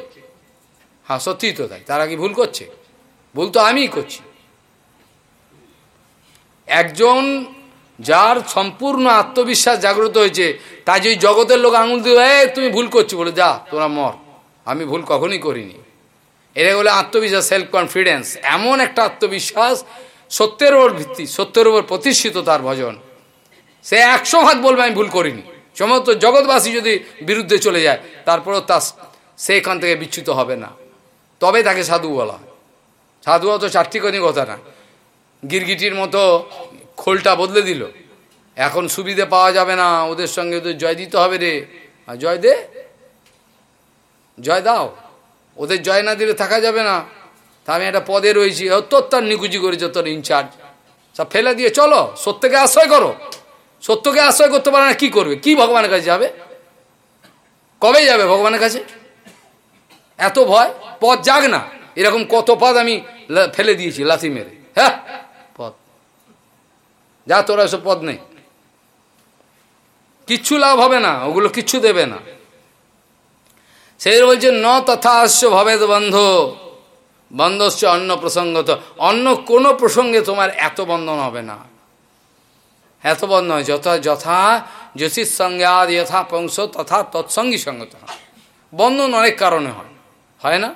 হ্যাঁ সত্যিই তো তাই, তারা কি ভুল করছে? ভুল তো আমিই করছি। একজন যার সম্পূর্ণ আত্মবিশ্বাস জাগ্রত হয়েছে, তাই যে জগতের লোক আঙুল দিয়ে তুমি ভুল করছ। বলে, যা, তোরা মর। আমি ভুল কখনই করিনি। এটা বলে আত্মবিশ্বাস সেলফ কনফিডেন্স এমন একটা আত্মবিশ্বাস, সত্যের ওপর ভিত্তি, সত্যের ওপর প্রতিষ্ঠিত তার ভজন। সে একশো ভাগ বলবে, আমি ভুল করিনি। সমস্ত জগৎবাসী যদি বিরুদ্ধে চলে যায়, তারপরেও তা সে এখান থেকে বিচ্যুত হবে না। তবে তাকে সাধু বলা হয়। সাধু অত চারটি কোনি কথা না। গিরগিটির মতো খোলটা বদলে দিল। এখন সুবিধে পাওয়া যাবে না, ওদের সঙ্গে ওদের জয় দিতে হবে রে। জয় দে। জয় দাও। ওদের জয় না দিলে থাকা যাবে না। তা আমি একটা পদে রয়েছি তোর তার নিকুচি করেছে তোর ইনচার্জ সব ফেলে দিয়ে চলো, সত্যকে আশ্রয় করো। সত্যকে আশ্রয় করতে পারে না, কি করবে? কি ভগবানের কাছে যাবে? কবে যাবে ভগবানের কাছে? এত ভয়? পথ যাক না। এরকম কত পদ আমি ফেলে দিয়েছি লাথি মেরে। হ্যাঁ? যা তোরা এসব পদ নেই। কিচ্ছু লাভ হবে না, ওগুলো কিচ্ছু দেবে না। সেই বলছে, ন তথা আসছে ভবেদ বন্ধ বন্ধস্য অন্য প্রসঙ্গত। অন্য কোনো প্রসঙ্গে তোমার এত বন্ধন হবে না। এত বন্ধন হয়, যথা জ্যোতিষ সঙ্গাদ যথা পংশ তথা তৎসঙ্গী সঙ্গত বন্ধন অনেক কারণে হয়। হয় না?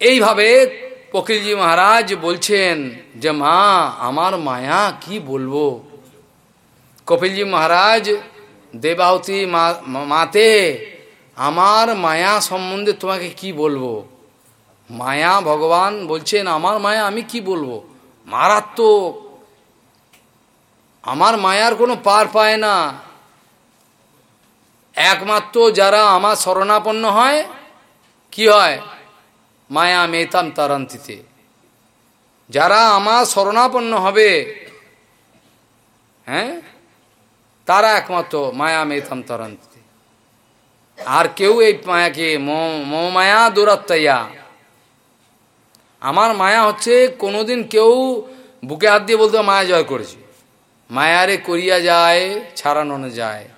এইভাবে ফকিরজি মহারাজ বলছেন যে, মা, আমার মায়া কি বলব? কপিলজি মহারাজ, দেবাহতী মাতে, আমার মায়া সম্বন্ধে তোমাকে কি বলব? মায়া, ভগবান বলছেন, আমার মায়া আমি কি বলব? মারাত্মক। আমার মায়ার কোনো পার পায় না। একমাত্র যারা আমার শরণাপন্ন হয়, কি হয়? মায়া মেতাম তারান্তিতে। যারা আমার শরণাপন্ন হবে হ্যাঁ? তারা একমাত্র মায়া মেতাম তারান্তিতে। আর কেউ এই মায়াকে মায়া দূরত্বয়া আমার মায়া হচ্ছে কোনোদিন কেউ বুকে হাত দিয়ে বলতে মায়া জয় করেছে। মায়ারে করিয়া যায়, ছাড়ানো যায়।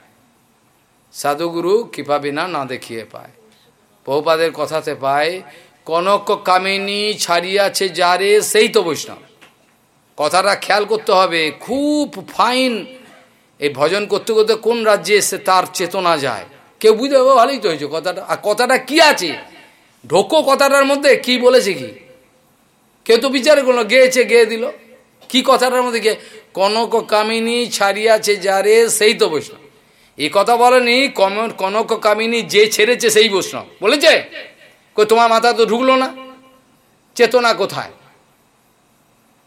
সাধুগুরু কৃপা বিনা না দেখিয়ে পায়। বহুপাদের কথাতে পায় কনক কামিনী ছাড়িয়াছে যারে, সেই তো বৈষ্ণব। কথাটা খেয়াল করতে হবে, খুব ফাইন এই ভজন করতে করতে কোন রাজ্যে এসে তার চেতনা যায়। কেউ বুঝতে ভালোই তো হয়েছে কথাটা। আর কথাটা কি আছে? ঢোকো কথাটার মধ্যে, কি বলেছে কি? কেউ তো বিচার করল গেয়েছে, গেয়ে দিল। কি কথাটার মধ্যে গিয়ে, কনক কামিনী ছাড়িয়াছে যারে, সেই তো বৈষ্ণব। এই কথা বলেনি কনক কামিনী যে ছেড়েছে, সেই বৈষ্ণব। বলেছে? কই, তোমার মাথা তো ঢুকলো না। চেতনা কোথায়?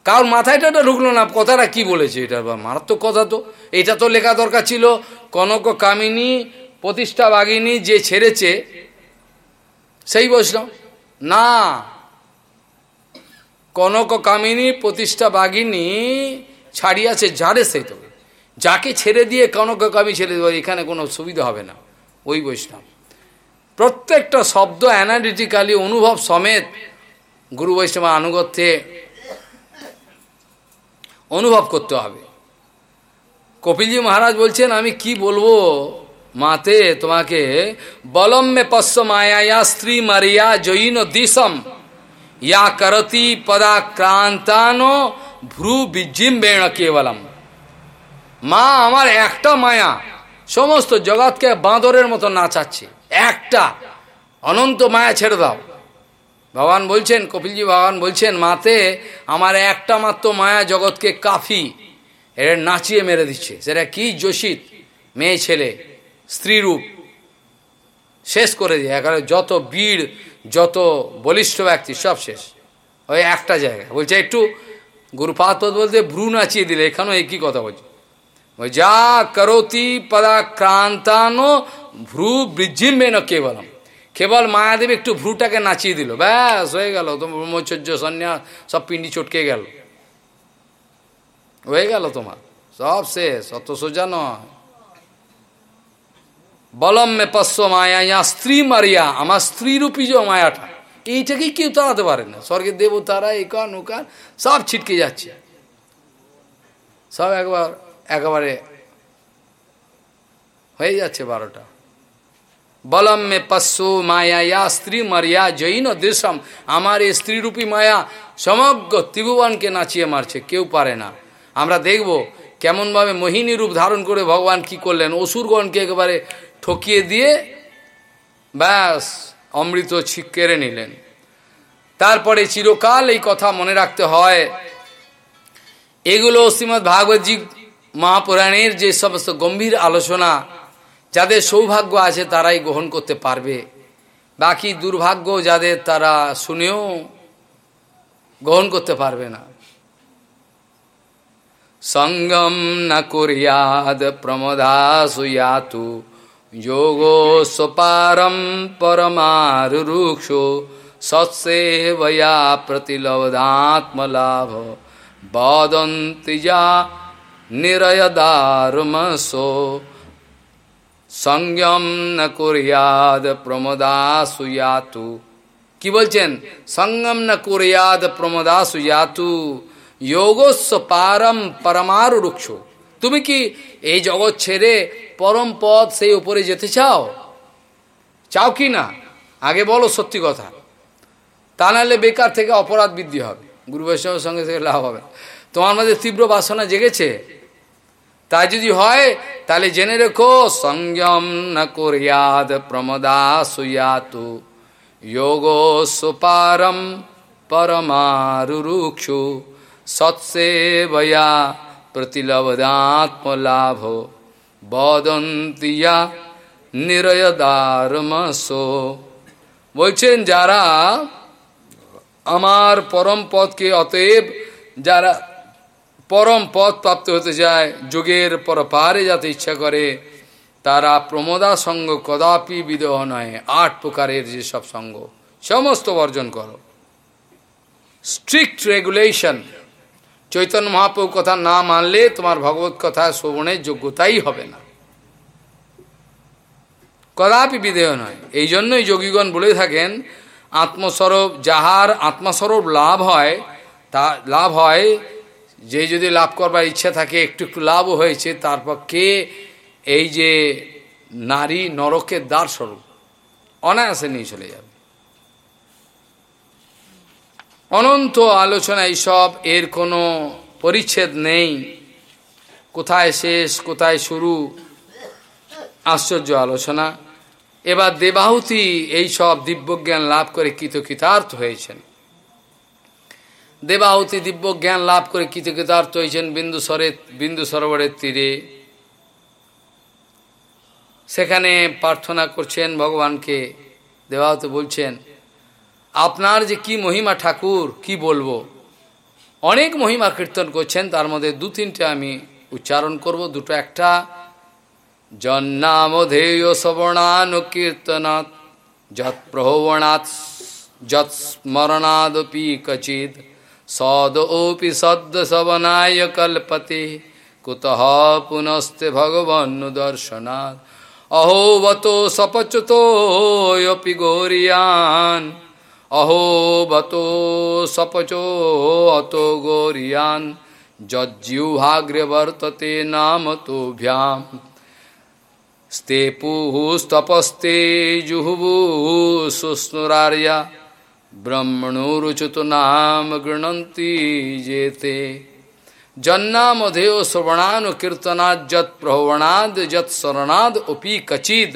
কার মাথায়টা ঢুকলো না, কথাটা কি বলেছে এটা? বা মারাত্মক কথা তো। এটা তো লেখা দরকার ছিল, কনক কামিনী, প্রতিষ্ঠা বাগিনী যে ছেড়েছে, সেই বৈষ্ণব। না। কনক কামিনী, প্রতিষ্ঠা বাগিনী ছাড়িয়াছে যারে সেই তো। যাকে ছেড়ে দিয়ে কনক কামি ছেড়ে দেবো, এখানে কোনো সুবিধা হবে না। ওই বৈষ্ণব। প্রত্যেকটা শব্দ অ্যানালিটিক্যালি অনুভব সমেত গুরু বৈষ্ণব আনুগত্যে অনুভব করতে হবে। কপিলজি মহারাজ বলছেন, আমি কি বলব মাতে তোমাকে বলম্মে পশ্চ মায়া স্ত্রী মারিয়া জৈন দিশম, ইয়া করতি পদাক্রান্তানো ভ্রু বিজিম্বেণ কেবলম। মা আমার একটা মায়া, সমস্ত জগৎকে বাঁদরের মতো নাচাচ্ছে। একটা। অনন্ত মায়া ছেড়ে দাও। ভগবান বলছেন, কপিলজি ভগবান বলছেন, মাতে, আমার একটা মাত্র মায়া জগৎকে কাফি, এর নাচিয়ে মেরে দিচ্ছে। সেটা কি যোশিত মেয়ে, ছেলে স্ত্রীরূপ শেষ করে দিয়ে এখানে যত বীর, যত বলিষ্ঠ ব্যক্তি, সব শেষ। ওই একটা জায়গা বলছে, একটু গুরুপাত বলতে ভ্রু নাচিয়ে দিলে, এখানেও একই কথা বলছে। ওই যা করতি পদাক্রান্তানো ভ্রু বৃদ্ধিম্বে না কেবলম কেবল মায়াদেব একটু ভ্রুটাকে নাচিয়ে দিল ব্যাস হয়ে গেল তোমার ব্রহ্মচর্য সন্ন্যাস সব পিন্ডি চটকে গেল হয়ে গেল তোমার সব শেষ অত সোজা নয় বলম মে পশ্ব মায়া ইয়া স্ত্রী মারিয়া আমার স্ত্রীরূপী যে মায়াটা এইটাকেই কেউ তাড়াতে পারে না স্বর্গের দেবতারা একান ওকান সব ছিটকে যাচ্ছে সব একবার একেবারে হয়ে যাচ্ছে বারোটা। বলম মে পশু মায়া স্ত্রী মারিয়া, জৈন দেশম আমার এই স্ত্রীরূপী মায়া সমগ্র ত্রিভুবনকে নাচিয়ে মারছে, কেউ পারে না। আমরা দেখব কেমনভাবে মোহিনী রূপ ধারণ করে ভগবান কি করলেন। অসুরগণকে একেবারে ঠকিয়ে দিয়ে ব্যাস অমৃত কেড়ে নিলেন। তারপরে চিরকাল এই কথা মনে রাখতে হয়। এগুলো শ্রীমৎ ভাগবতজি মহাপুরাণের যে সমস্ত গম্ভীর আলোচনা, যাদের সৌভাগ্য আছে তারাই গ্রহণ করতে পারবে। বাকি দুর্ভাগ্য যাদের তারা শুনেও গ্রহণ করতে পারবে না। সঙ্গম না করিয়াদ প্রমদা সুয়াতু, যোগো সোপারম পরমারুক্ষো সৎসেবয়া প্রতিলবদাত্মলাভ বদন্তি যা নিরয়দারমসো সংযম ন কুরিয়াদ প্রমদাসুয়াতু কি বলছেন সঙ্গম ন কুরিয়াদ প্রমদাসুয়াতু যোগস্ব পারম পরমারু রুক্ষ তুমি কি এই জগৎ ছেড়ে পরম পদ সেই উপরে যেতে চাও চাও কি না আগে বলো সত্যি কথা তা নাহলে বেকার থেকে অপরাধ বৃদ্ধি হবে গুরু বৈষ্ণবের সঙ্গে থেকে লাভ হবে। তোমার মধ্যে তীব্র বাসনা জেগেছে? তাই যদি হয়, তাহলে জেনে রেখো, সংযম না করিয়াদ প্রমদা সুয়াতু যোগ সুপারম পরমারুরুক্ষু। সৎসেবয়া প্রতিলবদাত্মলাভ বদন্তিয়া নিরয়দারমসো। বলছেন, যারা আমার পরম পদকে অতএব, যারা পরম পদ প্রাপ্ত হতে যায়, যোগের পরপারে যাতে ইচ্ছা করে, তারা প্রমোদা সঙ্গ কদাপি বিদেহ নয় আট প্রকারের যে সব সঙ্গ, সমস্ত বর্জন করো। স্ট্রিক্ট রেগুলেশন চৈতন্য মহাপ্রভু কথা না মানলে তোমার ভগবত কথা শ্রবণের যোগ্যতাই হবে না। কদাপি বিদেহ নয়। এই জন্যই যোগীগণ বলে থাকেন, আত্মস্বরূপ যাহার আত্মস্বরূপ লাভ হয়, তা লাভ হয় যে যদি লাভ করবার ইচ্ছা থাকে, একটু একটু লাভও হয়েছে, তারপর কে এই যে নারী নরকের দ্বার স্বরূপ? অনায়াসে নিয়ে চলে যাবে। অনন্ত আলোচনা এইসব, এর কোনো পরিচ্ছেদ নেই। কোথায় শেষ, কোথায় শুরু? আশ্চর্য আলোচনা। এবার দেবাহুতি এই সব দিব্যজ্ঞান লাভ করে কৃতকৃতার্থ হয়েছেন। দেবাহুতি দিব্যজ্ঞান লাভ করে কৃতকৃতার্থ হয়েছেন বিন্দু সরের বিন্দু সরোবরের তীরে। সেখানে প্রার্থনা করছেন ভগবানকে, দেবাহুতি বলছেন, আপনার যে কি মহিমা ঠাকুর, কি বলব? অনেক মহিমা কীর্তন করছেন, তার মধ্যে দু তিনটে আমি উচ্চারণ করব। দুটো একটা জন্নামধেয় শ্রবণানুকীর্তনাৎ যৎ প্রহবণাৎ, যৎ স্মরণাদপি কচিদ সদপি সদ্য সবনায় কল্পতে কুতঃ পুনস্তে ভগবন্ন দর্শনাৎ। অহোবত সপচতোয়পি গৌরিয়ান। অহোবতো সপচো অত গৌরিয়ান। যজ্জিহ্বাগ্রে বর্ততে নাম তোভ্যাম। স্তেপুস্তপস্তে জুহুবু সুস্নুরার্য়া। ব্রহ্মণুরুচিত নাম গৃণন্তি যেতে জন্নামধেয় শ্রবণানু কীর্তনাদ যৎ প্রহবণাদ যৎ শরণাদ ওপি কচিদ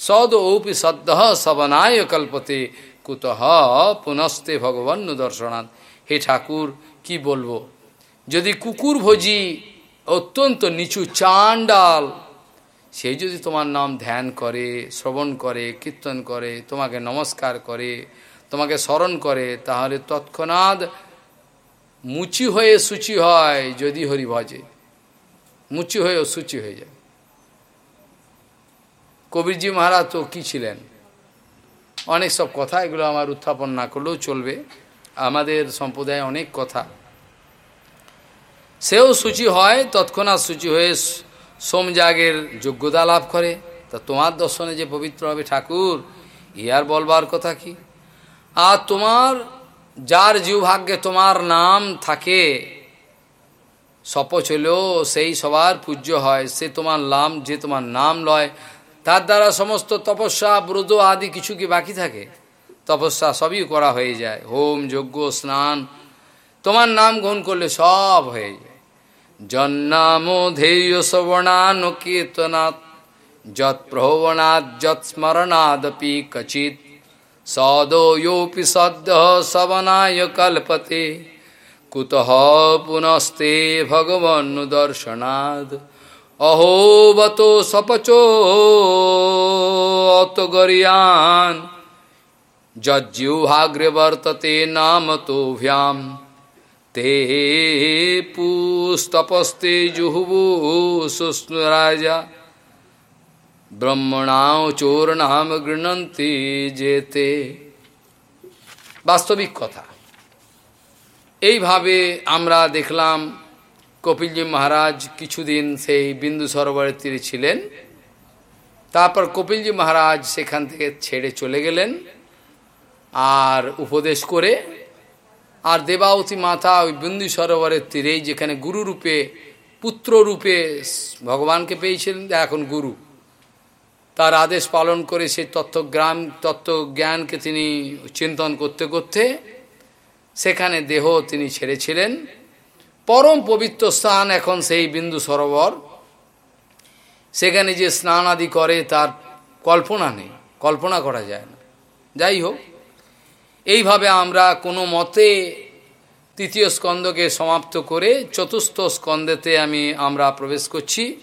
সদ ওপি সদ্য সবনায় কল্পতে কুতঃ পুনস্তে ভগবান দর্শনাথ হে ঠাকুর কি বলব যদি কুকুর ভোজি অত্যন্ত নিচু চাণ্ডাল সেই যদি তোমার নাম ধ্যান করে শ্রবণ করে কীর্তন করে তোমাকে নমস্কার করে তোমাকে স্মরণ করে, তাহলে তৎক্ষণাৎ মুচি হয়ে সূচি হয় যদি হরি ভজে। মুচি হয়ে সূচি হয়ে যায়। কবিরজি মহারাজ তো কী ছিলেন? অনেক সব কথা, এগুলো আমার উত্থাপন না করলেও চলবে। আমাদের সম্প্রদায়ে অনেক কথা। সেও সূচি হয়, তৎক্ষণাৎ সূচি হয়ে সোমজাগের যোগ্যতা লাভ করে। তা তোমার দর্শনে যে পবিত্র হবে ঠাকুর ইয়ার বলবার কথা কি? আর তোমার, যার জীবভাগ্যে তোমার নাম থাকে সপচ হলেও সেই সবার পূজ্য হয়, সে তোমার নাম, যে তোমার নাম লয়, তার দ্বারা সমস্ত তপস্যা, ব্রত আদি কিছু কি বাকি থাকে? তপস্যা সবই করা হয়ে যায়, হোম, যজ্ঞ, স্নান, তোমার নাম গ্রহণ করলে সব হয়ে যায়। জন্নামোধেয় শ্রবণানুকীর্তনাৎ যৎ প্রহবনাৎ, যৎ স্মরণাদপি কচিত सदो योपि सद्य सवनाय कल्पते कुतः पुनस्ते भगवन्नुदर्शनाद् अहो बतो सपचो अत गरियान् जज्जुहाग्र्यवर्तते नाम तोभ्यां ते पुस्तपस्ते जुहुवु सुस्नुराजा ব্রহ্মণাও চোর নাম গৃণন্তি যেতে বাস্তবিক কথা। এইভাবে আমরা দেখলাম কপিলজি মহারাজ কিছুদিন সেই বিন্দু সরোবরের তীরে ছিলেন। তারপর কপিলজি মহারাজ সেখান থেকে ছেড়ে চলে গেলেন আর উপদেশ করে আর দেবাবতী মাতা ওই বিন্দু সরোবরের তীরেই যেখানে গুরু রূপে পুত্র রূপে ভগবানকে পেয়েছিলেন, এখন গুরু। তার আদেশ পালন করে সেই তত্ত্বগ্রাম, তত্ত্বজ্ঞানকে তিনি চিন্তন করতে করতে সেখানে দেহ তিনি ছেড়েছিলেন। পরম পবিত্র স্থান এখন সেই বিন্দু সরোবর। সেখানে যে স্নান আদি করে তার কল্পনা নেই, কল্পনা করা যায় না। যাই হোক, এইভাবে আমরা কোনো মতে তৃতীয় স্কন্ধকে সমাপ্ত করে চতুর্থ স্কন্ধেতে আমি আমরা প্রবেশ করছি।